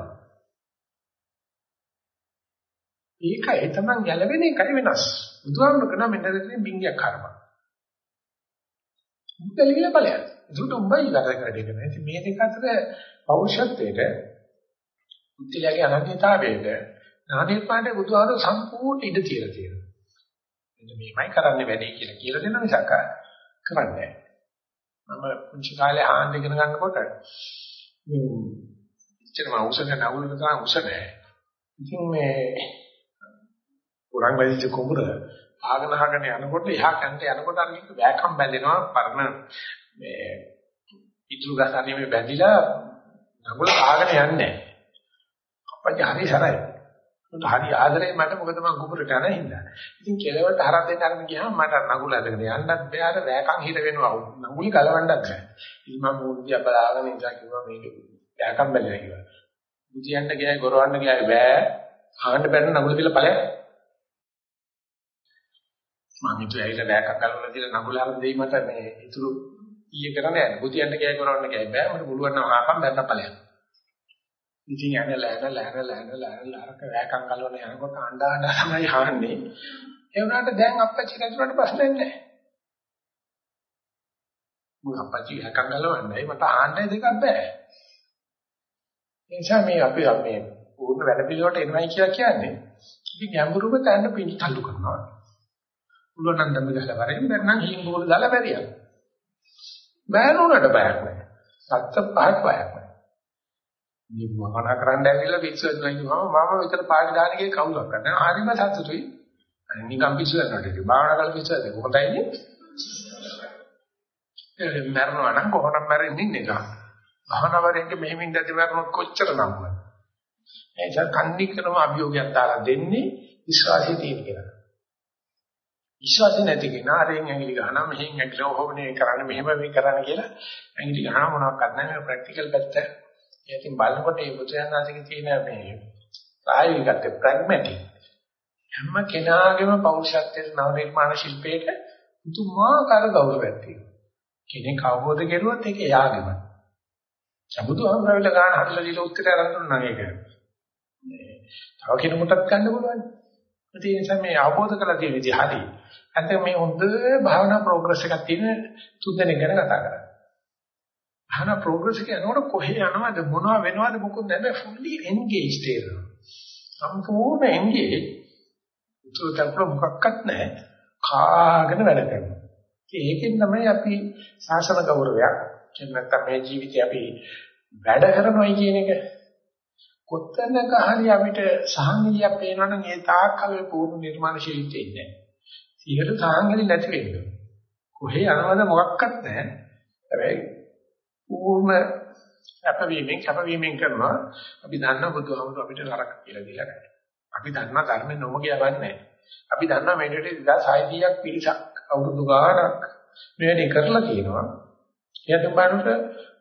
ඒකයි තමයි ගැලවෙන එකයි වෙනස්. බුදුහාමුදුරු කරන මෙන්න දෙන්නේ බින්ගයක් කර්ම. මුදලිය බලයක්. ඒකට උඹයි වැඩ කරගෙන ඉන්නේ. ඉතින් මේ දෙක අතර පෞරුෂත්වයට බුද්ධිලගේ අනන්‍යතාවයට නාමීපාණ්ඩේ බුදුහාමුදුරු සම්පූර්ණ ඉඩ තියලා තියෙනවා. මෙන්න මේමයි කරන්නේ වැඩේ කියලා කියලා දෙන නිසා කරන්නේ මම පුංචි කාලේ ආන්ද ඉගෙන ගන්නකොට මේ ඉච්චරම උසක නවුලක තමයි උස නැහැ. ඉතින් මේ පුරන් වැඩිච්ච කුඹුර ආගෙන හගෙන යනකොට එහා කන්ට යනකොට අර මේක වැකම් බැඳෙනවා පරණ. මේ ඉතුරු ගසන්නේ මේ බැඳිලා නගුල ආගෙන යන්නේ. අපච්චි හරි සරයි. උන්ට හරි ආදරේ මට මොකද මම කුඹුරට යන හින්දා. ඉතින් කෙලවට හරක් දෙන්න අරගෙන ගියාම මට නගුල අදගෙන යන්නත් බෑ. අර වැකම් හිර වෙනවා. නගුල ගලවන්නත් බෑ. ඉතින් මම මුදියා බලාගෙන ඉඳලා කිව්වා මේක වැකම් බැලලා කිව්වා. මුදියන්ට ගියයි ගොරවන්න ගියයි බෑ. ආන්න බැරි නගුල කියලා ඵලයක්. මම හිතුවේ ඇවිල්ලා බෑකක් ගලවලා දීලා නගුලාර දෙයි මට මේ ඉතුරු ඊයේ කරන්නේ නැහැ. බුතියන්ට කෑ කරවන්න කෑ බෑ. මට පුළුවන් නම් ආපම් බැන්න ඵලයක්. ඉතින් යන ලෑන ලෑන ලෑන ලෑන ලාරක වෑකම් ගලවන යනකොට අඬා අඬා තමයි හාන්නේ. ඒ වුණාට දැන් අපච්චි කතරට ප්‍රශ්නයක් නැහැ. මම අපච්චි වෑකම් ගලවන්නයි මට ආන්නයි දෙකක් බෑ. ඒ නිසා මේ අපි මේ පූර්ණ වැඩ පිළිවෙලට එනවයි කියලා කියන්නේ ඉතින් ගැඹුරුම තැන්න පිටි තල්ලු කරනවා. පුළුවන් නම් දම්බ ගහලා වරෙන් බැන්නම් හිං බෝල දාලා බැරියක්. බෑනුනට බයක් නැහැ. සත්‍ය පහක් බයක් නැහැ. මේ වහන කරන්න ඇවිල්ලා පිස්සු වෙනවා කිව්වම මම විතර පාටි දාන එකේ කවුලක් කරනවා. හරිම සතුටුයි. අනේ නිකම් පිස්සු වෙනකොට ඉතින් භාවනා කරලා පිස්සු වෙන්නේ කොහොමදයිනේ? ඒ මරනවා නම් කොහොමද මැරෙන්නේ නේද? භාවනාවරෙන්ක මෙහෙමින් දැති මරනොත් කොච්චර නම්ද? ඒ නිසා කන්දි කරන අභියෝගයක් දාලා දෙන්නේ විශ්වාසය තියෙන කෙනා. විශ්වාස නැති කෙනා අරෙන් ඇඟිලි ගහනවා මෙහෙන් ඇඟිලි ඔහොමනේ කරන්නේ මෙහෙම මේ කරන්නේ කියලා ඇඟිලි ගහන මොනවක්වත් නැහැ මේ ප්‍රැක්ටිකල් පැත්ත. ඒකෙන් බලනකොට මේ බුදුරජාණන්සේගේ තියෙන මේ ප්‍රායෝගිකත්ව ප්‍රැග්මැටික් හැම කෙනාගේම පෞරුෂත්වයේ නව නිර්මාණ ශිල්පයක පුදුමාකාර ගෞරවයක් තියෙනවා. කෙනෙක් අවබෝධ කරුවොත් ඒක එයාගේම. සබුදුහාමරවිල ගන්න හදලා දීලා උත්තරය අරන් දුන්නා ඒක. මේ තව කෙනෙකුටත් ගන්න පුළුවන්. ඒ නිසා මේ අවබෝධ කරලා තියෙන විදිහ හරියි. අන්තිම මේ හොඳ භාවනා ප්‍රෝග්‍රස් එකක් තියෙන තුන්දෙනෙක් ගැන කතා කරා. භාවනා ප්‍රෝග්‍රස් එක යනකොට කොහේ යනවද මොනව වෙනවද මොකද නැබැයි fully engaged වෙනවා. සම්පූර්ණ engage උතුරට මොකක්වත් නැහැ. කාගෙන වැඩ කරනවා. ඒකෙන් තමයි අපි ශාසන ගෞරවයක් එහෙම නැත්නම් මේ ජීවිතේ අපි වැඩ කරනවයි කියන එක කොතනක හරි අපිට සාහනියක් පේනවනම් ඒ තාක්කල් පූර්ණ නිර්මාණශීලීත්වය ඉන්නේ නැහැ. සියයට සාංගලි නැති වෙන්නේ. කොහේ යනවද මොකක්වත් නැහැ. හැබැයි පූර්ණ අපවීමෙන් අපවීමෙන් කරනවා අපි දන්න බුදුහාමුදුර අපිට නරක කියලා දීලා නැහැ. අපි දන්නා ධර්ම නොමග යවන්නේ අපි දන්නා මේකට 2600ක් පිරිසක් අවුරුදු ගාණක් මේ වැඩේ කරලා තියෙනවා. එයාට බලනකොට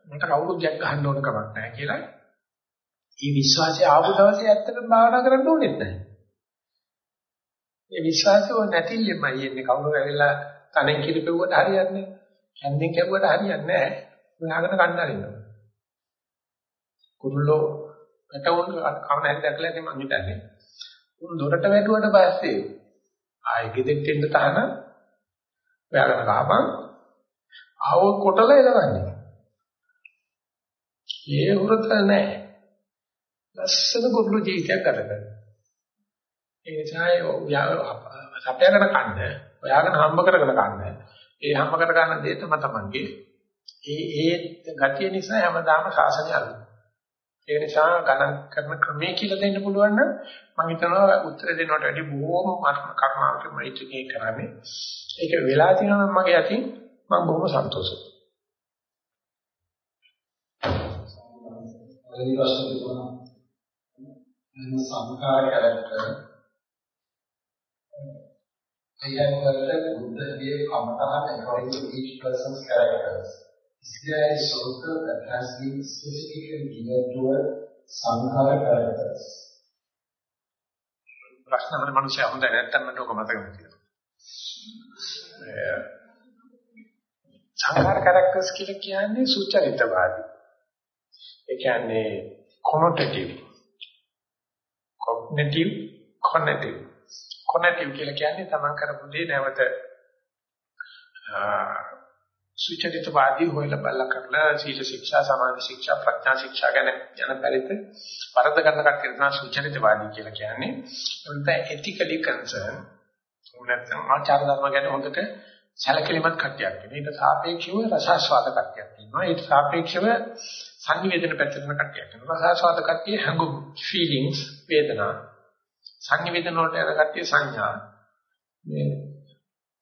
මට කවුරුත් ගහන්න ඕන කමක් නැහැ කියලා. මේ විශ්වාසය ආපු දවසේ ඇත්තටම භාවනා කරන්න ඕනෙත් නැහැ. ඒ විශ්වාසය නැතිලෙමයි එන්නේ කවුරු ඇවිල්ලා තනෙන් කිරිපෙව්වට හරියන්නේ නැහැ. කැන්දෙන් කැවුවට හරියන්නේ නැහැ. හොයාගෙන ගන්න හරිනවා. කුරුල්ලෝ වැටුන් කවන හැටි දැකලා ඉතින් මං හිතන්නේ. උන් දොරට වැටුවට පස්සේ ආයෙ ගෙදෙට්ට එන්න තහන ඔයාගෙන ගහපන් ආවොත් කොටලා එලවන්නේ. ඒ වෘත නැහැ. ලස්සන කුරුළු ජීවිතයක් ගත කරනවා. ඒ නිසා සපයගෙන කන්න, ඔයාගෙන හම්බ කරගෙන කන්න. ඒ හම්බ කර ගන්න දේ තම තමන්ගේ ඒ ඒ ගතිය නිසා හැමදාම ශාසනය අලුත්. ඒ නිසා ගණන් කරන ක්‍රමයේ කියලා දෙන්න පුළුවන් නම් මම හිතනවා උත්තර දෙනවට වැඩි බොහෝම කර්මාවක මෛත්‍රිකේ කරන්නේ. ඒක වෙලා තියෙනවා නම් මගේ අතින් මම බොහොම සන්තෝෂයි. පළවෙනි ප්‍රශ්නේ තිබුණා මම සංඛාර character I have heard Buddha-gave Kamatahan according to each person's characters. Is there a sutra that has been specifically geared toward Sankhara characters? ප්‍රශ්න අහන මනුස්සයා හොඳයි නැත්තම් මට ඔක මතක නැතිව. සංඛාර කැරක්ටර්ස් කියලා කියන්නේ සුචරිතවාදී. ඒ කියන්නේ කොනොටටිව්. කොග්නිටිව් කොනටිව්. කොනටිව් කියලා කියන්නේ තමන් කරපු දේ නැවත සුචරිතවාදී හොයලා බලලා කරලා සීල ශික්ෂා සමාධි ශික්ෂා ප්‍රඥා ශික්ෂා ගැන යන පරිත වරද කරන කට්ටිය තමයි සුචරිතවාදී කියලා කියන්නේ. උන්ට එතිකලි කන්සර්න් නැත්නම් ආචාර ධර්ම ගැන හොඳට සැලකිලිමත් කට්ටියක් වෙනවා. ඊට සාපේක්ෂව රසාස්වාද කට්ටියක් ඉන්නවා. ඊට සාපේක්ෂව සංනිවේදන පැත්තට කට්ටියක් ඉන්නවා. රසාස්වාද කට්ටිය හැඟුම් feelings වේදනා සංනිවේදන වලට යන කට්ටිය සංඥා මේ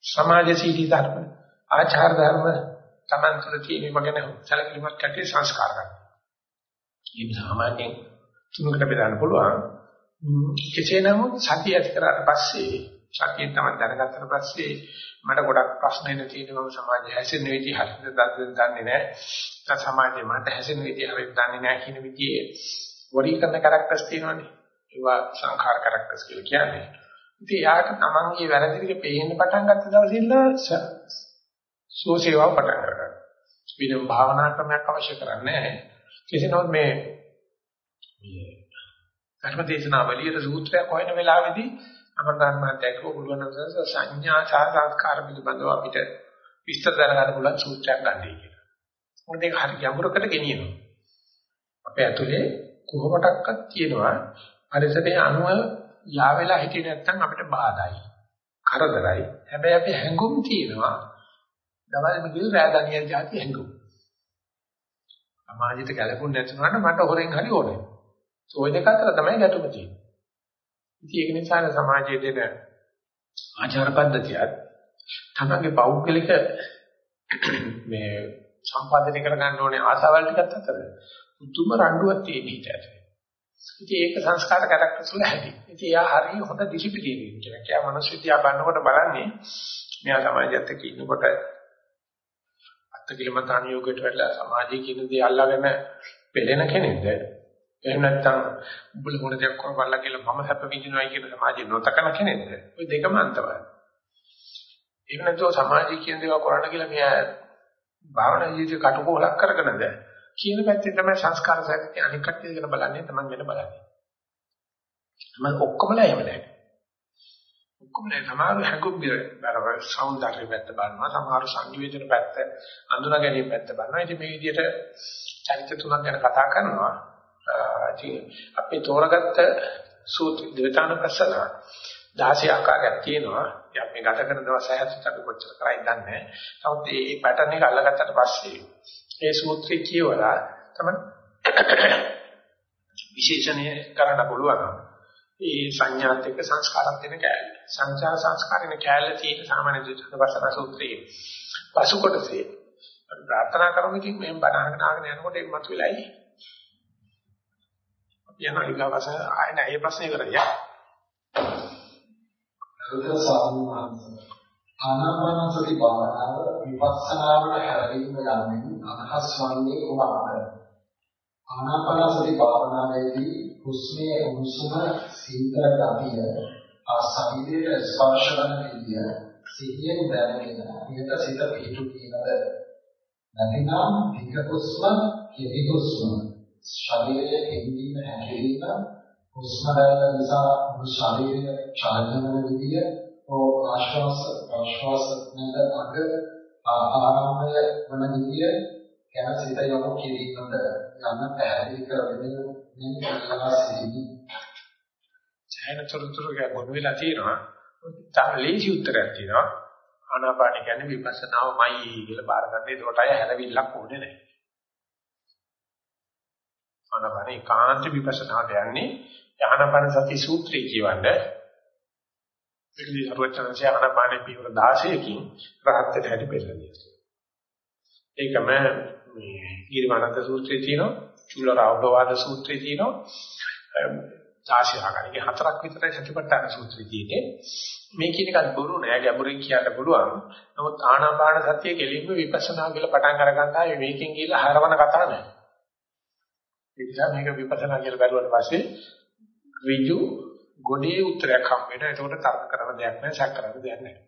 සමාජශීලී ධර්ම ආචාර ධර්ම Taman තුළ තියෙන වගේන සැලකිලිමත් කට්ටිය සංස්කාර ගන්න. මේ සාමාන්‍යයෙන් තුනකට බෙදන්න පුළුවන්. කෙසේ නමුත් සතිය ඇති කරාට පස්සේ සතියෙන් තමයි දැනගත්තට පස්සේ මට ගොඩක් ප්‍රශ්න එන තියෙනවා සමාජය හැසිරෙන විදිහ හරියට දන්නේ නැහැ. නැත්නම් සමාජයේ මට හැසිරෙන විදිහ හරියට දන්නේ නැහැ කියන විදිහේ වරි කරන කැරක්ටර්ස් තියෙනවානේ. ඒවා සංඛාර කැරක්ටර්ස් කියලා කියන්නේ. ඉතින් යාට තමන්ගේ වැරදි ටික පේන්න පටන් ගත්ත දවසේ ඉඳලා සෝසේවාව පටන් ගන්නවා. විදම් භාවනා ක්‍රමයක් අවශ්‍ය කරන්නේ නැහැ. කෙසේනොත් මේ මේ ධර්මදේශනාවලියේ සූත්‍රයක් හොයන වෙලාවේදී අමරදාන මහත්තයා කිව්ව පුළුවන් නම් සංඥා සහ සංස්කාර පිළිබඳව අපිට විස්තර දැනගන්න පුළුවන් සූත්‍රයක් ගන්නයි කියලා. මොකද ඒක හරි යමුරකට ගෙනියනවා. අපේ ඇතුලේ කොහොමඩක්වත් තියෙනවා පරිසරයේ අණුව යාවෙලා හිටියේ නැත්නම් අපිට බාධායි. කරදරයි. හැබැයි අපි හැඟුම් තියෙනවා. දවල් මිගිල් රෑදනියන් જાති හැඟුම්. සමාජයට ගැලපුණ නැතුනට මට හොරෙන් හරි ඕනේ. ඔය දෙක අතර තමයි ගැටුම තියෙන්නේ. ඉතින් ඒක නිසා සමාජයේ දෙන ආචාර පද්ධතියත් තමගේ පෞද්ගලික මේ සම්පාදනය කර ගන්න ඕනේ ආසාවල් ටිකත් අතර පුදුම රණ්ඩුවක් තියෙන හිත ඇතුලේ. ඉතින් ඒක සංස්කාර කැරක්ටර්ස් වල හැටි. ඉතින් එයා හරිය හොඳ ඩිසිප්ලින් කෙනෙක්. එයා මිනිස්සු දිහා බලනකොට බලන්නේ මෙයා සමාජයත් එක්ක ඉන්නකොට අත්කිලමතාන යෝගයට වැඩලා සමාජයේ කියන දේ අල්ලාගෙන පෙළෙන කෙනෙක්ද? එහෙම නැත්නම් උඹල මොන දෙයක් කරවල්ලා කියලා මම හැප විඳිනවයි කියන සමාජයේ නොතකන කෙනෙක්ද? ওই දෙකම අන්තවයි. එහෙම නැත්නම් සමාජයේ කියන දේවල් කරන්න කියලා මෙයා භාවනා ජීවිතේ කටුකොලක් කරගෙනද කියන පැත්තේ තමයි සංස්කාර සහිත අනික් කට්ටිය ගැන බලන්නේ තමන් වෙන බලන්නේ. මම ඔක්කොමලා එහෙම නැහැ. ඔක්කොම නෑ. සමහර හැඟුම් බරව సౌందර්ය පැත්ත බලනවා. සමහර සංනිවේදන පැත්ත අඳුන ගැනීම පැත්ත බලනවා. ඉතින් මේ විදිහට චරිත තුනක් ගැන කතා කරනවා. ඉතින් අපි තෝරගත්ත සූත්‍ර දෙවිතානපස්සන 16 ආකාරයක් තියෙනවා. ඉතින් අපි ගත කරන දවස් 60ට අපි කොච්චර කරයි දන්නේ නමුත් මේ පැටර්න් එක අල්ලගත්තට පස්සේ ඒ සූත්‍රය කියවලා තමයි විශේෂණය කරන්න පුළුවන්. ඒ සංඥාත් එක්ක සංස්කාරات වෙන කෑල්ල. සංඥා සංස්කාරින කෑල්ල තියෙන සාමාන්‍ය දෘෂ්ටිවසන සූත්‍රයේ පසු කොටසේ ප්‍රාර්ථනා කරමු කිව්ව මෙන් බණහගෙන ආගෙන යනකොට ඒක මතුවලායි. අපි යන ඊගවස ආයෙ නෑ මේ ප්‍රශ්නේ කරගියා. කෘත සාධු වහන්සේ ආනාපානසති භාවනාව විපස්සනාවට හැරෙන්න යන්නේ අදහස් වන්නේ කොහොමද? ආනාපානසති භාවනාවේදී හුස්මේ උණුසුම සීතල ගතිය ආ ශරීරයේ ස්පර්ශ කරන විදිය සිහියෙන් දැනගෙන ඊට සිත පිටු කියනද නැතිනම් ධික හුස්ම කෙටි හුස්ම. ශරීරයේ හිඳීම හැකිරීම හුස්ම රැල්ල නිසා මුළු ශරීරය චලන වන විදිය ඕ ආශ්වාස ප්‍රශ්වාස නැද අග ආරම්භය වන විදිය ගැන සිත යොමු කිරීමද යන පැහැදිලි කර දෙන මේ කල්ලා සිටිනි. ඡායනතරතුරු ගැඹුරු වෙලා තියෙනවා. තාම ලේසි උත්තරයක් තියෙනවා. ආනාපාන කියන්නේ විපස්සනාවමයි කියලා බාර ගන්න. ඒකට අය හැරවිල්ලක් ඕනේ නැහැ. ආනාපාන ඒකාන්ත විපස්සනාට යන්නේ ආනාපාන සති සූත්‍රය කියවන්නේ ඒකදී අරුවචනසේ ආනාපානේ පියවර 16කින් රහත් වෙන හැටි පෙන්නනවා. ඒකම මේ ඊර්වණන්ත සූත්‍රයේ තියෙනවා, චූලරාවභවාද සූත්‍රයේ තියෙනවා. 16 ආකාරයේ හතරක් විතරයි සතිපට්ඨාන සූත්‍රයේ තියෙන්නේ. මේ කියන එකත් බොරු නෑ ගැඹුරින් කියන්න පුළුවන්. නමුත් ආනාපාන සතිය කෙලින්ම විපස්සනා කියලා පටන් අරගන්න ආයේ මේකෙන් ගිහලා හරවන කතාව නෑ. ඒ නිසා මේක විපස්සනා කියලා බැලුවට පස්සේ ඍජු ගොඩේ උත්තරයක් හම් වෙනවා. ඒකට තර්ක කරන දෙයක් නෑ, සැක කරන දෙයක් නෑ.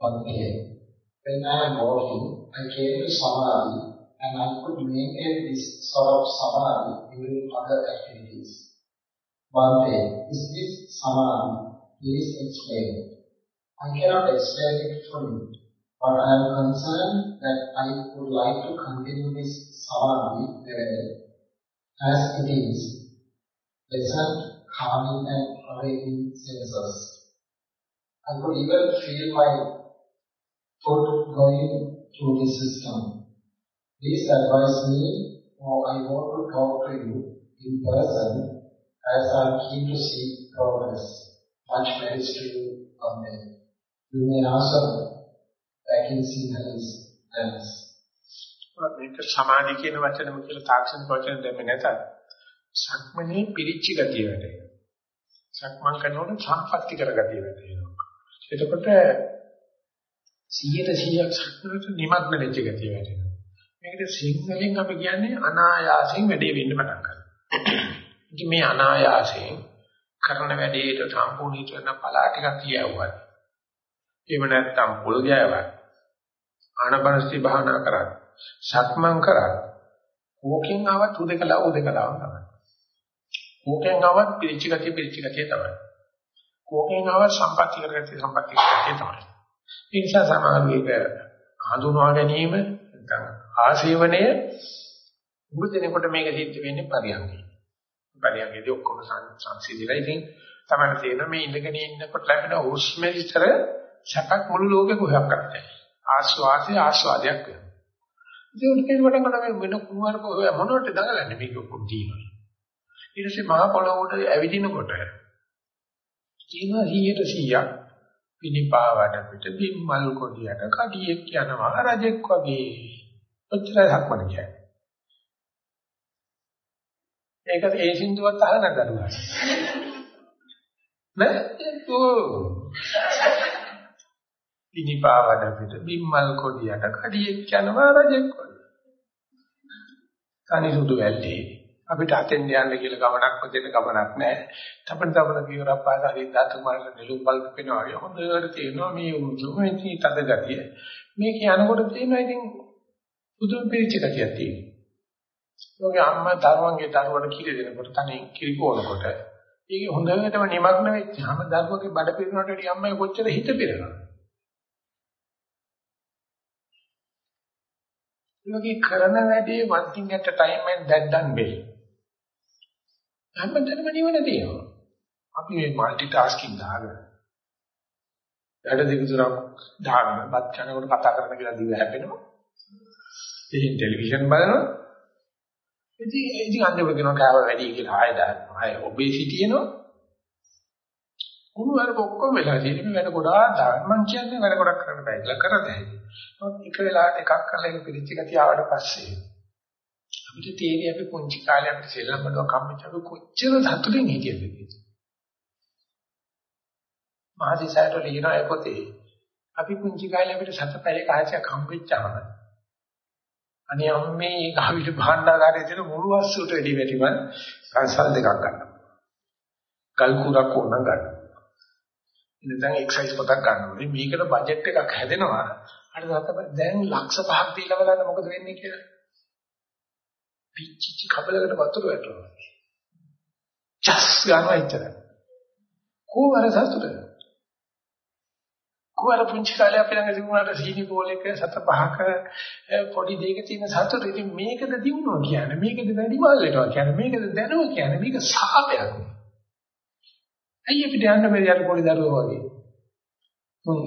Okay. When I am walking, I came to Samadhi and I could maintain this sort of Samadhi during other activities. One day, is this Samadhi? Please explain. I cannot explain it fully, but I am concerned that I would like to continue this Samadhi level as it is, pleasant, calming and awakening senses. I could even feel my foot going through the system. Please advise me or I want to talk to you in person as I am keen to see progress. Much merits to you, Amen. You may answer back in Sinhalese. Thanks. මේක සමාධි කියන වචනම කියලා තාක්ෂණික වචන දෙන්නේ නැතත් සක්මනේ පිරිච්ච ගතිය වැටෙනවා. සක්මන් කරනකොට සම්පත්‍ති කරගතිය වැටෙනවා. එතකොට 100ට 100ක් සක්මනට නිමග්න වෙච්ච ගතිය වැටෙනවා. මේකට සිංහලෙන් අපි කියන්නේ අනායාසයෙන් වැඩේ වෙන්න පටන් ගන්නවා. ඉතින් මේ අනායාසයෙන් කරන වැඩේට සම්පූර්ණ කරන පලා ටිකක් කියවුවත්. එහෙම නැත්නම් පොල් ගෑවත් ආනපනස්ති භාවනා කරා සක්මන් කරා කෝකෙන් ආවත් උදකලා උදකලාව තමයි. කෝකෙන් ආවත් පිරිච්ච ගතිය පිරිච්ච ගතිය තමයි. කෝකෙන් ආවත් සම්පත්‍ති කරගතිය සම්පත්‍ති කරගතිය තමයි. ඒ නිසා සමාධියක හඳුනා ගැනීම නැත්නම් ආශේවණය මුදෙනකොට මේක සිද්ධ වෙන්නේ පරියන්කේ. පරියන්කේදී ඔක්කොම සංසිඳිලා ඉතින් තමයි තේරෙන මේ ඉඳගෙන ඉන්නකොට ලැබෙන හුස්ම විතර සැපක් මුළු ලෝකෙ කොහොක්වත් නැහැ. ආස්වාදය ආස්වාදයක් වෙනවා. ඒක කියන කොට මේ වෙන කුමාරක ඔය මොනවට දඟලන්නේ මේක ඔක්කොම තියෙනවා. ඊට පස්සේ මහ පොළොව උඩ ඇවිදිනකොට තියෙනවා 100ට 100ක් පිනිපාවඩ පිට බිම්මල් කොඩියට කඩියෙක් යනවා රජෙක් වගේ. ඔච්චරයි හක්මන කියන්නේ. ඒක ඒ සින්දුවත් අහලා නැදරුවා. නෑ ඒක පිනිපාවඩ පිට බිම්මල් කොඩියට කඩියෙක් යනවා රජෙක් වගේ. තනි සුදු වැල්ලේ අපිට අතෙන් යන්න කියලා ගමනක් මෙතන ගමනක් නැහැ. තපන තපන පියවරක් පාසා හින්දාතු මාන නෙළුම් බල්බ පෙනවා වගේ හොඳට තේරෙනවා මේ උතුමේ තී තද ගතිය. මේක යනකොට තේරෙනවා ඉතින් පුදුම පිළිච්ච ගතියක් තියෙනවා. ඔගේ අම්මා දරුවන්ගේ දරුවට කිරි දෙනකොට තනින් කිරි පොවනකොට ඒක හොඳටම නිමග්න වෙච්චාම දරුවගේ බඩ පිරෙනකොට වඩා අම්මයි කොච්චර හිත පිරෙනවද? වගේ කරන වැඩේ one thing at a time and that done well. හැමදැනම නිවන තියෙනවා. අපි මේ মালටි ටාස්කින් දාගෙන වැඩ දෙක තුනක් දාගෙන බත් කනකොට කතා කරන කියලා දිව හැපෙනවා. ඉතින් ටෙලිවිෂන් බලනවා. ඉතින් ඉතින් අන්තිමට කියනවා කාව වැඩි කියලා ආයෙ දානවා. ආයෙ ඔබේසිටි එනවා. කුණු වල ඔක්කොම වෙලා තියෙන වැඩ ගොඩාක් දාන්න මං කියන්නේ වැඩ ගොඩක් කරන්න බෑ කියලා කරද හැකියි. නමුත් එක වෙලාවට එකක් කරලා ඒක පිළිච්ච ගතිය ආවට පස්සේ අපිට තේරෙයි අපි පුංචි කාලේ අපිට සෙල්ලම් බඩුවක් හම්බෙච්ච අපි කොච්චර සතුටින් හිටියද කියලා. මහදිසායට ලියන ඒ පොතේ අපි පුංචි කාලේ අපිට සතපැලේ කාචයක් හම්බෙච්චාම අනේ අම්මේ ගාවිට භාණ්ඩාගාරයේ තියෙන මුළු අස්සුට වැඩි වැඩිම කන්සල් දෙකක් ගන්නවා. ගල් කුරක් ඕන ගන්නවා. ඉතින් එක්සයිස් පොතක් ගන්නවා. මේකට බජට් එකක් හැදෙනවා. අර දැන් ලක්ෂ පහක් දීලා බලන්න මොකද වෙන්නේ කියලා. පිච්චිච්ච කබලකට වතුර වැටෙනවා. චස් ගන්නවා ඉතන. කොහොමද සතුටද? කොහොමද පුංචි කාලේ අපි ළඟ තිබුණාට සීනි බෝලයක සත පහක පොඩි දෙයක තියෙන සතුට ඉතින් මේකද දිනුවා කියන්නේ මේකද වැඩිමල් වෙනවා කියන්නේ මේකද දැනුව කියන්නේ මේක සාපයක්. ඇයි අපිට යන්න බැරි අර පොඩි දරුවෝ වගේ? උන්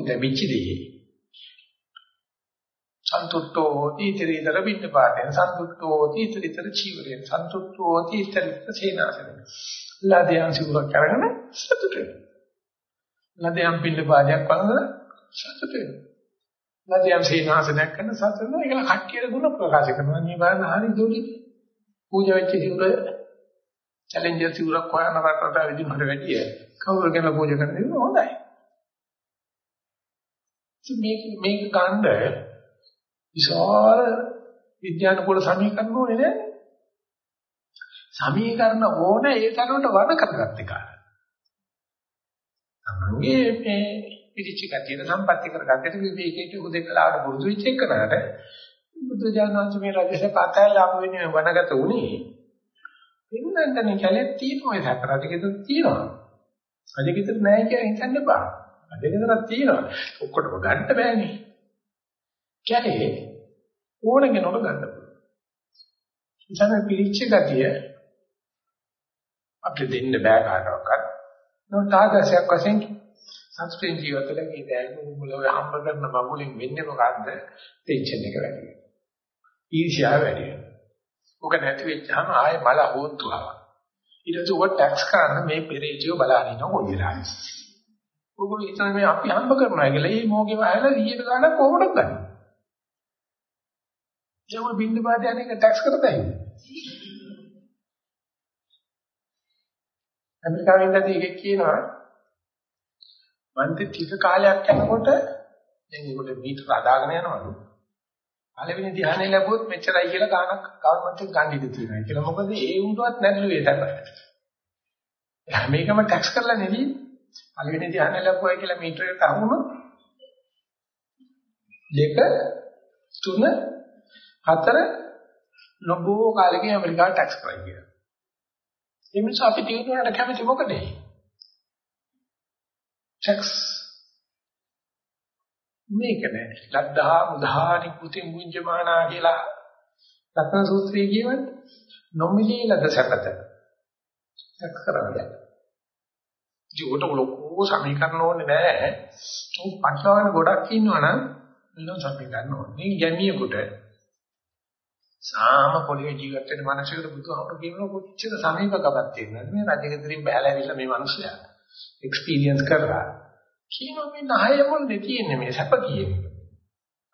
ලැබිච්ච දෙයේ සන්තුට්ඨෝ තීතරීතර බින්න පාතෙන් සන්තුට්ඨෝ තීතරීතර චීවරයෙන් සන්තුට්ඨෝ තීතරීතර සේනාසනෙන්. ලදයන් සිවුරක් කරගෙන සතුට වෙනවා. ලදයන් බින්න පාදයක් වළඳන සතුට වෙනවා. ලදයන් සේනාසනයක් කරන සතුට වෙනවා. ඒකල කට්ටියට ගුණ ප්‍රකාශ කරනවා. මේ බලන්න හරි දුරි. පූජා වෙච්ච සිවුර චැලෙන්ජර් සිවුරක් හොයන රටට විදිහට වැඩිය කවුරු ගැන පූජා කරන්නේ? හොඳයි. මේක මේක ගන්න විශාල විද්‍යානුකූල සමීකරණ ඕනේ නෑ. සමීකරණ ඕනේ ඒ තරමට වණ කරගත්ත එක. තමන්ගේ මේ පිළිචි ගැටිය සම්පත්‍ති කරගත්තට විවේකයේ උදේකලාවට පුරුදු වෙච්ච එකනට බුදුජානක මේ රජසේ පාතය ලාභ වෙන්නේ වණගත උනේ. පින්නන්තනේ කැලේ තියෙනවා ඒ සතරදිකෙත් තියෙනවා. අදිකෙත් නෑ කියලා හිතන්න බෑ. අදිකෙතක් තියෙනවා. ඔක්කොටම ගන්න බෑනේ. කැලේ ඕන කෙනෙකුට ගන්න පුළුවන්. ඉතින් පිළිච්ච ගතිය අපිට දෙන්න බෑ කාටවත්. නොතාදසයක් වශයෙන් සංස්කෘතික ජීවිතවල මේ දැනුම මුල හම්බ කරන බබුලින් වෙන්නේ මොකද්ද? ටෙන්ෂන් එක වැඩි වෙනවා. ඊර්ෂ්‍යාව වැඩි වෙනවා. ඔක නැති වෙච්චාම ආයෙ බල හොන්තුවා. ඊට පස්සේ ඔය ටැක්ස් කරන්න මේ පෙරේජිය බලන්න ඉන්න කොයි වෙලාවෙ. ඔගොල්ලෝ හිතන්නේ මේ අපි හම්බ කරනවා කියලා. මේ මොකේ වහලා 100ට ගන්න කොහොමද ගන්නේ? ඒව බින්ද පාද යන එක ටැක්ස් කරතයි. ඇමරිකාවෙන් ඉඳලා එකෙක් කියනවා මන්ති ටික කාලයක් යනකොට දැන් ඒකට මීටර අදාගෙන යනවලු. පළවෙනි ධ්‍යානෙ ලැබුවොත් මෙච්චරයි කියලා ගානක් ගවර්න්මන්ට් එක ගන්න ඉඩ තියෙනවා. කියලා මොකද ඒ උන්ටවත් නැතිලු ඒ තරමට. මේකම ටැක්ස් කරලා නෙවි පළවෙනි ධ්‍යානෙ ලැබුවා කියලා මීටරයකට අහුනොත් දෙක තුන හතර නොබෝ කාලෙකින් ඇමරිකාවට ටැක්ස් කරයි කියලා. ඒ නිසා අපි දිනුනට කැමති මොකද? ටැක්ස් මේක නෑ. ලද්දා මුදානි කුතින් මුංජමානා කියලා රත්න සූත්‍රයේ කියවන්නේ නොමිලේ ලද සැපත. ටැක්ස් කරන්නේ. ජීවිත ලොකු සමීකරණ ඕනේ නෑ. උන් පටලවාගෙන ගොඩක් ඉන්නවනම් නෝ සමීකරණ ඕනේ. මේ ගැමියෙකුට සාම පොළවේ ජීවත් වෙන මනසකට බුදුහාමුදුරු කියනවා කොච්චර සමීපකමක් තියෙනවද? මේ රජගෙදරින් බහැලා ඇවිල්ලා මේ මිනිස්සයා එක්ස්පීරියන්ස් කරලා කියනවා මේ නාය මොන්නේ තියෙන්නේ මේ සැප කියන්නේ?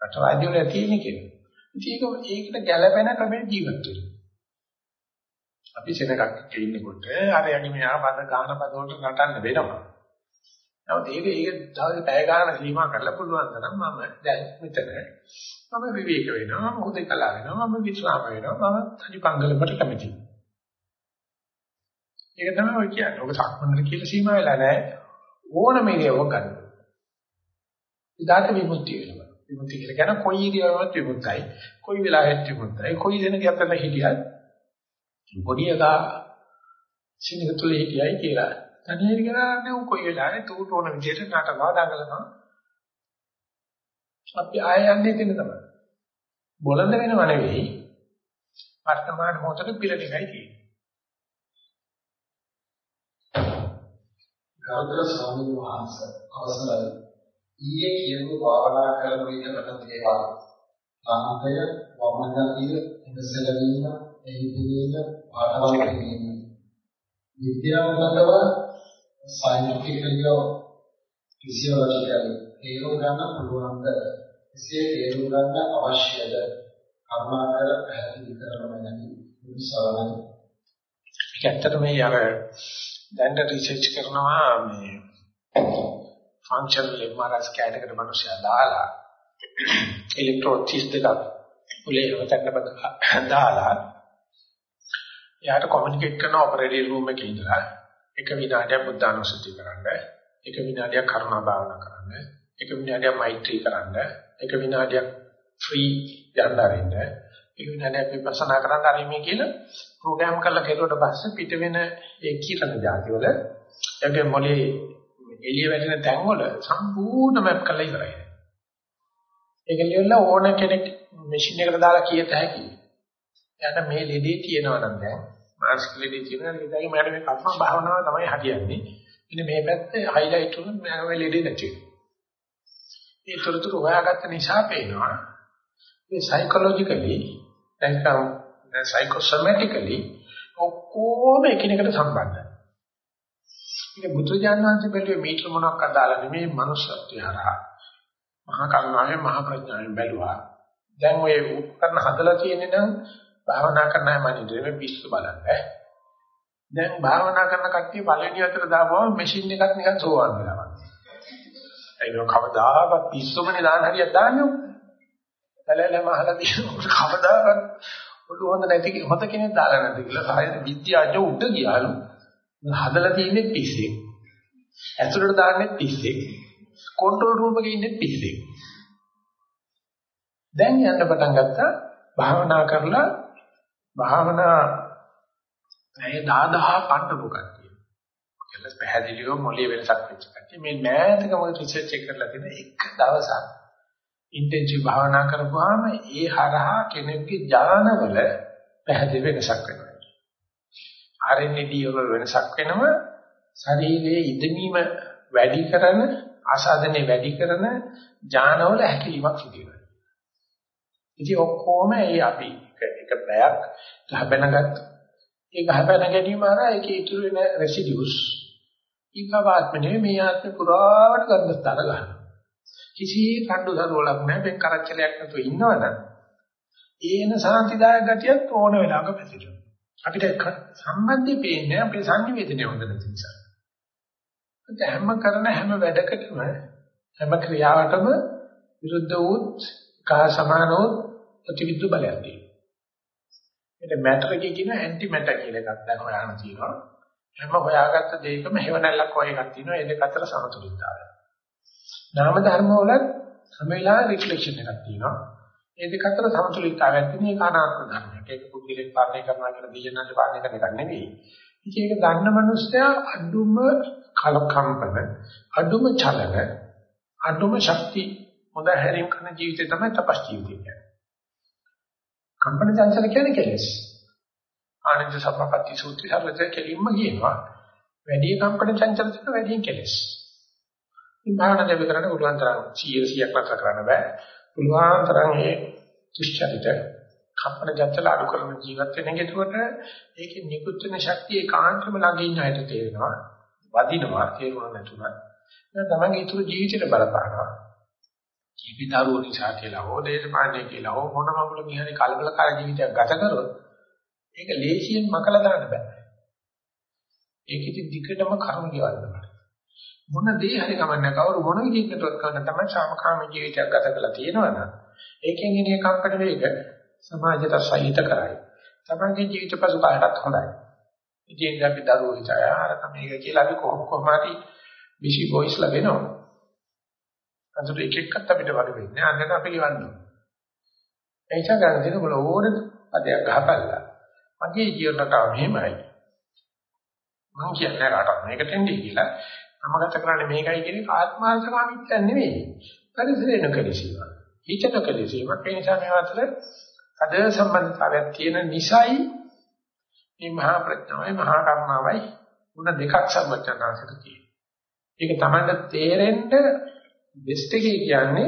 රට රාජ්‍ය වල තියෙන කියලා ඉතින් ඒක ඒකට ගැළපෙන ක්‍රමෙන් ජීවත් වෙනවා. අපි සෙනගක් ඉන්නකොට අර යන්නේ මෙහා පද ගාන පද වලට නටන්න වෙනවා. නමුත් ඒක ඒක දවසේ පැය ගානක් සීමා කරලා පුළුවන් තරම් මම දැන් මෙතන මම විවේක වෙනවා මම හුදේකලා වෙනවා මම විශ්‍රාම වෙනවා මම අනිපංගලකට කැමතියි. ඒක තමයි ඔය කියන්නේ. ඔක සක්මන්දර කියලා සීමා වෙලා නැහැ. ඕනම ඉරියව්වක් ගන්න. ඉදාට විමුක්තිය වෙනවා. විමුක්තිය කියලා කියන කොයි ඉරියව්වක්වත් විමුක්තයි. කොයි වෙලාවෙත් විමුක්තයි. කොයි දෙනක යතන හිටියත් පොඩි එකා සිංහ තුලේ හිටියයි කියලා. තනියම කරන්නේ කොයි වෙලාවෙ තූට ඕන විදිහට නටනවා දඟලනවා. අපි ආය යන්නේ එතන තමයි. බොළඳ වෙනව නෙවෙයි වර්තමාන මොහොතේ පිළිගයි තියෙන්නේ. ගෞතම ස්වාමීන් වහන්සේ අවසරයි. ඊයේ කියපු භාවනා කරන විදිහට දේවල්. ආහය වමනගතිය ඉඳසලවීම එහිදීම පාඩවල් කිරීම. විද්‍යාත්මකව සයන්ටිෆිකලිය ෆිසියොලොජිකලි තේරුම් ගන්න පුළුවන්ද? එසේ තේරුම් ගන්න අවශ්‍යද? කරුණාකර පැහැදිලි කරනවා නැති විසවන ඒක ඇත්තට මේ අර දැන් රිසර්ච් කරනවා මේ ෆන්ක්ෂනල් MRI ස්කෑන් එකට මිනිස්සයා දාලා ඉලෙක්ට්‍රෝඩ් 32ක් උලේ වතන්න බද දාලා එයාට කොමියුනිකේට් කරන ඔපරේටිව් රූම් එකේ ඉඳලා එක විනාඩියක් බුද්ධානුස්සතිය කරන්න එක විනාඩියක් කරුණා භාවනා කරන්න එක විනාඩියක් මෛත්‍රී කරන්න එක විනාඩියක් ෆ්‍රී යන්න අරින්න එක විනාඩියක් විපස්සනා කරන්න අරින්න කියලා ප්‍රෝග්‍රෑම් කරලා කෙරුවට පස්සේ පිට වෙන ඒ කීතන જાති වල එගේ මොලේ එළිය වැටෙන තැන් වල සම්පූර්ණ මැප් කරලා ඉවරයි. ඒක ලියලා ඕන කෙනෙක් මැෂින් එකට දාලා කියත හැකියි. එයාට මේ ලෙඩේ තියෙනවා නම් දැන් මානසික ලෙඩේ තියෙනවා නම් ඉතින් මට මේ කර්ම භාවනාව තමයි හරියන්නේ. ඉතින් මේ පැත්තේ හයිලයිට් වුණොත් මම මේ ලෙඩේ නැති වෙනවා. මේ තොරතුරු හොයාගත්ත නිසා පේනවා මේ සයිකොලොජිකලි නැත්නම් සයිකෝසොමැටිකලි ඔක්කොම එකිනෙකට සම්බන්ධයි. ඒක බුදුජානක වහන්සේ බැලුවේ මීටර මොනක් අදාලා නෙමෙයි මනුස්සත්වය හරහා. මහා කරුණාවෙන් මහා ප්‍රඥාවෙන් බැලුවා. දැන් ඔය උපකරණ හදලා තියෙන්නේ නම් භාවනා කරන අය මනින්ද මේ පිස්සු බලන්න. දැන් භාවනා කරන කට්ටිය පළවෙනි අතර දාපුවම මැෂින් එකක් නිකන් සෝවන් වෙනවා වගේ. ඒක කවදාකවත් පිස්සුමනේ දාන හරියක් දාන්නේ. ඇලැලම අහලා තියෙනවා කවදාකවත් ඔළුව හොඳ නැති හොඳ කෙනෙක් දාලා නැද්ද කියලා සායන විද්‍යාඥයෝ උඩ ගියාලු. හදලා තියෙන්නේ පිස්සෙක්. ඇතුළට දාන්නේ පිස්සෙක්. කන්ට්‍රෝල් රූම් එකේ ඉන්නේ පිස්සෙක්. දැන් යන්න පටන් ගත්තා භාවනා කරලා භාවනා ඇයි 10000 පණ්ඩපු කට්ටිය. කියලා පැහැදිලිව මොළයේ වෙනසක් වෙච්ච කට්ටිය මේ මෑතකම රිසර්ච් එක කරලා තියෙන එක දවසක් ඉන්ටෙන්සිව් භාවනා කරපුවාම ඒ හරහා කෙනෙක්ගේ ඥානවල පැහැදිලි වෙනසක් වෙනවා. RNAD වල වෙනසක් වෙනවා ශරීරයේ ඉදමීම වැඩි කරන ආසාදනය වැඩි කරන ඥානවල හැකියාවක් සිදු වෙනවා. ඉතින් ඔක්කොම ඒ අපි එක පැයක් ගහබැනගත් ඒ ගහබැන ගැනීම හරහා ඒකේ ඉතුරු වෙන රෙසිඩියුස් ඊකවාත්මනේ මේ ආත්ම පුරාවට ගන්නතර ගන්නවා. කිසි කණ්ඩු දරවලක් නැහැ බෙන් කරච්චලයක් නැතුව ඉන්නවනම් ඒන සාන්තිදායක ගතියක් ඕන වෙලාවක පැතිරෙනවා. අපිට සම්බන්ධය පේන්නේ අපේ සංනිවේදනය හොඳ නැති නිසා. ඒත් හැම කරන හැම වැඩකටම හැම ක්‍රියාවකම විරුද්ධ වූත් කා සමාන වූ ප්‍රතිවිරුද්ධ බලයක් තියෙනවා. මේක මැටර් එකේ කියන ඇන්ටි මැටර් කියලා එකක් දැන් හොයන්න තියෙනවා. හැම හොයාගත්ත දෙයකම හේවණල්ලක් වගේ එකක් තියෙනවා. ඒ දෙක අතර සමතුලිතතාවය. නාම ධර්ම වල හැම වෙලාවෙම රිෆ්ලෙක්ෂන් එකක් තියෙනවා. ඒ දෙක අතර සමතුලිතතාවයක් තියෙන එක අනාත්ම ධර්මයක්. ඒක පුද්ගලික පාලනය කරනවා කියලා දීජනන්ද පාලනය කරන එකක් නෙවෙයි. ඉතින් ඒක ගන්න මනුස්සයා අඩුම කලකම්පන, අඩුම චලන, අඩුම ශක්ති හොඳ හැරීම් කරන ජීවිතය තමයි තපස් ජීවිතය කියන්නේ. කම්පන චංචල කියන්නේ කෙලෙස්. ආනන්ද සම්පatti සූත්‍රය හරලද කෙලින්ම කියනවා. වැඩි කම්පන චංචල තියෙන වැඩි කෙලෙස්. ඉතින් භාවනා දෙවි කරන්න පුළුවන් තරම් 100 100ක් නතර කරන්න බෑ. පුළුවන් තරම් මේ දුෂ්චරිත කම්පන චංචල අඩු කරන ජීවත් වෙන එක. ඒකට ඒකේ නිකුත් වෙන ශක්තිය ඒකාන්තම ළඟ ඉන්න අයට තේරෙනවා. වදිනවා තේරුණා නැතුණා. දැන් තමන්ගේ ඊතුරු ජීවිතේට බලපානවා. ජීවිතාරෝ නිසා කියලා හෝ දේශපාලනය කියලා හෝ මොන මගුල මිහරි කලබලකාර ජීවිතයක් ගත කරොත් ඒක ලේසියෙන් මකලා දාන්න බෑ. ඒක ඉතින් දිගටම කර්ම ගෙවන්න බෑ. මොන දේ හරි කමන්නේ කවුරු මොන විදිහකටවත් කරන්න තමයි සාමකාම ජීවිතයක් ගත කරලා තියෙනවනම් ඒකෙන් එන කම්පන වේග සමාජයට සහිත කරයි. තමන්ගේ ජීවිත පසුකාලටත් හොඳයි. ඉතින් අපි දරුවෝ හිතය අර මේක කියලා අපි කොහොම කොහම හරි බිසි බොයිස් ලැබෙනවා. අන්තිමට එක එක්කත් අපිට වල වෙන්නේ අන්නක අපි ලිවන්න ඕනේ. ඒ නිසා ගන්න දෙන බල ඕනේ අධ්‍යයක් ගහපල්ලා. මගේ ජීවන රටාව මෙහෙමයි. මම කියන්නේ රටක් මේකට එන්නේ කියලා. මම ගත කරන්නේ මේකයි කියන ආත්මාර්ථකාමීත්වයක් නෙවෙයි. පරිසරේ නොකලසීම. හිත නොකලසීම. ඒ නිසා මේ අතර අද සම්බන්ධතාවයක් තියෙන නිසයි මේ මහා ප්‍රඥාවයි මහා කරුණාවයි උන දෙකක් සම්බන්ධතාවකට තියෙන්නේ. ඒක තමයි තේරෙන්න බෙස්ට් එකේ කියන්නේ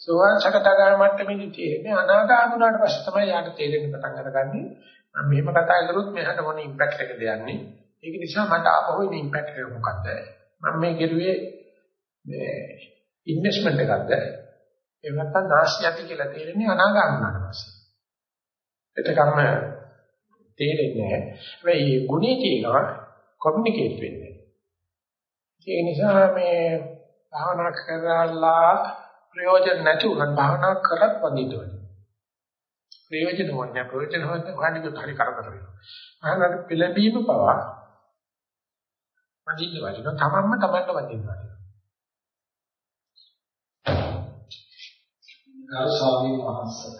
සෝවාන් සකදාගාම මට්ටමේදී තේරෙන්නේ අනාගාම වුණාට පස්සේ තමයි යාට තේරෙන්න පටන් අරගන්නේ. මම මෙහෙම කතා කරොත් මෙහාට මොන ඉම්පැක්ට් එකද යන්නේ? ඒක නිසා මට ආපහු ඉන්න ඉම්පැක්ට් එක මොකක්ද මම මේ කෙරුවේ මේ ඉන්වෙස්ට්මන්ට් එකක්ද? එහෙම නැත්නම් නාස්තියක් කියලා තේරෙන්නේ අනාගාම වුණාට පස්සේ. එතකම තේරෙන්නේ නැහැ. හැබැයි මේ ගුණේ තියෙනවා කොමියුනිකේට් වෙන්නේ. ඒ නිසා මේ භාවනා කරලා ප්‍රයෝජන නැති උනත් භාවනා කරත් වදින්න ඕනේ. ප්‍රයෝජන වන්නේ ප්‍රයෝජන හොයන්නේ හොයන්නේ හරි කරදර වෙනවා. භාවනාවට පෙළඹීම පවා වදින්න වදිනවා. තමන්ම තමන්ට වදින්න වදිනවා. ගරු ස්වාමීන් වහන්සේ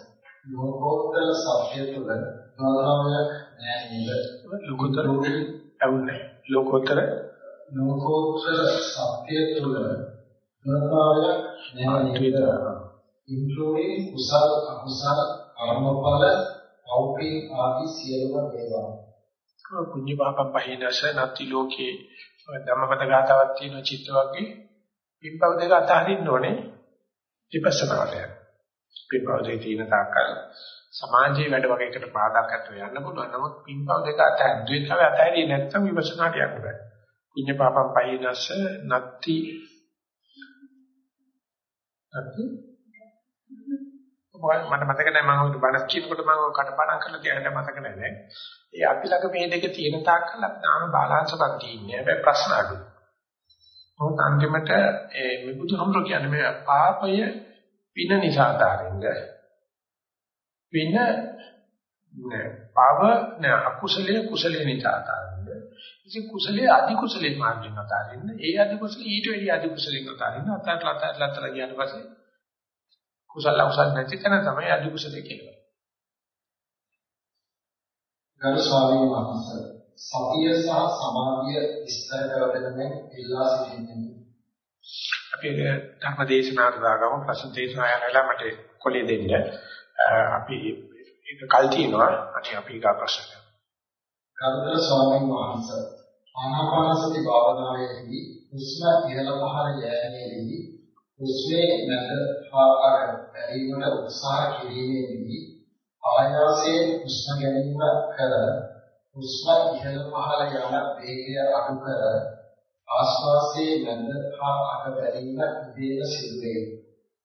ලෝකෝත්තර සත්‍ය තුළ භාවනාවක් නෑ නේද? ලෝකෝත්තර ලෝකෝත්තර ලෝකෝත්තර සත්‍ය තුළ භාවනාවක් නෑ නේද? including කුසල අකුසල කර්මඵල අවපේ ආදී සියලුම දේවල්. පුඤ්ඤ පාපම් පහිනස නැති ලෝකේ ධම්මපද ගාතාවක් තියෙන චිත්ත වර්ගේ පින්පව් දෙක අතහරින්න ඕනේ විපස්සනාට යන. පින්පව්දේ තියෙන තාක්කල් සමාජයේ වැඩ වගේකට බාධාක් ඇතුව යන්න පුළුවන්. නමුත් පින්පව් දෙක අතහැර ද්වේතාව අතහැරියේ නැත්නම් විපස්සනාට යන්න බෑ. පුඤ්ඤ පාපම් පහිනස නැති නැති මට මතක නැහැ මම බණක් කියනකොට මම කටපාඩම් කරලා තියන්න මතක නැහැ. ඒ අපි ළඟ මේ දෙක තියෙන තාක්කල් අපි තාම බාලාංශ පන්ති ඉන්නේ. හැබැයි ප්‍රශ්න අඩුයි. මොකද අන්තිමට ඒ මිබුදුහමර කියන්නේ මේ පාපය පින නිසා දාරින්ද පින පව අකුසලයේ කුසලයේ නිසා දාරින්ද ඉතින් කුසලයේ අධි කුසලයේ මාර්ගයෙන් දාරින්ද ඒ අධි කුසලයේ ඊට වැඩි අධි කුසලයෙන් දාරින්ද අතට අතට අතට ගියාට පස්සේ කුසල අකුසල නැති තැන තමයි අධි කුසලයේ කියන්නේ ගරු ස්වාමීන් වහන්සේ සතිය සහ සමාධිය විස්තර කරගෙන ඉල්ලා සිටින්නේ. අපි ධර්ම දේශනාවට දාගමු ප්‍රශ්න දේශනා යනලා මට කොලේ දෙන්න. අපි ඒක කල් තියනවා අනේ අපි ඊගා ප්‍රශ්න ගරුතර ස්වාමීන් වහන්සේ ආනාපානසති භාවනාවේදී හුස්ම ඉහළ පහළ යෑමේදී හුස්මේ නැද හා අර බැලීමට උත්සාහ කිරීමේදී ආයාසයෙන් හුස්ම ගැනීම කර හුස්ම ඉහළ පහළ යන වේගය අඩු කර ආශ්වාසයේ මැද හා අග බැලීම ඉදීම සිදුවේ.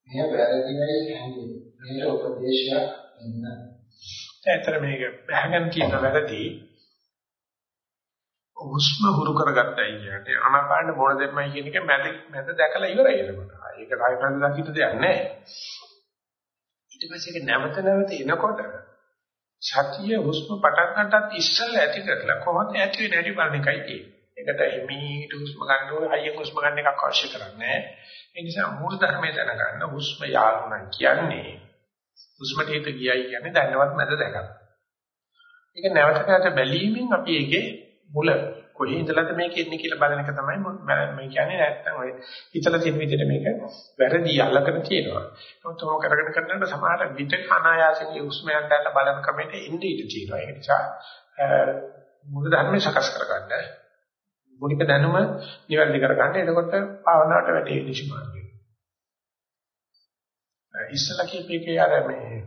මෙය වැරදිවයි හැඟේ. මේක උපදේශයක් වෙන්න. ඇත්තට මේක බහගෙන කියන වැරදි හුස්ම හුරු කරගත්තයි කියන්නේ අනපාන මොන දෙන්නයි කියන එක මැද මැද දැකලා ඉවරයි එතකොට. ඒක රායපන්ද දකින්න දෙයක් නැහැ. ඊට පස්සේ ඒක නැවත නැවත එනකොට සතිය හුස්ම පටන් ගන්නත් ඉස්සෙල්ලා ඇති කරලා කොහොමද ඇති වෙන්නේ නැති බලන එකයි තියෙන්නේ. ඒකට හිමීට හුස්ම ගන්න ඕනේ හයියෙන් හුස්ම ගන්න එකක් අවශ්‍ය කරන්නේ ඒ නිසා මූල ධර්මයේ දැනගන්න හුස්ම යාළුණන් කියන්නේ හුස්මට හිත ගියයි කියන්නේ දැනවත් නැද දැකලා. ඒක නැවත නැවත බැලීමෙන් අපි ඒකේ මුල කොහේ ඉඳලාද මේක එන්නේ කියලා බලන එක තමයි මේ කියන්නේ නැත්තම් ඔය හිතලා තියෙන විදිහට මේක වැරදි අල්ලගෙන තියෙනවා. නමුත් ඔය කරගෙන කරනකොට සමහර විට අනායාසයෙන් හුස්මයන් ගන්න බලන ක්‍රමයට ඉන්නේ ඉඳී තියෙනවා. ඒ නිසා මුල ධර්මයේ සකස් කරගන්න මුලික දැනුම නිවැරදි කරගන්න. එතකොට භාවනාවට වැඩි නිෂ්මාර්ගය. ඉස්සලා කියපේකේ අර මේ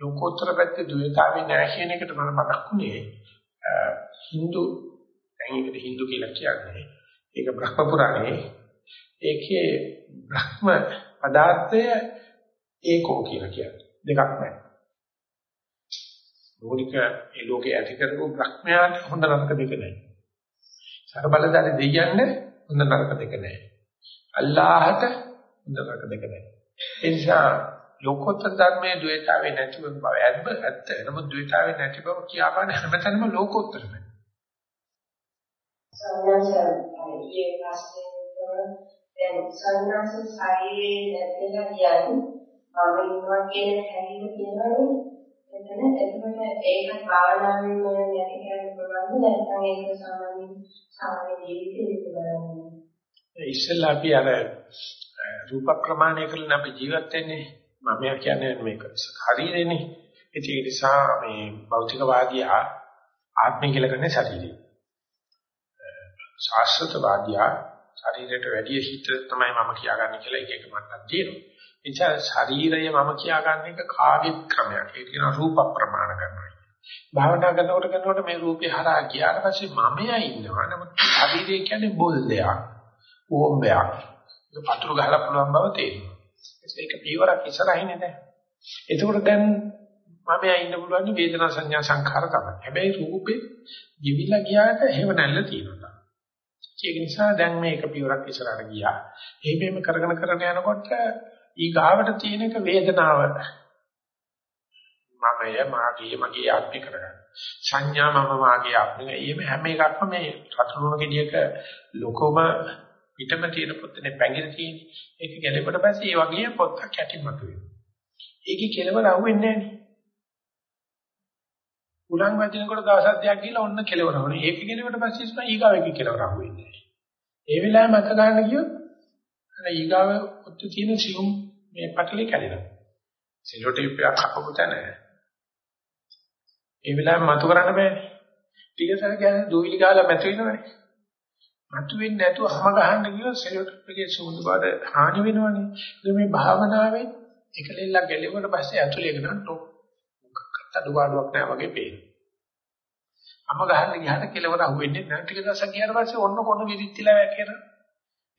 ලෝකෝත්තර පැත්තේ ද්වේතාවේ නැහැ කියන එකට මම මතක් වුණේ Hindu දැන් ඒකට Hindu කියලා කියන්නේ ඒක බ්‍රහ්ම පුරාණේ ඒකේ බ්‍රහ්ම පදාර්ථය ඒකෝ කියලා කියන්නේ දෙකක් නැහැ. මූලික ඒ ලෝකේ ඇති කරපු බ්‍රහ්මයාට හොඳ නරක දෙක නැහැ. සරබලදාරි දෙයයන්ට හොඳ නරක දෙක නැහැ. අල්ලාහට හොඳ නරක දෙක නැහැ. ඒ නිසා ලෝකෝත්තර ධර්මයේ ද්වේතාවේ නැති බව ඇත්ත ඇත්ත. නමුත් ද්වේතාවේ නැති බව කියාපාන හැමතැනම ලෝකෝත්තරයි. සම්මාසය ඒ ප්‍රශ්නේ දැන් සන්නාස ශරීරයේ නැතිලා කියන්නේ මම ඉන්නවා කියන හැඟීම තියෙනවනේ එතන එතකොට ඒක භාවනාවෙන් නැති කරන්න පුළුවන්ද නැත්නම් ඒක සාමාන්‍ය සාමාන්‍ය ජීවිතේ බලන්නේ ඉස්සෙල්ලා අපි අර රූප ප්‍රමාණය කරලා අපි ජීවත් වෙන්නේ මම කියන්නේ මේක ශරීරෙනේ ඒ නිසා මේ භෞතිකවාදී ආත්මය කියලා කියන්නේ ශරීරය ශාස්ත්‍රවාදියා ශරීරයට වැඩි හිත තමයි මම කියාගන්නේ කියලා එක එක මට්ටම් තියෙනවා එනිසා ශරීරය මම කියාගන්න එක කාගෙත් ක්‍රමයක්. ඒක කියන රූප ප්‍රමාණ කරනවා. භාවනා කරනකොට කරනකොට මේ රූපේ හරහා ගියාට පස්සේ මමයා ඉන්නවා. නමුත් ශරීරය කියන්නේ බොල් දෙයක්. ඕම්බයක්. ඒක පතුරු ගහලා පුළුවන් බව තේරෙනවා. ඒක පියවරක් ඉස්සරහින් නේද? එතකොට දැන් මම එයා ඉන්න පුළුවන් වේදනා සංඥා සංඛාර තමයි. හැබැයි රූපේ ජීවිලා ගියාට හේව නැල්ල තියෙනවා. ඒක නිසා දැන් මේක පියවරක් ඉස්සරහට ගියා. එහෙම කරගෙන කරගෙන යනකොට ඊගාවට තියෙන එක වේදනාව මමය මාගේ මගේ ආත්මික කරගන්න. සංඥා මම මාගේ ආත්මික. එහෙම හැම එකක්ම මේ රතුරුණ ගෙඩියක ලොකම පිටම තියෙන පොත්තනේ පැංගිරි තියෙන්නේ. ඒක ගැලෙපට පස්සේ ඒ වගේ පොත්තක් යටින් මතුවෙනවා. ඒකේ කෙලවර අහුවෙන්නේ නැහැ උලන් වදිනකොට දවස් දෙකක් ගිහලා ඔන්න කෙලවර වුණා. ඒක ගෙලෙවට පස්සේ ඉස්සර ඊගාව එකේ කෙලවර අහුවෙන්නේ නැහැ. ඒ වෙලාවෙ මත ගන්න ගියොත් අර ඊගාව ඔත්තු තියෙන සියුම් මේ පටලේ කැඩෙනවා. සෙලෝ ටේප් එකක් කපපු තැන ඒ වෙලාවෙ මතු කරන්න බෑනේ. ටිකසර කියන්නේ දූවිලි ගාලා මැතු වෙනවනේ. මතු වෙන්නේ නැතුව හැම ගහන්න ගියොත් සෙලෝ ටේප් එකේ සුමුදු බාද හානි වෙනවනේ. ඒ මේ භාවනාවේ එකලෙල්ලක් ගැලෙවුවට පස්සේ ඇතුලේ ගන්න ටොප් මොකක්වත් අඩුපාඩුවක් නැහැ වගේ පේනවා. අම ගහන්න ගියාට කෙලවර අහුවෙන්නේ නැහැ. ටික දවසක් ගියාට පස්සේ ඔන්න කොන විදිත්තිලා වැක්කේනවා.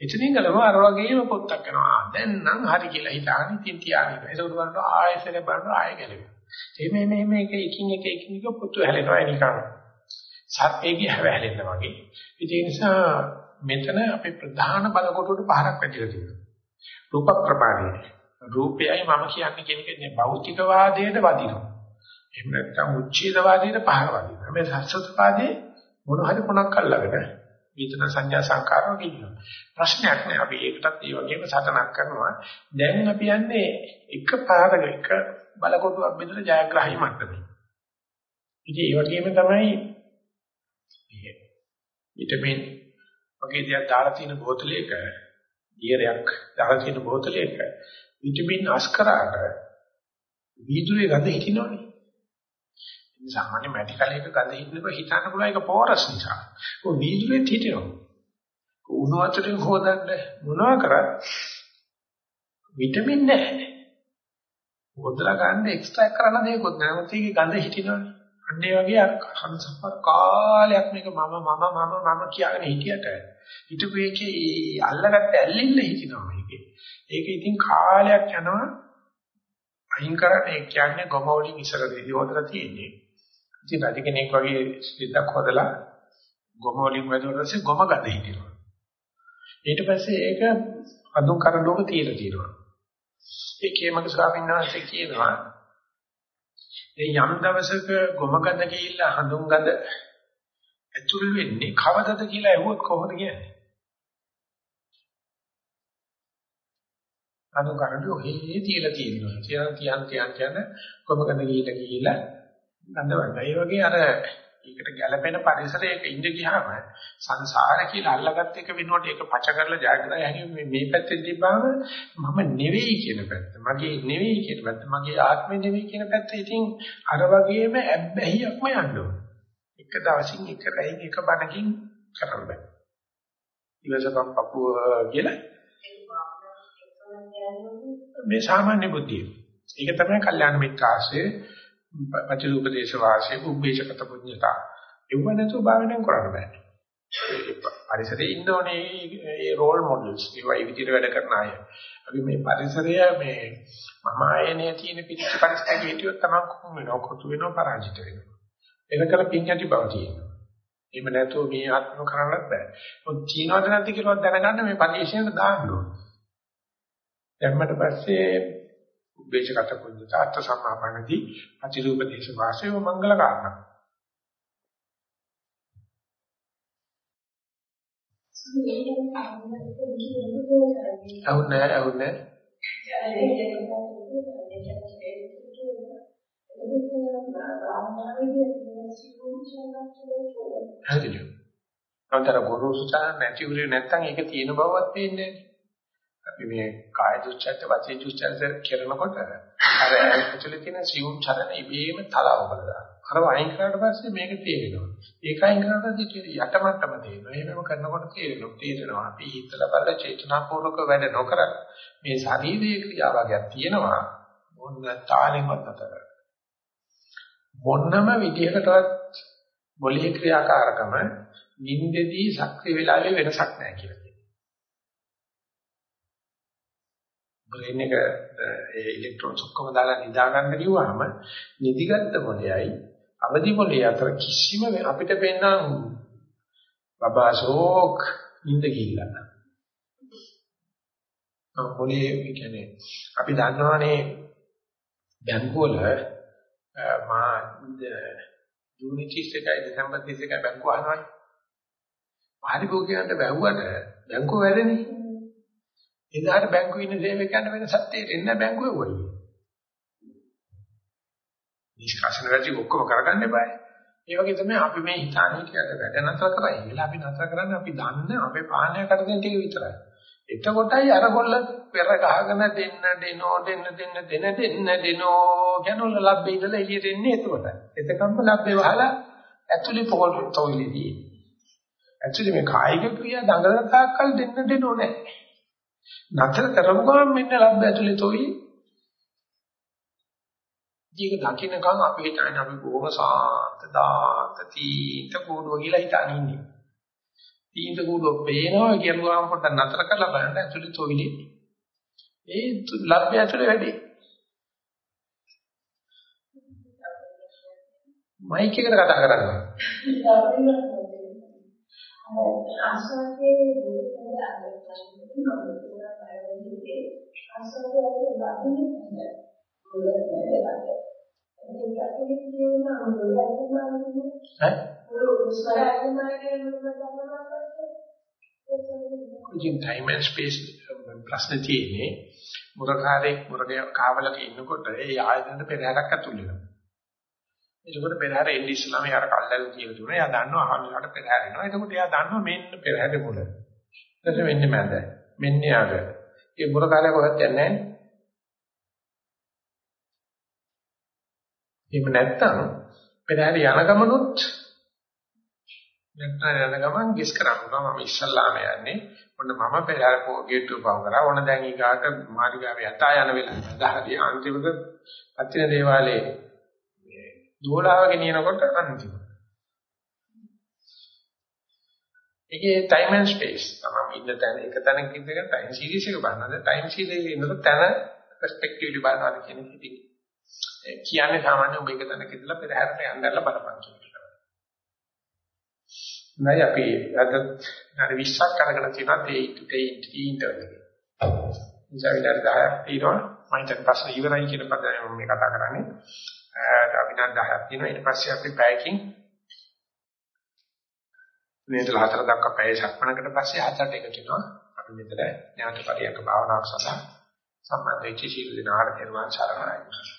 එතනින් ගලම අර වගේම පොත්තක් කරනවා. දැන් නම් හරි කියලා හිතාගෙන ඉතින් තියාගෙන. ඒක උඩ ආයෙසනේ බලන ආයෙ ගැලවෙනවා. එimhe මේ මේක එකින් එක එකින් එක පොතු හැලෙනවා නිකන්. සර්පේගේ හැවැලෙන්න වගේ. ඒ නිසා මෙතන අපේ ප්‍රධාන බල කොටුවට පහරක් වැටිලා තියෙනවා. රූප ප්‍රමාණය. රූපයයි මම කියන්නේ කියන එක භෞතිකවාදයට වදිනවා. එහෙම නැත්නම් උච්ඡේදවාදයට පහර වදිනවා. මේ සත්‍යවාදී මොන හරි මොනක් අල්ලගෙන වේදන සංඥා සංකාරව කියනවා. ප්‍රශ්නයක් නෑ අපි ඒකටත් ඒ වගේම සටනක් කරනවා. දැන් අපි යන්නේ එක පාරක එක බලකොටුවක් බෙදලා ජයග්‍රහයි මට්ටමේ. ඉතින් ඒ වගේම තමයි විටමින් වගේ දේවල් දාලා තියෙන බෝතලයක දියරයක් දාලා තියෙන බෝතලයක විටමින් අස්කරාට වීදුරේ ගඳ හිටිනවනේ. සාමාන්‍ය මෙඩිකල් එක ගඳ හිටිනකොට හිතන්න පුළුවන් ඒක පෝරස් නිසා. ඔය වීදුරේ හිටිනවා. උණු වතුරෙන් හොදන්න මොනවා කරත් විටමින් නැහැ. හොදලා ගන්න එක්ස්ට්‍රැක්ට් කරන්න දෙයක්වත් නැහැ. මොකද ඒකේ ගඳ හිටිනවනේ. අන්න ඒ වගේ අර සංසප්ප කාලයක් මේක මම මම මම මම කියලාගෙන හිටියට හිටපු එකේ අල්ලගත්ත ඇල්ලිල්ල හිටිනවා මේකේ. ඒක ඉතින් කාලයක් යනවා අයින් කරන්නේ කියන්නේ ගොම වලින් ඉස්සර දෙවි හොදලා තියෙන්නේ. ඉතින් රජ කෙනෙක් වගේ සිද්දක් හොදලා ගොම වලින් වැදුනට පස්සේ ගොම ගඳ හිටිනවා. ඊට පස්සේ ඒක අඳුන් කරඬුවක තියලා තියෙනවා. ඒකේ මගේ ස්වාමීන් වහන්සේ කියනවා ඒ යම් දවසක ගොම ගඳ ගිහිල්ලා හඳුන් ගඳ ඇතුල් වෙන්නේ කවදද කියලා ඇහුවොත් කොහොමද කියන්නේ? අනු කරඬු හේ තියලා තියෙනවා. තියන තියන් තියන් කියන කොමකද ගිහිල්ලා ගිහිල්ලා ගඳවන්න. ඒ වගේ අර ඒකට ගැළපෙන පරිසරයක ඉඳ ගියාම සංසාර කියලා අල්ලගත්ත එක වෙනුවට ඒක පච කරලා ජයග්‍රහය හැංගීම මේ පැත්තෙන් තිබ්බාම මම නෙවෙයි කියන පැත්ත. මගේ නෙවෙයි කියන පැත්ත. මගේ ආත්මෙ නෙවෙයි කියන පැත්ත. ඉතින් අර වගේම ඇබ්බැහියක්ම යන්න ඕන. එක දවසින් එක රැයින් එක බණකින් කරන්න බෑ. ඉවසපම් පපුව කියලා මේ සාමාන්‍ය බුද්ධිය. ඒක තමයි කල්යාණ මිත්‍ර ආශ්‍රය, පටිලෝපදේශ වාසය, උබ්බේචකත පුඤ්ඤතා. ඒව නැතුව භාවනාවක් කරන්න බෑ. පරිසරයේ ඉන්නෝනේ ඒ රෝල් මොඩල්ස් ඒවා ඒ විදිහට වැඩ කරන අය. අපි මේ පරිසරය මේ මම ආයනේ තියෙන පිළිච්ච පරිසරයක හිටියොත් තමයි කොහොම වෙනව කොතු වෙනව පරාජිත වෙනවා. ඒක කල පින් ඇති බව තියෙනවා. එහෙම නැතුව මේ ආත්ම කරන්නත් බෑ. මොකද චීනවද නැති කියලා දැනගන්න මේ පරිශ්‍රයට දාන්න ඕනේ. දැම්මට පස්සේ උපේක්ෂකට කුඤ්ඤත අර්ථ සම්මාපනදී අතිරූප දේශ වාසයව මංගල කාරණා. අවුනේ අවුනේ හරිද? අන්තර ගොරෝසු තරම් නැති උනේ නැත්තම් ඒක තියෙන බවවත් පේන්නේ නැහැ. අපි මේ කාය දුස්චර්ත වාචික දුස්චර්ත කරනකොට අර ඇතුලේ තියෙන සියුම් චරණ ඉබේම තලාව බලලා. අර වයින් කරාට පස්සේ මේක තේරෙනවා. ඒක අයින් කරාට පස්සේ යටමට්ටම තේරෙනවා. එහෙමම කරනකොට තේරෙනවා. තේරෙනවා. අපි හිතලා බලලා චේතනාපූර්වක වැඩ නොකර මේ ශරීරයේ ක්‍රියාවලියක් තියෙනවා. මොන තාලෙන්වත් අතර. මොන්නම විදිහකටවත් මොලේ ක්‍රියාකාරකම නිින්දෙදී සක්‍රිය වෙලාවේ වෙනසක් නැහැ කියලා. බ්‍රේන් එක ඒ ඉලෙක්ට්‍රෝන්ස් ඔක්කොම දාලා නිදා ගන්න කිව්වහම නිදිගත්ත මොලේයි අවදි මොලේ අතර කිසිම අපිට පෙන්නා බබාසෝක් නිින්ද ගිහිල්ලා. මොලේ කියන්නේ අපි දන්නවනේ බැංකුව වල මා ජූනි 31යි දෙසැම්බර් 31යි බැංකුව අහනවනේ. පාරිභෝගිකයන්ට බැව්වට බැංකුව වැඩනේ. එදාට බැංකුවේ ඉන්න සේවකයන්ට වෙනසක් තේරෙන්නේ නැහැ බැංකුවේ වයි. නිෂ්කාශන වැඩි ඔක්කොම කරගන්න eBay. ඒ වගේ තමයි අපි මේ හිතානේ කියලා වැඩ නතර කරයි. ඒලා අපි නතර කරන්නේ අපි දන්න අපේ පාලනය කරගෙන ටික විතරයි. එතකොටයි අර ගොල්ල පෙර ගහගෙන දෙන්න දෙනෝ දෙන්න දෙන්න දෙන දෙන්න දෙනෝ කියනොල ලබ්බේ ඉඳලා එළියට එන්නේ එතකොටයි. එතකම්ම ලබ්බේ වහලා ඇතුලේ පොල් තොইলෙදී. ඇතුලේ මේ කායික ක්‍රියා දඟලන තාක්කල් දෙන්න දෙනෝ නැහැ. නතර කරමු ගමන් මෙන්න ලබ්බ ඇතුලේ තොයි. දීක දකින්නකම් අපි හිතන්නේ අපි බොහොම සාන්ත දාත තීත කෝඩුව කියලා හිතන්නේ ඉන්නේ. තීත කෝඩුව පේනවා කියලාම පොඩ්ඩක් නතර කරලා බලන්න ඇතුලේ තොইলේ. ඒ ලබ්බ ඇතුලේ වැඩි. මයික් එකට කතා කරන්නේ. ආස්වාදයේ දුරට අගට හිතේ අසෝකයේ වදින්නේ නැහැ. මොකද වැඩක්. ඒක කියන අනුගමනය ඈ? උස්වරයන් මාර්ගයෙන් මොකද ඉතින් time and space um, ප්‍රශ්න තියෙන්නේ මුරකාරේ මුරගේ කාවලක ඉන්නකොට ඒ ආයතනට පෙරහැරක් ඇතුල් වෙනවා. එතකොට පෙරහැර එන්නේ ඉස්සලාම යාර කල්ලාල කියලා දුන්නා. එයා දන්නවා අහන්නට පෙරහැර එනවා. එතකොට එයා දන්නවා මෙන්න පෙරහැර මුල. ඊට වෙන්නේ මැද. මෙන්න යාග. ඒ මුර කාලේ කොහෙත් යන්නේ නැහැ. එහෙම නැත්තම් පෙරහැර යන ගමනොත් නැත්නම් යන ගමන් ගිස් කරනවා මම ඉස්සල්ලාම යන්නේ. ඔන්න මම පෙරහැර ගේට්ටුව පව කරා. ඕන දැන් ඊගාට මාලිගාවේ යතා යන වෙලාව. 10 අන්තිමට අත්තින දේවාලේ දුවලාව ගෙනියනකොට අන්තිම ඒකේ time and space තමයි ඉන්න තැන එක තැනක ඉඳගෙන time series එක බලනද time series එකේ ඉන්නකොට තැන perspective එක බලනවාද කියන එක ඉතින් කියන්නේ සාමාන්‍ය ඔබ එක තැනක ඉඳලා පෙරහැරට යන්නදලා බලපං කියන එක. නයි අපි අද අර 20ක් අරගෙන තියෙනවා තේ තේ ඉන්ටර්වල් එක. ඉතින් විතර 10ක් තියෙනවා මම හිතන ප්‍රශ්න ඉවරයි කියන පදේ මම මේ කතා කරන්නේ. අපි නම් 10ක් තියෙනවා ඊට පස්සේ අපි පැයකින් මේ ඉතල හතර දක්වා පැය සක්මනකට පස්සේ හතරට එකතු වෙනවා. අපි මෙතන ඥාන පරියක භාවනාවක් සඳහා සම්බන්ධ වෙච්ච සීල දිනාර නිර්වාණ සරණයි.